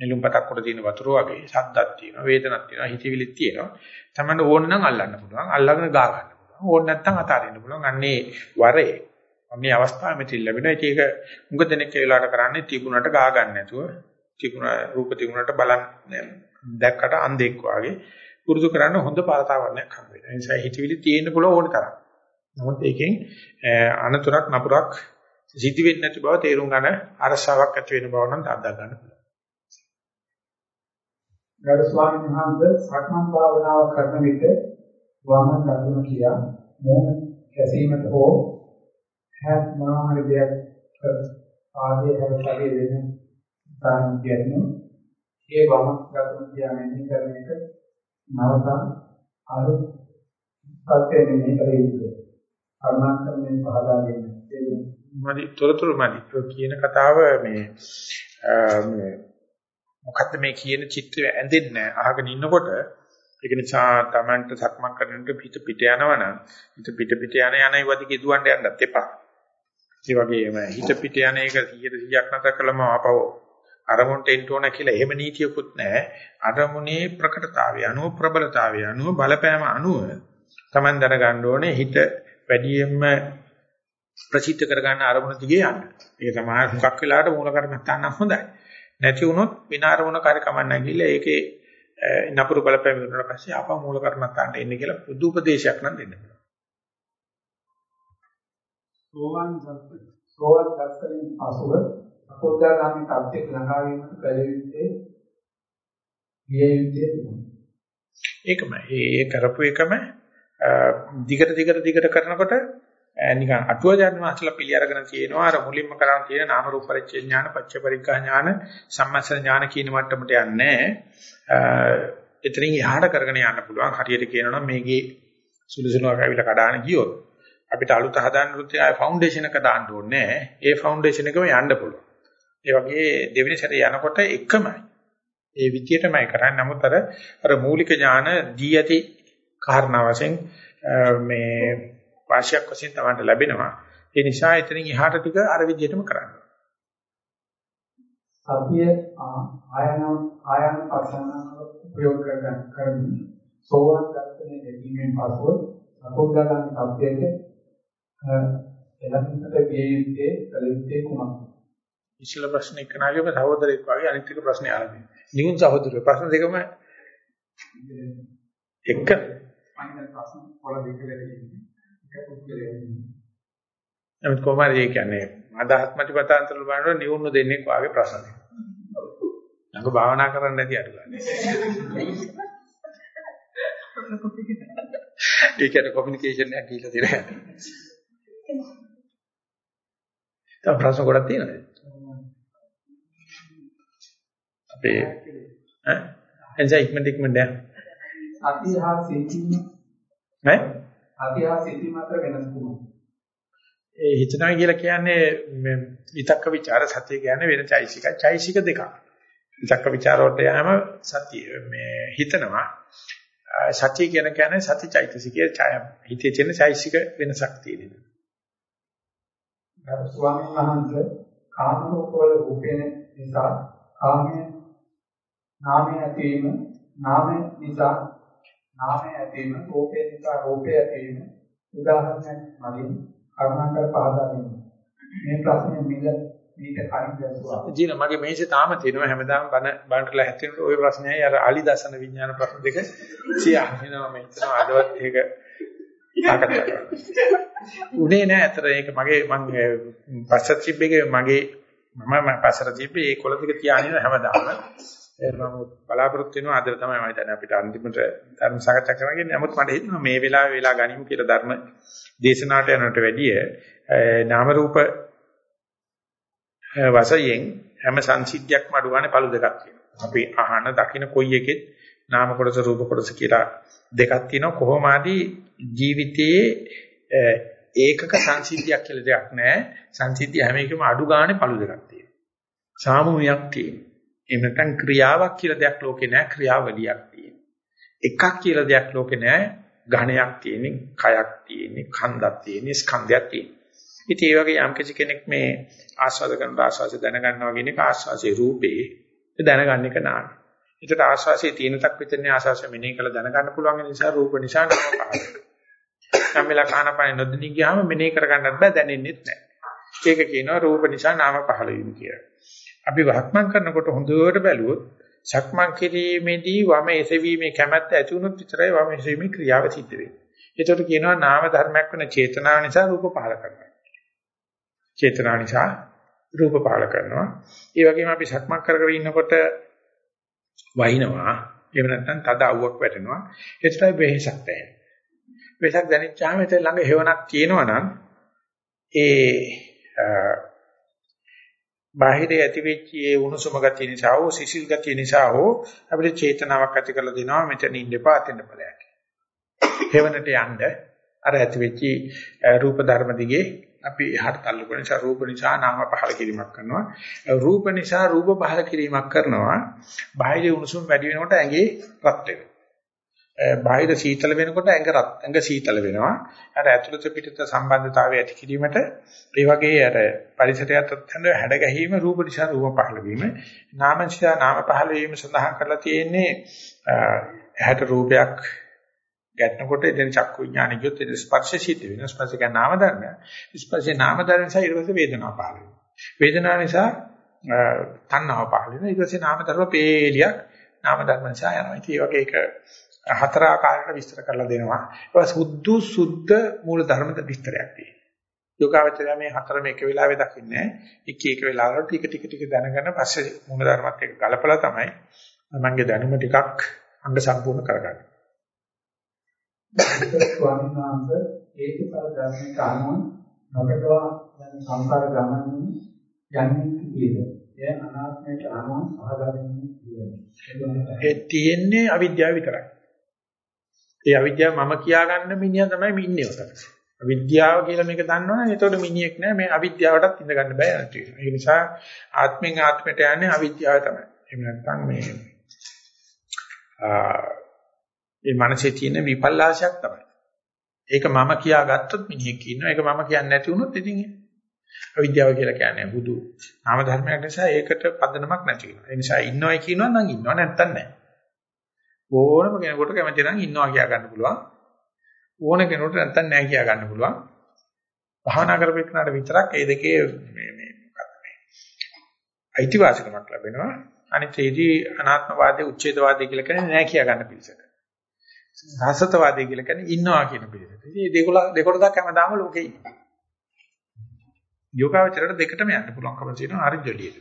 නෙළුම් පතක් උඩ තියෙන වතුර වගේ ශබ්දක් තියෙනවා වේදනක් තියෙනවා හිතවිලිත් තියෙනවා තමයි ඕන නම් අල්ලන්න පුළුවන් අල්ලගෙන ගා ගන්න පුළුවන් ඕන නැත්නම් අතාරින්න පුළුවන් අන්නේ වරේ මේ අවස්ථාව මෙතන ලැබෙනවා. ඒක උඟ දෙනෙක් වෙලාවට කරන්නේ තිබුණට ගා ගන්න නැතුව තිබුණ රූප තිබුණට බලන් දැක්කට අන්ධෙක් වාගේ පුරුදු කරන්න හොඳ පාරතාවරණයක් හම්බ වෙනවා. ඒ නිසා හිතවිලි තියෙන්න පුළුවන් ඕන තරම්. නමුත් ඒකෙන් අනතුරක් නපුරක් සිද්ධ වෙන්නේ නැති බව තේරුම් ගන්න අරසාවක් ඇති වෙන බව නම් අදා ගන්න පුළුවන්. ගරු ස්වාමීන් වහන්සේ සක්මන් භාවනාව කරන විට වම දකුණ කියා මොන කැසීමට හෝ හැත් මොනවා හරි දෙයක් ආදී හැරසාවේ වෙන තාන් කියන්නේ ඒ වම දකුණ කියන්නේ කරන එක නවතන් අලුත් පස්සේ මෙහි කර යුතුයි. කර්මාන්තයෙන් පහදා දෙන්නේ. මදි තොරතුරු මදි. කියන කතාව මේ මේ මොකද්ද මේ කියන චිත්‍රය ඇඳෙන්නේ අහගෙන ඉන්නකොට ඒක නිසා Tamanට සක්මන් කරනකොට පිට පිට යනවනම් පිට පිට පිට යන යන ඉවදිකේ දුවන්න යන්නත් එපා. ඒ වගේම හිත පිට යන එක 100ක් නැතර කළම ආපහු අරමුණට එන්න ඕන කියලා එහෙම නීතියකුත් නැහැ. අරමුණේ ප්‍රකටතාවය අනුව ප්‍රබලතාවය අනුව බලපෑම අනුව Taman දැනගන්න ඕනේ හිත වැඩියෙන්ම ප්‍රසිද්ධ කරගන්න අරමුණ දිගේ යන්න. ඒක තමයි හුඟක් වෙලාවට මූල කර්මස්ථාන හොඳයි. නැති වුණොත් වින අරමුණ කාර්යකමක් නැගිලා ඒකේ නපුරු බලපෑම වුණාට පස්සේ ආපහු මූල කර්මස්ථානට එන්න කියලා පුදු උපදේශයක් නම් දෙන්න පුළුවන්. සෝවන් සෝවන් දස්සලින් පසුව අකෝදාගාමී තත්ත්වයට ළඟා වීමට ගිය යුත්තේ ඒකමයි ඒ කරපු එකම දිගට දිගට දිගට කරනකොට නිකන් අටුවජාන මාසලා පිළි අරගෙන තියෙනවා අර මුලින්ම කරන් තියෙන නාම රූප පරිච්ඡේ ඥාන පච්ච පරිග්ගා ඥාන සම්මස්ස ඥාන කියන මට්ටමට යන්නේ එතනින් එහාට කරගෙන යන්න පුළුවන් හරියට කියනවා නම් මේකේ සුළු සුළුවක් ඇවිල්ලා කඩාන ගියොත් අපිට අලුත හදාන්න රුත් ආය ෆවුන්ඩේෂන් එක දාන්න ඕනේ ඒ ෆවුන්ඩේෂන් එකම යන්න පුළුවන්. ඒ වගේ දෙවෙනි සැරේ යනකොට එකමයි. ඒ විදියටමයි කරන්නේ. නමුත් අර අර මූලික ඥාන දී ඇති කාරණා වශයෙන් මේ වාසියක් වශයෙන් තමයි ලැබෙනවා. ඒ නිසා එතනින් එහාට ටික අර විදියටම කරන්න. සතිය ආයන ආයන පස්සනාව ප්‍රයෝග කරගන්න කරමින් සෝවාන් දර්ශනයේ ලැබීමෙන් පසුව සකෝදාගාමී තත්ත්වයට එළඹිට ගිය යුත්තේ කල යුත්තේ කුමක්ද? ඉස්සෙල්ලා ප්‍රශ්න එක්කනාගේම සහෝදරෙක් වගේ අනිත් එක ප්‍රශ්නේ ආරම්භ නිකුත් සහෝදරයෝ ප්‍රශ්න දෙකම එක අනිත් ප්‍රශ්න වල දෙකලා තියෙන්නේ. එක පුද්ගලයෙක්. නමුත් කොහොමද ඒ කියන්නේ අදහස් මතිපතාන්තර බලනකොට නිවුණු දෙන්නේ වාගේ ප්‍රශ්න දෙක. ළඟ භාවනා කරන්න නැති අඩු ගන්න. ඒ කියන්නේ කොමියුනිකේෂන් එකක් ගිහිල්ලා තියෙනවා. තව ප්‍රශ්න ගොඩක් තියෙනවද? අපේ ඈ එන්ජා ඉක්මනට ඉක්මනට යන්න. අතිහා සිතීම ඈ සතිය හා සිතී මාත්‍ර වෙනස් වුණා. ඒ හිතනවා කියලා කියන්නේ විතක්ක ਵਿਚාර සතිය කියන්නේ වෙන චෛසික චෛසික දෙකක්. විතක්ක ਵਿਚාර වලට යෑම සතිය මේ හිතනවා සතිය කියන කියන්නේ සති චෛතසිකයේ ඡාය හිතේ තියෙන චෛසික වෙනසක් තියෙනවා. ගරු ස්වාමීන් වහන්සේ කාමෝපවල උපේන නිසා කාමයේ නාමයේ ඇතිවීම නාමයේ නිසා නාමයේ ඇතිවීම රූපේ නිසා රූපේ ඇතිවීම උදාහරණයක් මගින් කරුණාකර පහදා දෙන්න. මේ ප්‍රශ්නේ මිල මේක කලින් දැසුවා. ජීන මගේ මේසේ තාම තියෙනවා හැමදාම බන බන්ටලා හැදෙනකොට ওই ප්‍රශ්නයයි අර අලි දසන විඥාන ප්‍රශ්න දෙක සියා වෙනවා මම හිතනවා අදවත් ඒක සාකච්ඡා කරනවා. උනේ නෑ අතර ඒක මගේ මම පස්සට තිබ්බේක මගේ මම පස්සට තිබ්බේ ඒ කොළ ටික තියාගෙන හැමදාම මම බලාපොරොත්තු වෙනවා අද තමයි මම හිතන්නේ අපිට අන්තිමට ධර්ම සාකච්ඡා කරන්න නමුත් මට හිතෙනවා මේ වෙලාවේ වෙලා ගනිමු කියලා ධර්ම දේශනාවට යනට වැඩිය නාම රූප වශයෙන් හැම සංසිද්ධියක්ම අඩුවානේ පළු දෙකක් තියෙනවා. අපි අහන දකින්න කොයි එකෙත් නාම කොටස රූප කොටස කියලා දෙකක් තියෙනවා. කොහොම ආදී ජීවිතයේ ඒකක සංසිද්ධියක් කියලා දෙයක් නැහැ. සංසිද්ධිය හැම එකම අඩු ගානේ පළු දෙකක් තියෙනවා. සාමූහිකයක් තියෙනවා. එහෙම නැත්නම් ක්‍රියාවක් කියලා දෙයක් ලෝකේ නැහැ ක්‍රියාවලියක් තියෙනවා එකක් කියලා දෙයක් ලෝකේ නැහැ ඝණයක් තියෙන්නේ කයක් තියෙන්නේ කන්දක් තියෙන්නේ ස්කන්ධයක් තියෙන්නේ ඉතින් ඒ වගේ යම් කෙනෙක් මේ ආස්වාද කරන ආස්වාද දැනගන්නවා කියන එක ආස්වාසේ රූපේ දැනගන්න එක නාන. ඒකට ආස්වාසේ තියෙන තක් විතරනේ ආස්වාසය මෙනෙහි කළ දැනගන්න පුළුවන් නිසා රූප නිසා නම පහළ. නම් වෙලා කානපන නොදෙනී ගියාම මෙනෙහි කරගන්නත් බෑ දැනෙන්නෙත් නෑ. ඒක කියනවා රූප නිසා නාම පහළ වීම කියලා. අපි වහක්මන් කරනකොට හොඳට බැලුවොත් සක්මන් කිරීමේදී වම එසවීමේ කැමැත්ත ඇති වුණොත් විතරයි වම එසවීමේ ක්‍රියාව සිද්ධ වෙන්නේ. ඒකට කියනවා නාම ධර්මයක් වෙන චේතනාව නිසා රූප පහළ කරනවා. චේතනා නිසා රූප පහළ කරනවා. ඒ වගේම අපි සක්මන් කර කර ඉන්නකොට වහිනවා. එහෙම නැත්නම් තද අවුවක් වැටෙනවා. ඒතරයි වෙහසක් දැනෙන්නේ. වෙහසක් දැනෙච්චාම ඒතර ළඟ හේවණක් තියෙනවා නම් ඒ බාහිරේ ඇතිවෙච්ච ඒ උණුසුම ගතිය නිසා හෝ සිසිල් ගතිය නිසා හෝ අපිට චේතනාවක් ඇති කරලා දෙනවා මෙතන ඉන්න එපා අතෙන් බලයක්. හේවණට යන්න අර ඇතිවෙච්ච රූප ධර්ම දිගේ අපි එහාට තල්ලු කරන නිසා රූප නිසා නාම පහල කිරීමක් කරනවා. රූප නිසා රූප පහල කිරීමක් කරනවා. බාහිර උණුසුම් වැඩි වෙනකොට ඇඟේ රත් වෙනවා. බාහිර සීතල වෙනකොට ඇඟ රත් ඇඟ සීතල වෙනවා. අර ඇතුළත පිටත සම්බන්ධතාවය ඇති කිරීමට ඒ වගේ අර පරිසරයත් හඳ හැඩ ගැහිම රූප නිසා රූප පහළ වීම නාම නිසා නාම පහළ වීම සඳහා කරලා තියෙන්නේ ඇහැට රූපයක් ගැටෙනකොට එතන චක්කු විඥානෙ කියොත් එතන ස්පර්ශ සිද්ධ වෙනවා. ස්පර්ශ කියන්නේ නාම ධර්මය. ස්පර්ශේ නාම ධර්ම නිසා ඊට පස්සේ වේදනාව පහළ වෙනවා. වේදනාව නිසා තණ්හාව පහළ වෙනවා. ඊට පස්සේ නාම ධර්ම පේලියක් නාම ධර්ම නිසා යනවා. ඉතින් ඒ වගේ එක හතර ආකාරයකට විස්තර කරලා දෙනවා. ඒක සුද්ධ සුද්ධ මූල ධර්මද විස්තරයක් තියෙනවා. යෝගාවචරය මේ හතරම එක වෙලාවෙ දකින්නේ එක එක වෙලාවකට ටික ටික ටික දැනගෙන පස්සේ මූල ධර්මات එක්ක ගලපලා තමයි මමගේ දැනුම ටිකක් අංග සම්පූර්ණ කරගන්නේ. ස්වාමීන් වහන්සේ හේතුඵල ධර්මයට අනුව නොකඩවා යන සංකාර ගමනින් යන්නේ කීයද? එය අනාත්මයට අනුව සහගතන්නේ කීයද? ඒ තියෙන්නේ අවිද්‍යාව විතරයි. ඒ අවිද්‍යාව මම කියාගන්න මිනිහා තමයි ඉන්නේ උතන. අවිද්‍යාව කියලා මේක දන්නවනේ එතකොට මිනිහෙක් නෑ මේ අවිද්‍යාවටත් ඉඳ ගන්න බෑ නැති වෙනවා. ඒ නිසා ආත්මෙන් ආත්මයට යන්නේ අවිද්‍යාව තමයි. එහෙම නැත්නම් මේ ඒ මනසේ තියෙන විපල්ලාශයක් තමයි. ඒක මම කියාගත්තොත් මිනිහෙක් ඉන්නවා. ඒක මම කියන්නේ නැති වුණොත් ඉතින් අවිද්‍යාව කියලා කියන්නේ බුදු නාම ධර්මයක් නිසා ඒකට පදනමක් නැති වෙනවා. ඒ නිසා ඉන්නවයි කියනවා නම් ඉන්නව නැත්තම් නැහැ. ඕනම කෙනෙකුට කැමති නම් ඉන්නවා කියා ගන්න පුළුවන්. ඕන කෙනෙකුට නැත්තම් නැහැ කියා ගන්න පුළුවන්. භාවනා කරපෙන්නාට විතරක් මේ දෙකේ මේ මේ මොකක්ද මේ අයිතිවාසිකමක් ලැබෙනවා. අනිත් ඒදී අනාත්මවාදී උච්ඡේදවාදී කියලා කියන්නේ නැහැ කියා ගන්න පිළිසක. රහසතවාදී කියලා කියන්නේ ඉන්නවා කියන පිළිසෙට. ඉතින් දෙකොල දෙකොටක් හැමදාම ලෝකේ ඉන්නවා. යෝගාවචරයට දෙකටම යන්න පුළුවන්කම තියෙනවා හරි ජොලියට.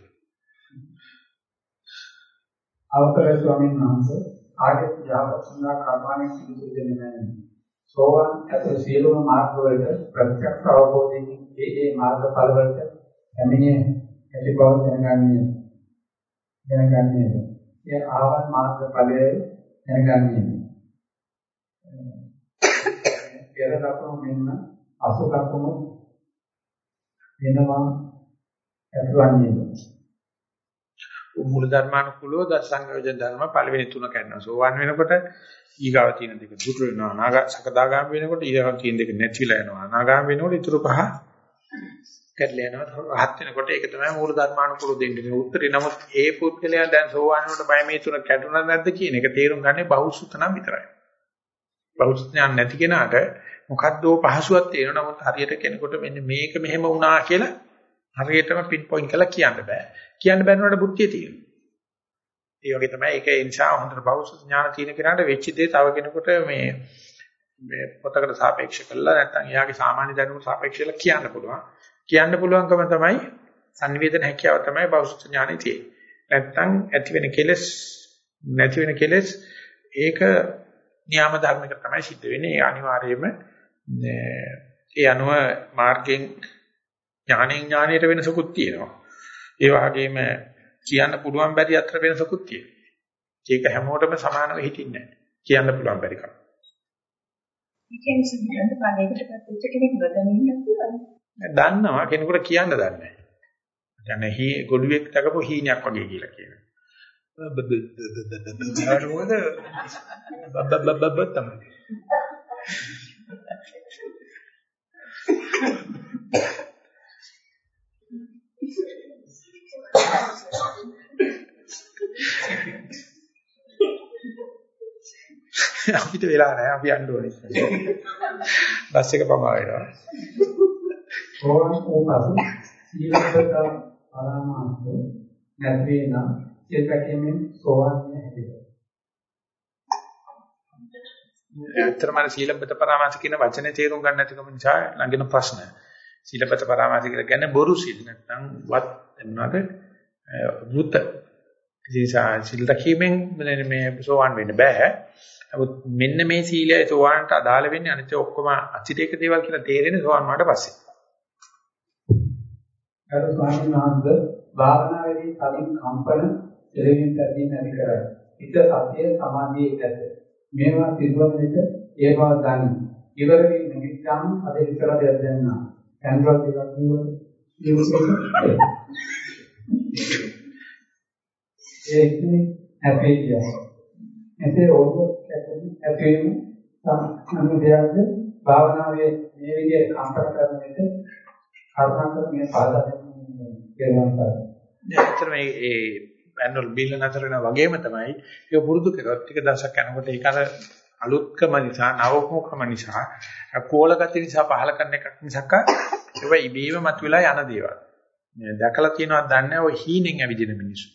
අවතර ස්වාමීන් වහන්සේ ආර්ය යාවත්සනා කර්මාණි සිදු දෙන්නේ නැහැ. සෝවන් අතර සියලුම මාර්ග වලට ප්‍රත්‍යක්ෂ අවබෝධයෙන් ඒ ඒ මාර්ගඵල වලට පැමිණෙන ඇති බව දැනගන්නේ. දැනගන්නේ. ඒ ආවන් මාර්ගඵලයේ දැනගන්නේ. පෙර දක්වන මෙන්න අසු දක්වන වෙනවා ඇතුවන්නේ මූල ධර්මානුකූලව දසංගයෝජන ධර්ම පළවෙනි තුන කරනවා. සෝවන් වෙනකොට ඊගාව තියෙන දෙක දුරු වෙනවා. අනාගත සකදාගාම වෙනකොට ඊගාව තියෙන දෙක නැතිලා යනවා. අනාගාම වෙනකොට ඊටු පහ කැඩලා යනවා. රහත් වෙනකොට ඒක තමයි මූල ධර්මානුකූලව දෙන්නේ. උත්තරේ නමුත් ඒ පුද්ගලයා දැන් සෝවන් වෙනකොට බය මේ තුන කැඩුණා නැද්ද කියන එක තේරුම් ගන්නේ බහුසුත නම් විතරයි. බෞද්ධ ඥාන නැති කෙනාට මොකද්දෝ පහසුවක් තියෙනවා නමුත් හරියට කෙනෙකුට මෙන්න මේක මෙහෙම වුණා කියලා හරියටම පින් පොයින්ට් කරලා කියන්න බෑ. කියන්න බැරිනකොට බුද්ධිය තියෙනවා. ඒ වගේ තමයි ඒක ඒ නිසා හොඳට බෞද්ධ ඥාන තියෙන කෙනාට වෙච්ච දේ තව කෙනෙකුට මේ මේ පොතකට සාපේක්ෂ කරලා නැත්නම් එයාගේ සාමාන්‍ය දැනුමට සාපේක්ෂව කියන්න පුළුවන්. කියන්න පුළුවන්කම තමයි සංවේදන හැකියාව තමයි බෞද්ධ ඥානෙ තියෙන්නේ. නැත්නම් ඇති වෙන කෙලෙස් නැති වෙන කෙලෙස් ඒක නියම ධර්මයක තමයි සිද්ධ වෙන්නේ. ඒ අනිවාර්යයෙන්ම ඒ අනුව මාර්ගයෙන් ඥානෙන් ඥානයට වෙනසකුත් තියෙනවා. ඒ වගේම කියන්න පුළුවන් බැරි අතර වෙනසකුත් තියෙනවා. ඒක හැමෝටම සමානව හිටින්නේ නැහැ. කියන්න පුළුවන් බැරි කම. ඉතින් සිද්ධාන්ත පණයකට පත්වෙච්ච කෙනෙක් බදමින්න පුළුවන්. දන්නවා කෙනෙකුට කියන්න දන්නේ නැහැ. කියන්නේ හී ගොළුෙක් දකපු හීනයක් වගේ කියලා කියනවා. බබබබබබ මොකද බබබබබ තමයි. Thank you. අපිට වෙලා නැහැ අපි යන්න ඕනේ. බස් එක පමා වෙනවා. සෝවාන් වූ පසු සීලබ්බත පරමාර්ථ නැත්වේ නම් සිත පැකීමෙන් සෝවාන් විය හැකිද? ඇත්තටම අර සීලබ්බත පරාමාස කියන වචනේ තේරුම් ගන්න නැතිකම නිසා ළඟින ප්‍රශ්න. සීලබ්බත පරාමාස කියලා කියන්නේ බොරු සීල නැත්නම් වත් එන්නද වෘත. ඉතින් සීල රැකීමෙන් මේ සෝවාන් වෙන්න බෑ. නමුත් මෙන්න මේ සීලය සෝවාන්ට අදාළ වෙන්නේ අනිත් ඔක්කොම අතිරේක දේවල් කියලා තේරෙන්නේ සෝවාන් වුණාට පස්සේ. අර ස්වාමීන් වහන්සේ භාවනාවේදී කලින් කම්පන දෙලෙමින් පැදී නැති කරයි. හිත සතිය සමාධියේ ඇත. මේවා සිදුවන විට ඒ බව දනි. ඉවර වී නිවිච්චාම අද ඉස්සර දෙයක් දැනනවා. කැන්වස් එකක් නියුව ඒ ඉන්නේ හැපේ කියන්නේ. එතේ ඕක ඇතුළේ සම්මුතියද භාවනාවේ මේ විදිහට කම්පන කරන විට කර්මන්ත මේ පාදයෙන් කියනවා. ඇත්තට මේ ඒ ඇනුවල් බිල් නතර වෙනා වගේම තමයි ඒක පුරුදු කරොත් ටික දවසක් යනකොට ඒක අර අලුත්කම නිසා නවකෝකම නිසා කෝලගති නිසා පහල කරන එකක් මිසක් ඒවා ඉබේම මතුවලා යන දේවල්. මේ දැකලා තියෙනවද දන්නේ ඔය හීනෙන් ඇවිදින මිනිස්සු.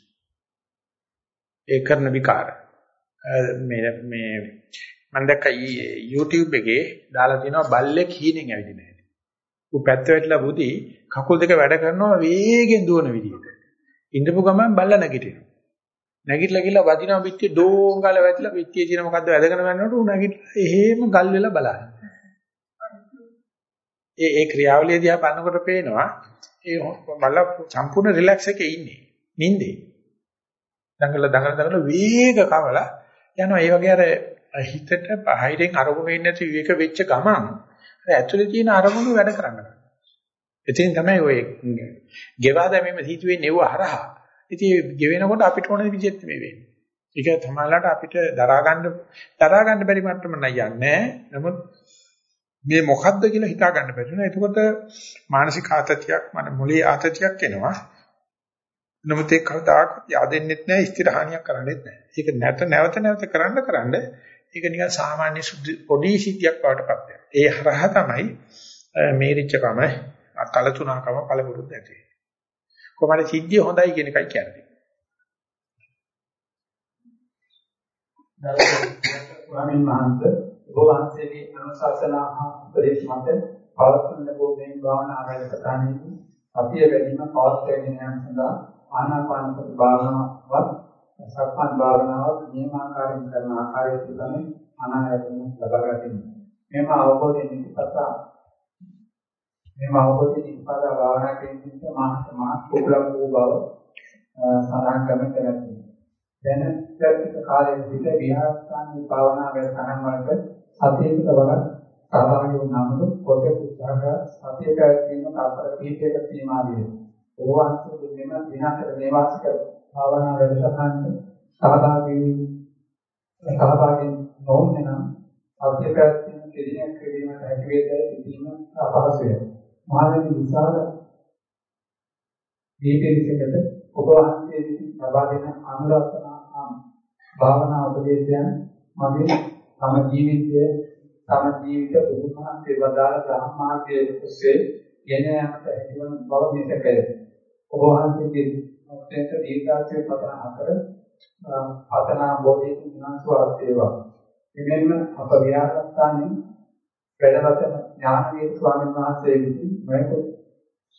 ඒ කරන විකාර. මේ මේ මම දැක්ක YouTube එකේ දාලා තියෙනවා බල්ලෙක් හීනෙන් ඇවිදින හැටි. ඌ පැත්ත වැටලා බුදි කකුල් දෙක වැඩ කරනවා වේගෙන් දුවන විදිහට. ඉඳපු ගමන් බල්ල නැගිටිනවා. නැගිටලා ගිහලා වදිනවා පිටියේ ඩෝංගල වැටිලා පිටියේ තියෙන මොකද්ද වැදගෙන යනකොට ඌ නැගිටලා එහෙම ගල් වෙලා බලනවා. ඒ ඒ ක්‍රියාවලිය දිහා බලනකොට පේනවා ඒ බල්ල සම්පූර්ණ රිලැක්ස් එකේ ඉන්නේ. නිින්දේ. දඟල දඟල දඟල වේග කවලා යනවා. ඒ වගේ අර හිතට බාහිරෙන් අරමුණු වෙන්නේ නැති විවේක වෙච්ච ගමන් අර ඇතුලේ තියෙන අරමුණු වැඩ කරන්න ගන්නවා. ඉතින් තමයි ඔය ගෙවා දැමීම හිතුවේ නෙව හරහා. ඉතින් ගෙවෙනකොට අපිට ඕන විදිහට මේ වෙන්නේ. ඒක තමයිලාට අපිට දරා ගන්න දරා ගන්න බැරි මට්ටම නෑ. නමුත් මේ මොකද්ද කියලා හිතා ගන්න බැරි වෙනවා. එතකොට මානසික ආතතියක් මන මොලේ ආතතියක් එනවා. නමුත් ඒක කවදාකවත් yaadෙන්නෙත් නැහැ, ස්ථිරහානියක් කරන්නෙත් නැහැ. ඒක නැත නැවත නැවත කරන්න කරන්න ඒක නිකන් සාමාන්‍ය පොඩි සිද්ධියක් බවට පත් වෙනවා. ඒ හරහා තමයි මේරිච්චකම කලතුණකම පළපුරුද්ද ඇති වෙන්නේ. කොහොමද සිද්ධිය හොඳයි කියන එකයි කියන්නේ. ස්වාමීන් වහන්සේ ඔබ වහන්සේගේ අනුශාසනා හා උපදේශ මත පවත්වන ලැබුණේ භාවනා ආරම්භතාවේදී අතිය වැඩිම පවත්වාගෙන යාම සඳහා ආනාපාන සති භාවනාවත් සක්මන් භාවනාවත් නියමාකාරයෙන් කරන ආකාරය පිළිබඳව අනායතන ලබා ගන්න. මෙම අවබෝධයෙන් ඉපතා මෙම අවබෝධයෙන් ඉපතා භාවනා කිරීමට මානස මාස් කුලම් වූ බව සඳහන් කරන කරන්නේ. දැන ප්‍රතික කාලයේ සිට විහාරස්ථානයේ භාවනා වැඩසටහන් වලට සතියකට වරක් සහභාගී වුණාම පොතේ උත්සාහ සතිය පැවැත්වීම කාපර කීපයක සීමා වේ. ඕවාන්සේ මෙම දිනතර නේවාසික භාවනා වැඩසටහනට සහභාගී සහභාගී නොවුනේ නම් සතිය පැවැත්වීම කෙරෙන ක්‍රීමට හැකි වේදයි සිටීම අපහසුය. මහණෙනි විශාල දීපේකට ඔබ වහන්සේ විසින් ලබා දෙන අනුරාධනා භාවනා උපදේශයන් මගේ තම ජීවිතයේ තම ජීවිත බුදුමහත්සේ වදාළ ධර්මාර්ගයේ ඔස්සේ ගෙන යාමට හැකිවන බව මිසකය. ඔබ වහන්සේගේ මුක්තේට දීර්ඝාසය පතන අතර පතනා බෝධික විනාශවත් වේවා. එමෙන්න අප විහාරස්ථානයේ වැඩවතන ඥානවීර ස්වාමීන් වහන්සේ විසින් මේක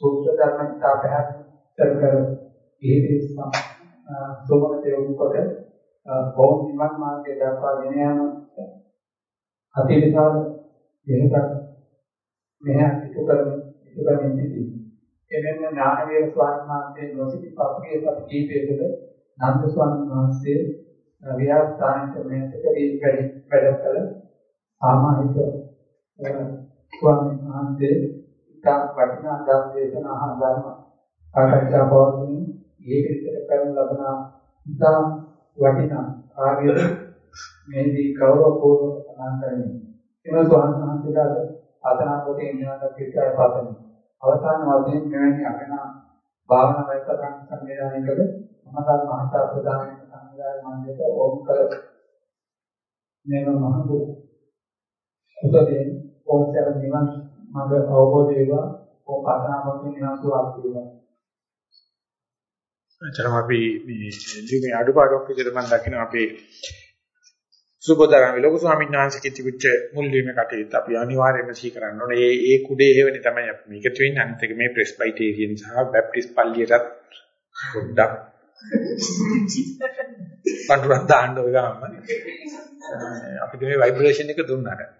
සූත්‍ර ධර්ම ඉතා පැහැදිලි කර ඉහිදී සෝමතේ උපත බෞද්ධ නිවන් මාර්ගය දක්වා ගෙන යාම අතීතකාල එහෙකට මෙහ ඉතු කරමින් ඉතු කරමින් සිටි. එමෙන්න ඥානවීර ස්වාමීන් වහන්සේ නොසිටි පසුගිය සති කීපයකට නන්ද ස්වාමීන් වහන්සේ විහාරස්ථානක මේකදී වැඩ වැඩ කළ සාමාජික ස්වාමීන් වහන්සේ ඉතා වටිනා ධර්ම දේශනා හා ධර්ම සාකච්ඡා පවත්වමින් ඒකිට කරන ලබන ඉතා වටිනා කාර්ය මේදී ගෞරවපූර්වක සමාන කරන්නේ. එම ස්වාමීන් වහන්සේලාට අදනාකොට ඉන්නවට පිටාය පාතමි. අවසාන වශයෙන් මෙවැනි අපේනා භාවනා වැඩසටහන් සංවිධානයකට මහදාන මහතා ප්‍රදාන සංවිධාන මණ්ඩලයට ඕම් කළ මේව මහඟු උදේ ඕසර නිවන් මඟ අවබෝධ වේවා ඕ පාතනාමකින් නිවන් සුවක් වේවා එතරම් අපි මේ ලියුමේ අඩුපාඩුවක් විදිහට මම දකිනවා අපේ සුබෝධරාම ලොකු ස්වාමීන් වහන්සේ කිව්විච්ච මුල් ලියුමේ කටයුත්ත අපි අනිවාර්යයෙන්ම සිහි කරන්න ඕනේ. ඒ ඒ කුඩේ හේවෙනේ තමයි අපි මේක තියෙන්නේ. අනිත් එක මේ ප්‍රෙස්බයිටේරියන් සහ බැප්ටිස්ට් පල්ලියටත් පොඩ්ඩක් පඳුරක් දාන්න ඔය ගාම. අපිට මේ ভাইබ්‍රේෂන් එක දුන්නාට.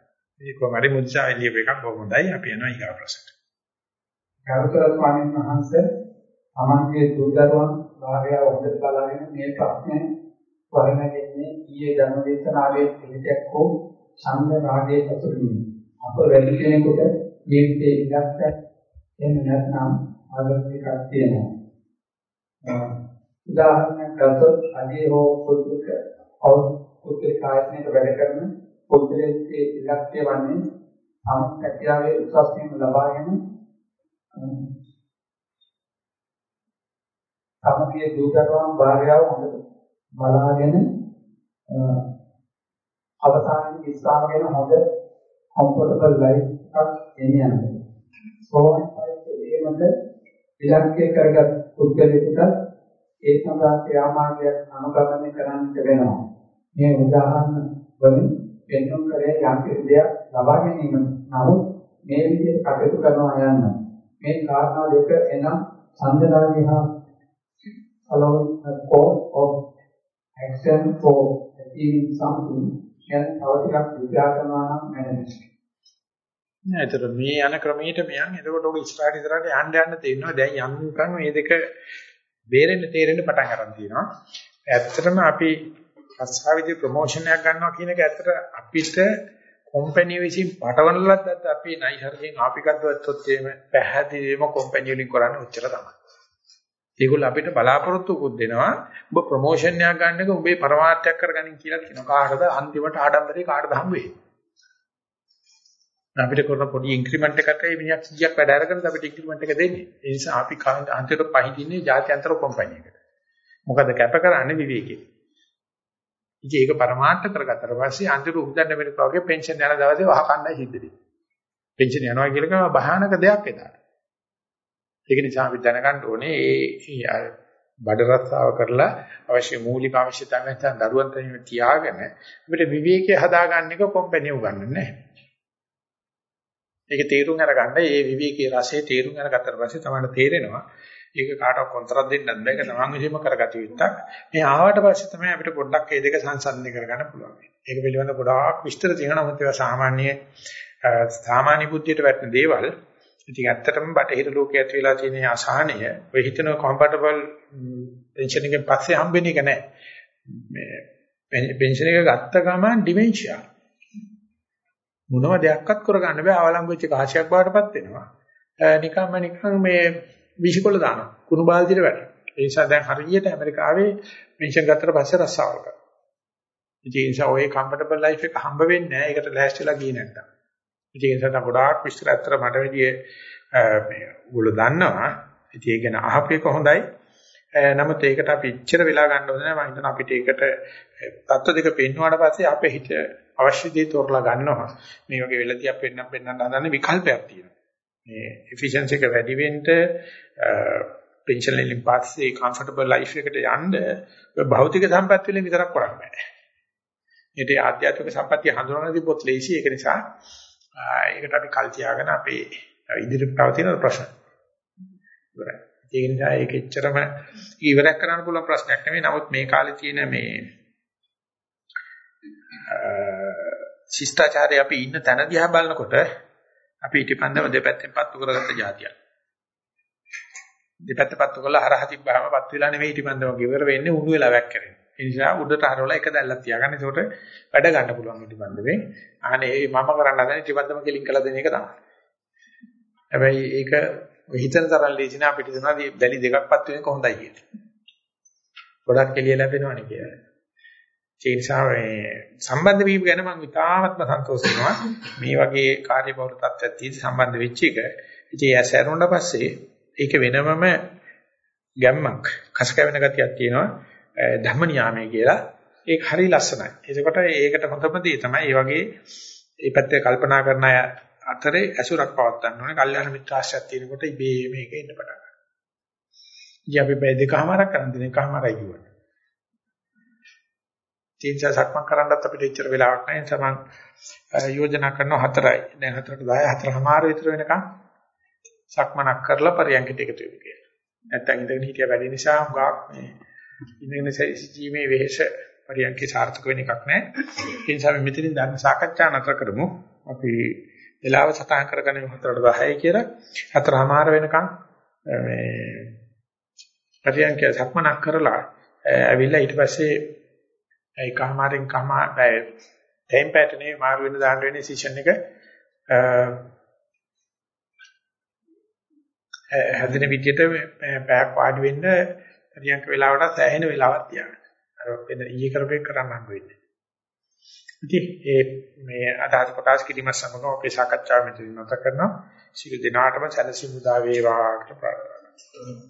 මේ කොහමද මුද්දා එළිය එකක් බොහොම හොඳයි. අපි යනවා ඊගා ප්‍රශ්නට. ගරුතර ස්වාමීන් වහන්සේ අමන්ගේ දුර්දරුවන් භාර්යාව හොඳට බලාගෙන මේ ප්‍රශ්නේ වරණගෙන්නේ ඊයේ ධර්මදේශනාවේ පිළිතක් වූ ඡන්ද රාගයේ පසුබිම. අප වැඩි කෙනෙකුට ජීවිතයේ ඉලක්ක එහෙම නැත්නම් ආදර්ශයක් තියෙනවා. උදාහරණයක් ගත්තොත් අදී හෝ පුදුක අවුත් කායනයක වැඩ කරන පුද්ගලයේ ඉලක්කය වන්නේ සම්පත්‍යාවේ උසස් වීම ලබාගෙන තමගේ දූතරුවන් භාර්යාව හොඳට බලාගෙන අවසානයේ විස්වාගෙන හොඳ කම්ෆර්ටබල් ලයිෆ් එකක් එන්නේ. සෝවන් පරිච්ඡේදයේමද ඉලක්කය කරගත් පුද්ගලයෙකුට ඒ සඳහා ක්‍රියාමාර්ගයක් අනුගමනය කරන්නට වෙනවා. මේ උදාහරණ වලින් පෙන්වන කරේ යම් දෙයක් ලබා ගැනීම නමුත් මේ විදිහට කටයුතු කරනවා යන්න. මේ කාරණා දෙක එනම් සම්දරාගය හා allowing a cause of action for achieving something ගැන තව ටිකක් විග්‍රහ කරනවා නම් මැනේජ්. නෑ ඒතර මේ යන ක්‍රමයට මෙයන් එතකොට ඔක ඉස්සරහට ඉස්සරහට යන්න යන්න තේරෙනවා දැන් යන්නකම් මේ දෙක බේරෙන්න තේරෙන්න පටන් ගන්න තියෙනවා. ඇත්තටම අපි අස්සාවිදි ප්‍රොමෝෂන් එකක් ගන්නවා කියන එක ඇත්තට අපිට කම්පැනි විසින් පටවන ලද්දත් අපි නයිහර්ගෙන් ආපිකද්ද ගත්තොත් එහෙම පැහැදිලිවම කම්පැනි වලින් කරන්නේ ඔච්චර තමයි. ඒගොල්ලෝ අපිට බලාපොරොත්තුකුත් දෙනවා ඔබ ප්‍රොමෝෂන් එකක් ගන්න එක ඔබේ පරමාර්ථයක් කරගනින් කියලා කියනවා. කාටද අන්තිමට ආඩම්බරේ කාටද හම්බ වෙන්නේ? අපිට කරන පොඩි ඉන්ක්‍රිමන්ට් එකකට මේ මිනිහක් 100ක් වැඩ අරගෙන අපිට ඉන්ක්‍රිමන්ට් එක දෙන්නේ. ඒ නිසා අපි අන්තිමට පහදින්නේ ජාත්‍යන්තර කම්පැනි එකට. මොකද කැප කරන්නේ විවේකේ. ඉතින් ඒක පරමාර්ථ කරගත්තට පස්සේ අන්තිමට උද්දන්න වෙනකෝ වගේ පෙන්ෂන් යන දවසේ වහකණ්ඩයි සිද්ධ වෙන්නේ. පෙන්ෂන් යනවා කියලා කියනවා භයානක දෙයක් එදාට. ඒක නිසා අපි දැනගන්න ඕනේ ඒ බඩ රස්සාව කරලා අවශ්‍ය මූලික අවශ්‍යතාවයන් නැත්නම් දරුවන් තනියම තියාගෙන අපිට විවේකයේ හදාගන්න එක කොම්පැනි උගන්වන්නේ නැහැ. ඒක තීරුම් අරගන්න ඒ විවේකයේ රසයේ තීරුම් අරගත්තට පස්සේ තමයි තේරෙනවා ඒක කාටවත් කොන්ත්‍රාත් දෙන්නත් බෑ ඒක තමන් විසින්ම කරගත යුත්තක්. මේ ආවට පස්සේ තමයි අපිට පොඩ්ඩක් මේ දෙක සංසන්දනය කරගන්න පුළුවන්. ඒක පිළිබඳව ගොඩාක් විස්තර තියෙනවා නමුත් ඒවා සාමාන්‍ය සාමාන්‍ය බුද්ධියට වැටෙන දේවල්. ඉතින් ඇත්තටම බටහිර ලෝකයේ ඇති වෙලා තියෙන අසහනය ඔය හිතන කම්ෆර්ටබල් පෙන්ෂන් එකෙන් පස්සේ හම්බෙන එක නෑ. මේ පෙන්ෂන් එක ගත්ත ගමන් ඩිමෙන්ෂියා මොනම දෙයක්වත් කරගන්න බෑ අවලංගු වෙච්ච කාසියක් බාටපත් වෙනවා. නිකම්ම නිකන් මේ විසිකොල දානවා. කුණු බාල්දියට වැටෙනවා. ඒ නිසා දැන් හරියට ඇමරිකාවේ පෙන්ෂන් ගත්තට පස්සේ රස්සාවල් කරනවා. ඉතින් ඒ නිසා ඔය කම්ෆර්ටබල් ලයිෆ් එක හම්බ වෙන්නේ නැහැ. ඒකට ලෑස්තිලා ගියේ නැත්තම්. ඒ නිසා ගොඩාක් විස්තර අතර මට වැඩි මේ උගල දන්නවා. ඉතින් ඒක ගැන අහපේක හොඳයි. නමුත් ඒකට අපි ඉච්චර වෙලා ගන්න ඕනේ නැහැ. මම හිතන අපිට ඒකට தত্ত্ব දෙක පෙන්වුවාට පස්සේ අපේ හිත අවශ්‍ය දේ තෝරලා ගන්නවා. මේ වගේ වෙලදී අපි වෙන්නම් වෙන්නම් හදන විකල්පයක් තියෙනවා. මේ efficiency එක වැඩි වෙන්න pension වලින් පස්සේ comfortable life එකට යන්න භෞතික සම්පත් වලින් විතරක් කරන්නේ නැහැ. මේටි ආධ්‍යාත්මික සම්පත්තිය හඳුනන දීපොත් ලේසි ඒක නිසා ඒකට අපි කල් තියාගෙන අපේ ඉදිරියට පවතින ප්‍රශ්න. ඉවරයි. ඒක නිසා ඒක එච්චරම ඉවරයක් කරන්න පුළුවන් ප්‍රශ්නයක් නෙමෙයි. නමුත් මේ කාලේ තියෙන මේ ශිෂ්ටාචාරය අපි ඉන්න තැන දිහා බලනකොට අපි ඊටපන්දම දෙපැත්තෙන් පත්තු කරගත්ත જાතියක්. දෙපැත්ත පත්තු කරලා හරහ තිබ්බාම පත්තු වෙලා නෙමෙයි ඊටපන්දම ගෙවර වෙන්නේ උණු වෙලා වැක්කරෙන්නේ. ඒ නිසා උඩට හරවලා එක දැල්ලක් තියාගන්න. ඒකට වැඩ ගන්න පුළුවන් ඉටිබන්දමේ. අනේ මම කරන්න හදන ඉටිබන්දම කෙලින් කළ දෙන එක තමයි. හැබැයි ඒක හිතන තරම් ලේසි නෑ අපිට දෙනවා දැලි දෙකක්පත් වෙන එක හොඳයි කියන්නේ. ගොඩක් එළිය ලැබෙනවනේ කියලා. ඒ නිසා මේ සම්බන්ධ වීම ගැන මම ඉතාමත්ම සන්තෝෂ වෙනවා. මේ වගේ කාර්යබහුල තත්ත්වයක් තියෙදි සම්බන්ධ වෙච්ච එක. ඉතින් ඇස් ඇරුණා පස්සේ ඒක වෙනමම ගැම්මක් කස කැවෙන ගතියක් තියෙනවා. ධම්ම නියාමයේ කියලා. ඒක හරි ලස්සනයි. එතකොට ඒකට හොඳම දේ තමයි මේ වගේ මේ පැත්තේ කල්පනා කරන අය අතරේ ඇසුරක් පවත්වන්න ඕනේ. කල්යාණ මිත්‍රාශ්‍රයයක් තියෙනකොට ඉබේ මේක එන්න පටන් ගන්නවා. ඉතින් අපි බය දෙකමාරක් කරන් දෙන එකමාරයි කියවනේ. තීන්සා සක්මන් කරන්නත් අපිට එච්චර වෙලාවක් නැහැ. ඒ නිසා මම යෝජනා කරනවා හතරයි. දැන් හතරට 10 හතරමාර විතර වෙනකන් සක්මනක් කරලා පරියන්කට එකතු වෙමු කියලා. නැත්තම් ඉඳගෙන හිටිය වැඩි නිසා හුඟක් මේ ඉඳගෙන සිටීමේ වෙහෙස පරියන්කේ සාර්ථක වෙන එකක් නැහැ. ඒ නිසා අපි මෙතනින් ධර්ම සාකච්ඡා නතර කරමු. අපි වෙලාව සටහන් කරගන්න හතරට 10යි කියලා හතරමාර වෙනකන් මේ පරියන්කේ සක්මනක් කරලා ඇවිල්ලා ඊට පස්සේ ඒකමාරෙන් කම ටයිම් පැටර්නේ මාරු වෙන දාන්න වෙන්නේ සෙෂන් එක හැදෙන විදිහට පැයක් වාඩි වෙන්න පරියන්ක වෙලාවට සෑහෙන වෙලාවක් තියාගන්න. අර වෙන ඊයේ කරපේ කරන්න හම්බ වෙන්නේ. ඉතින් ඒ මේ අදහස් කොටස් කිරීම සමග අපේ සාකච්ඡාව මෙතන නැවත කරනවා. සියලු දිනාටම සැලසීම උදා වේවා කියලා ප්‍රාර්ථනා කරනවා.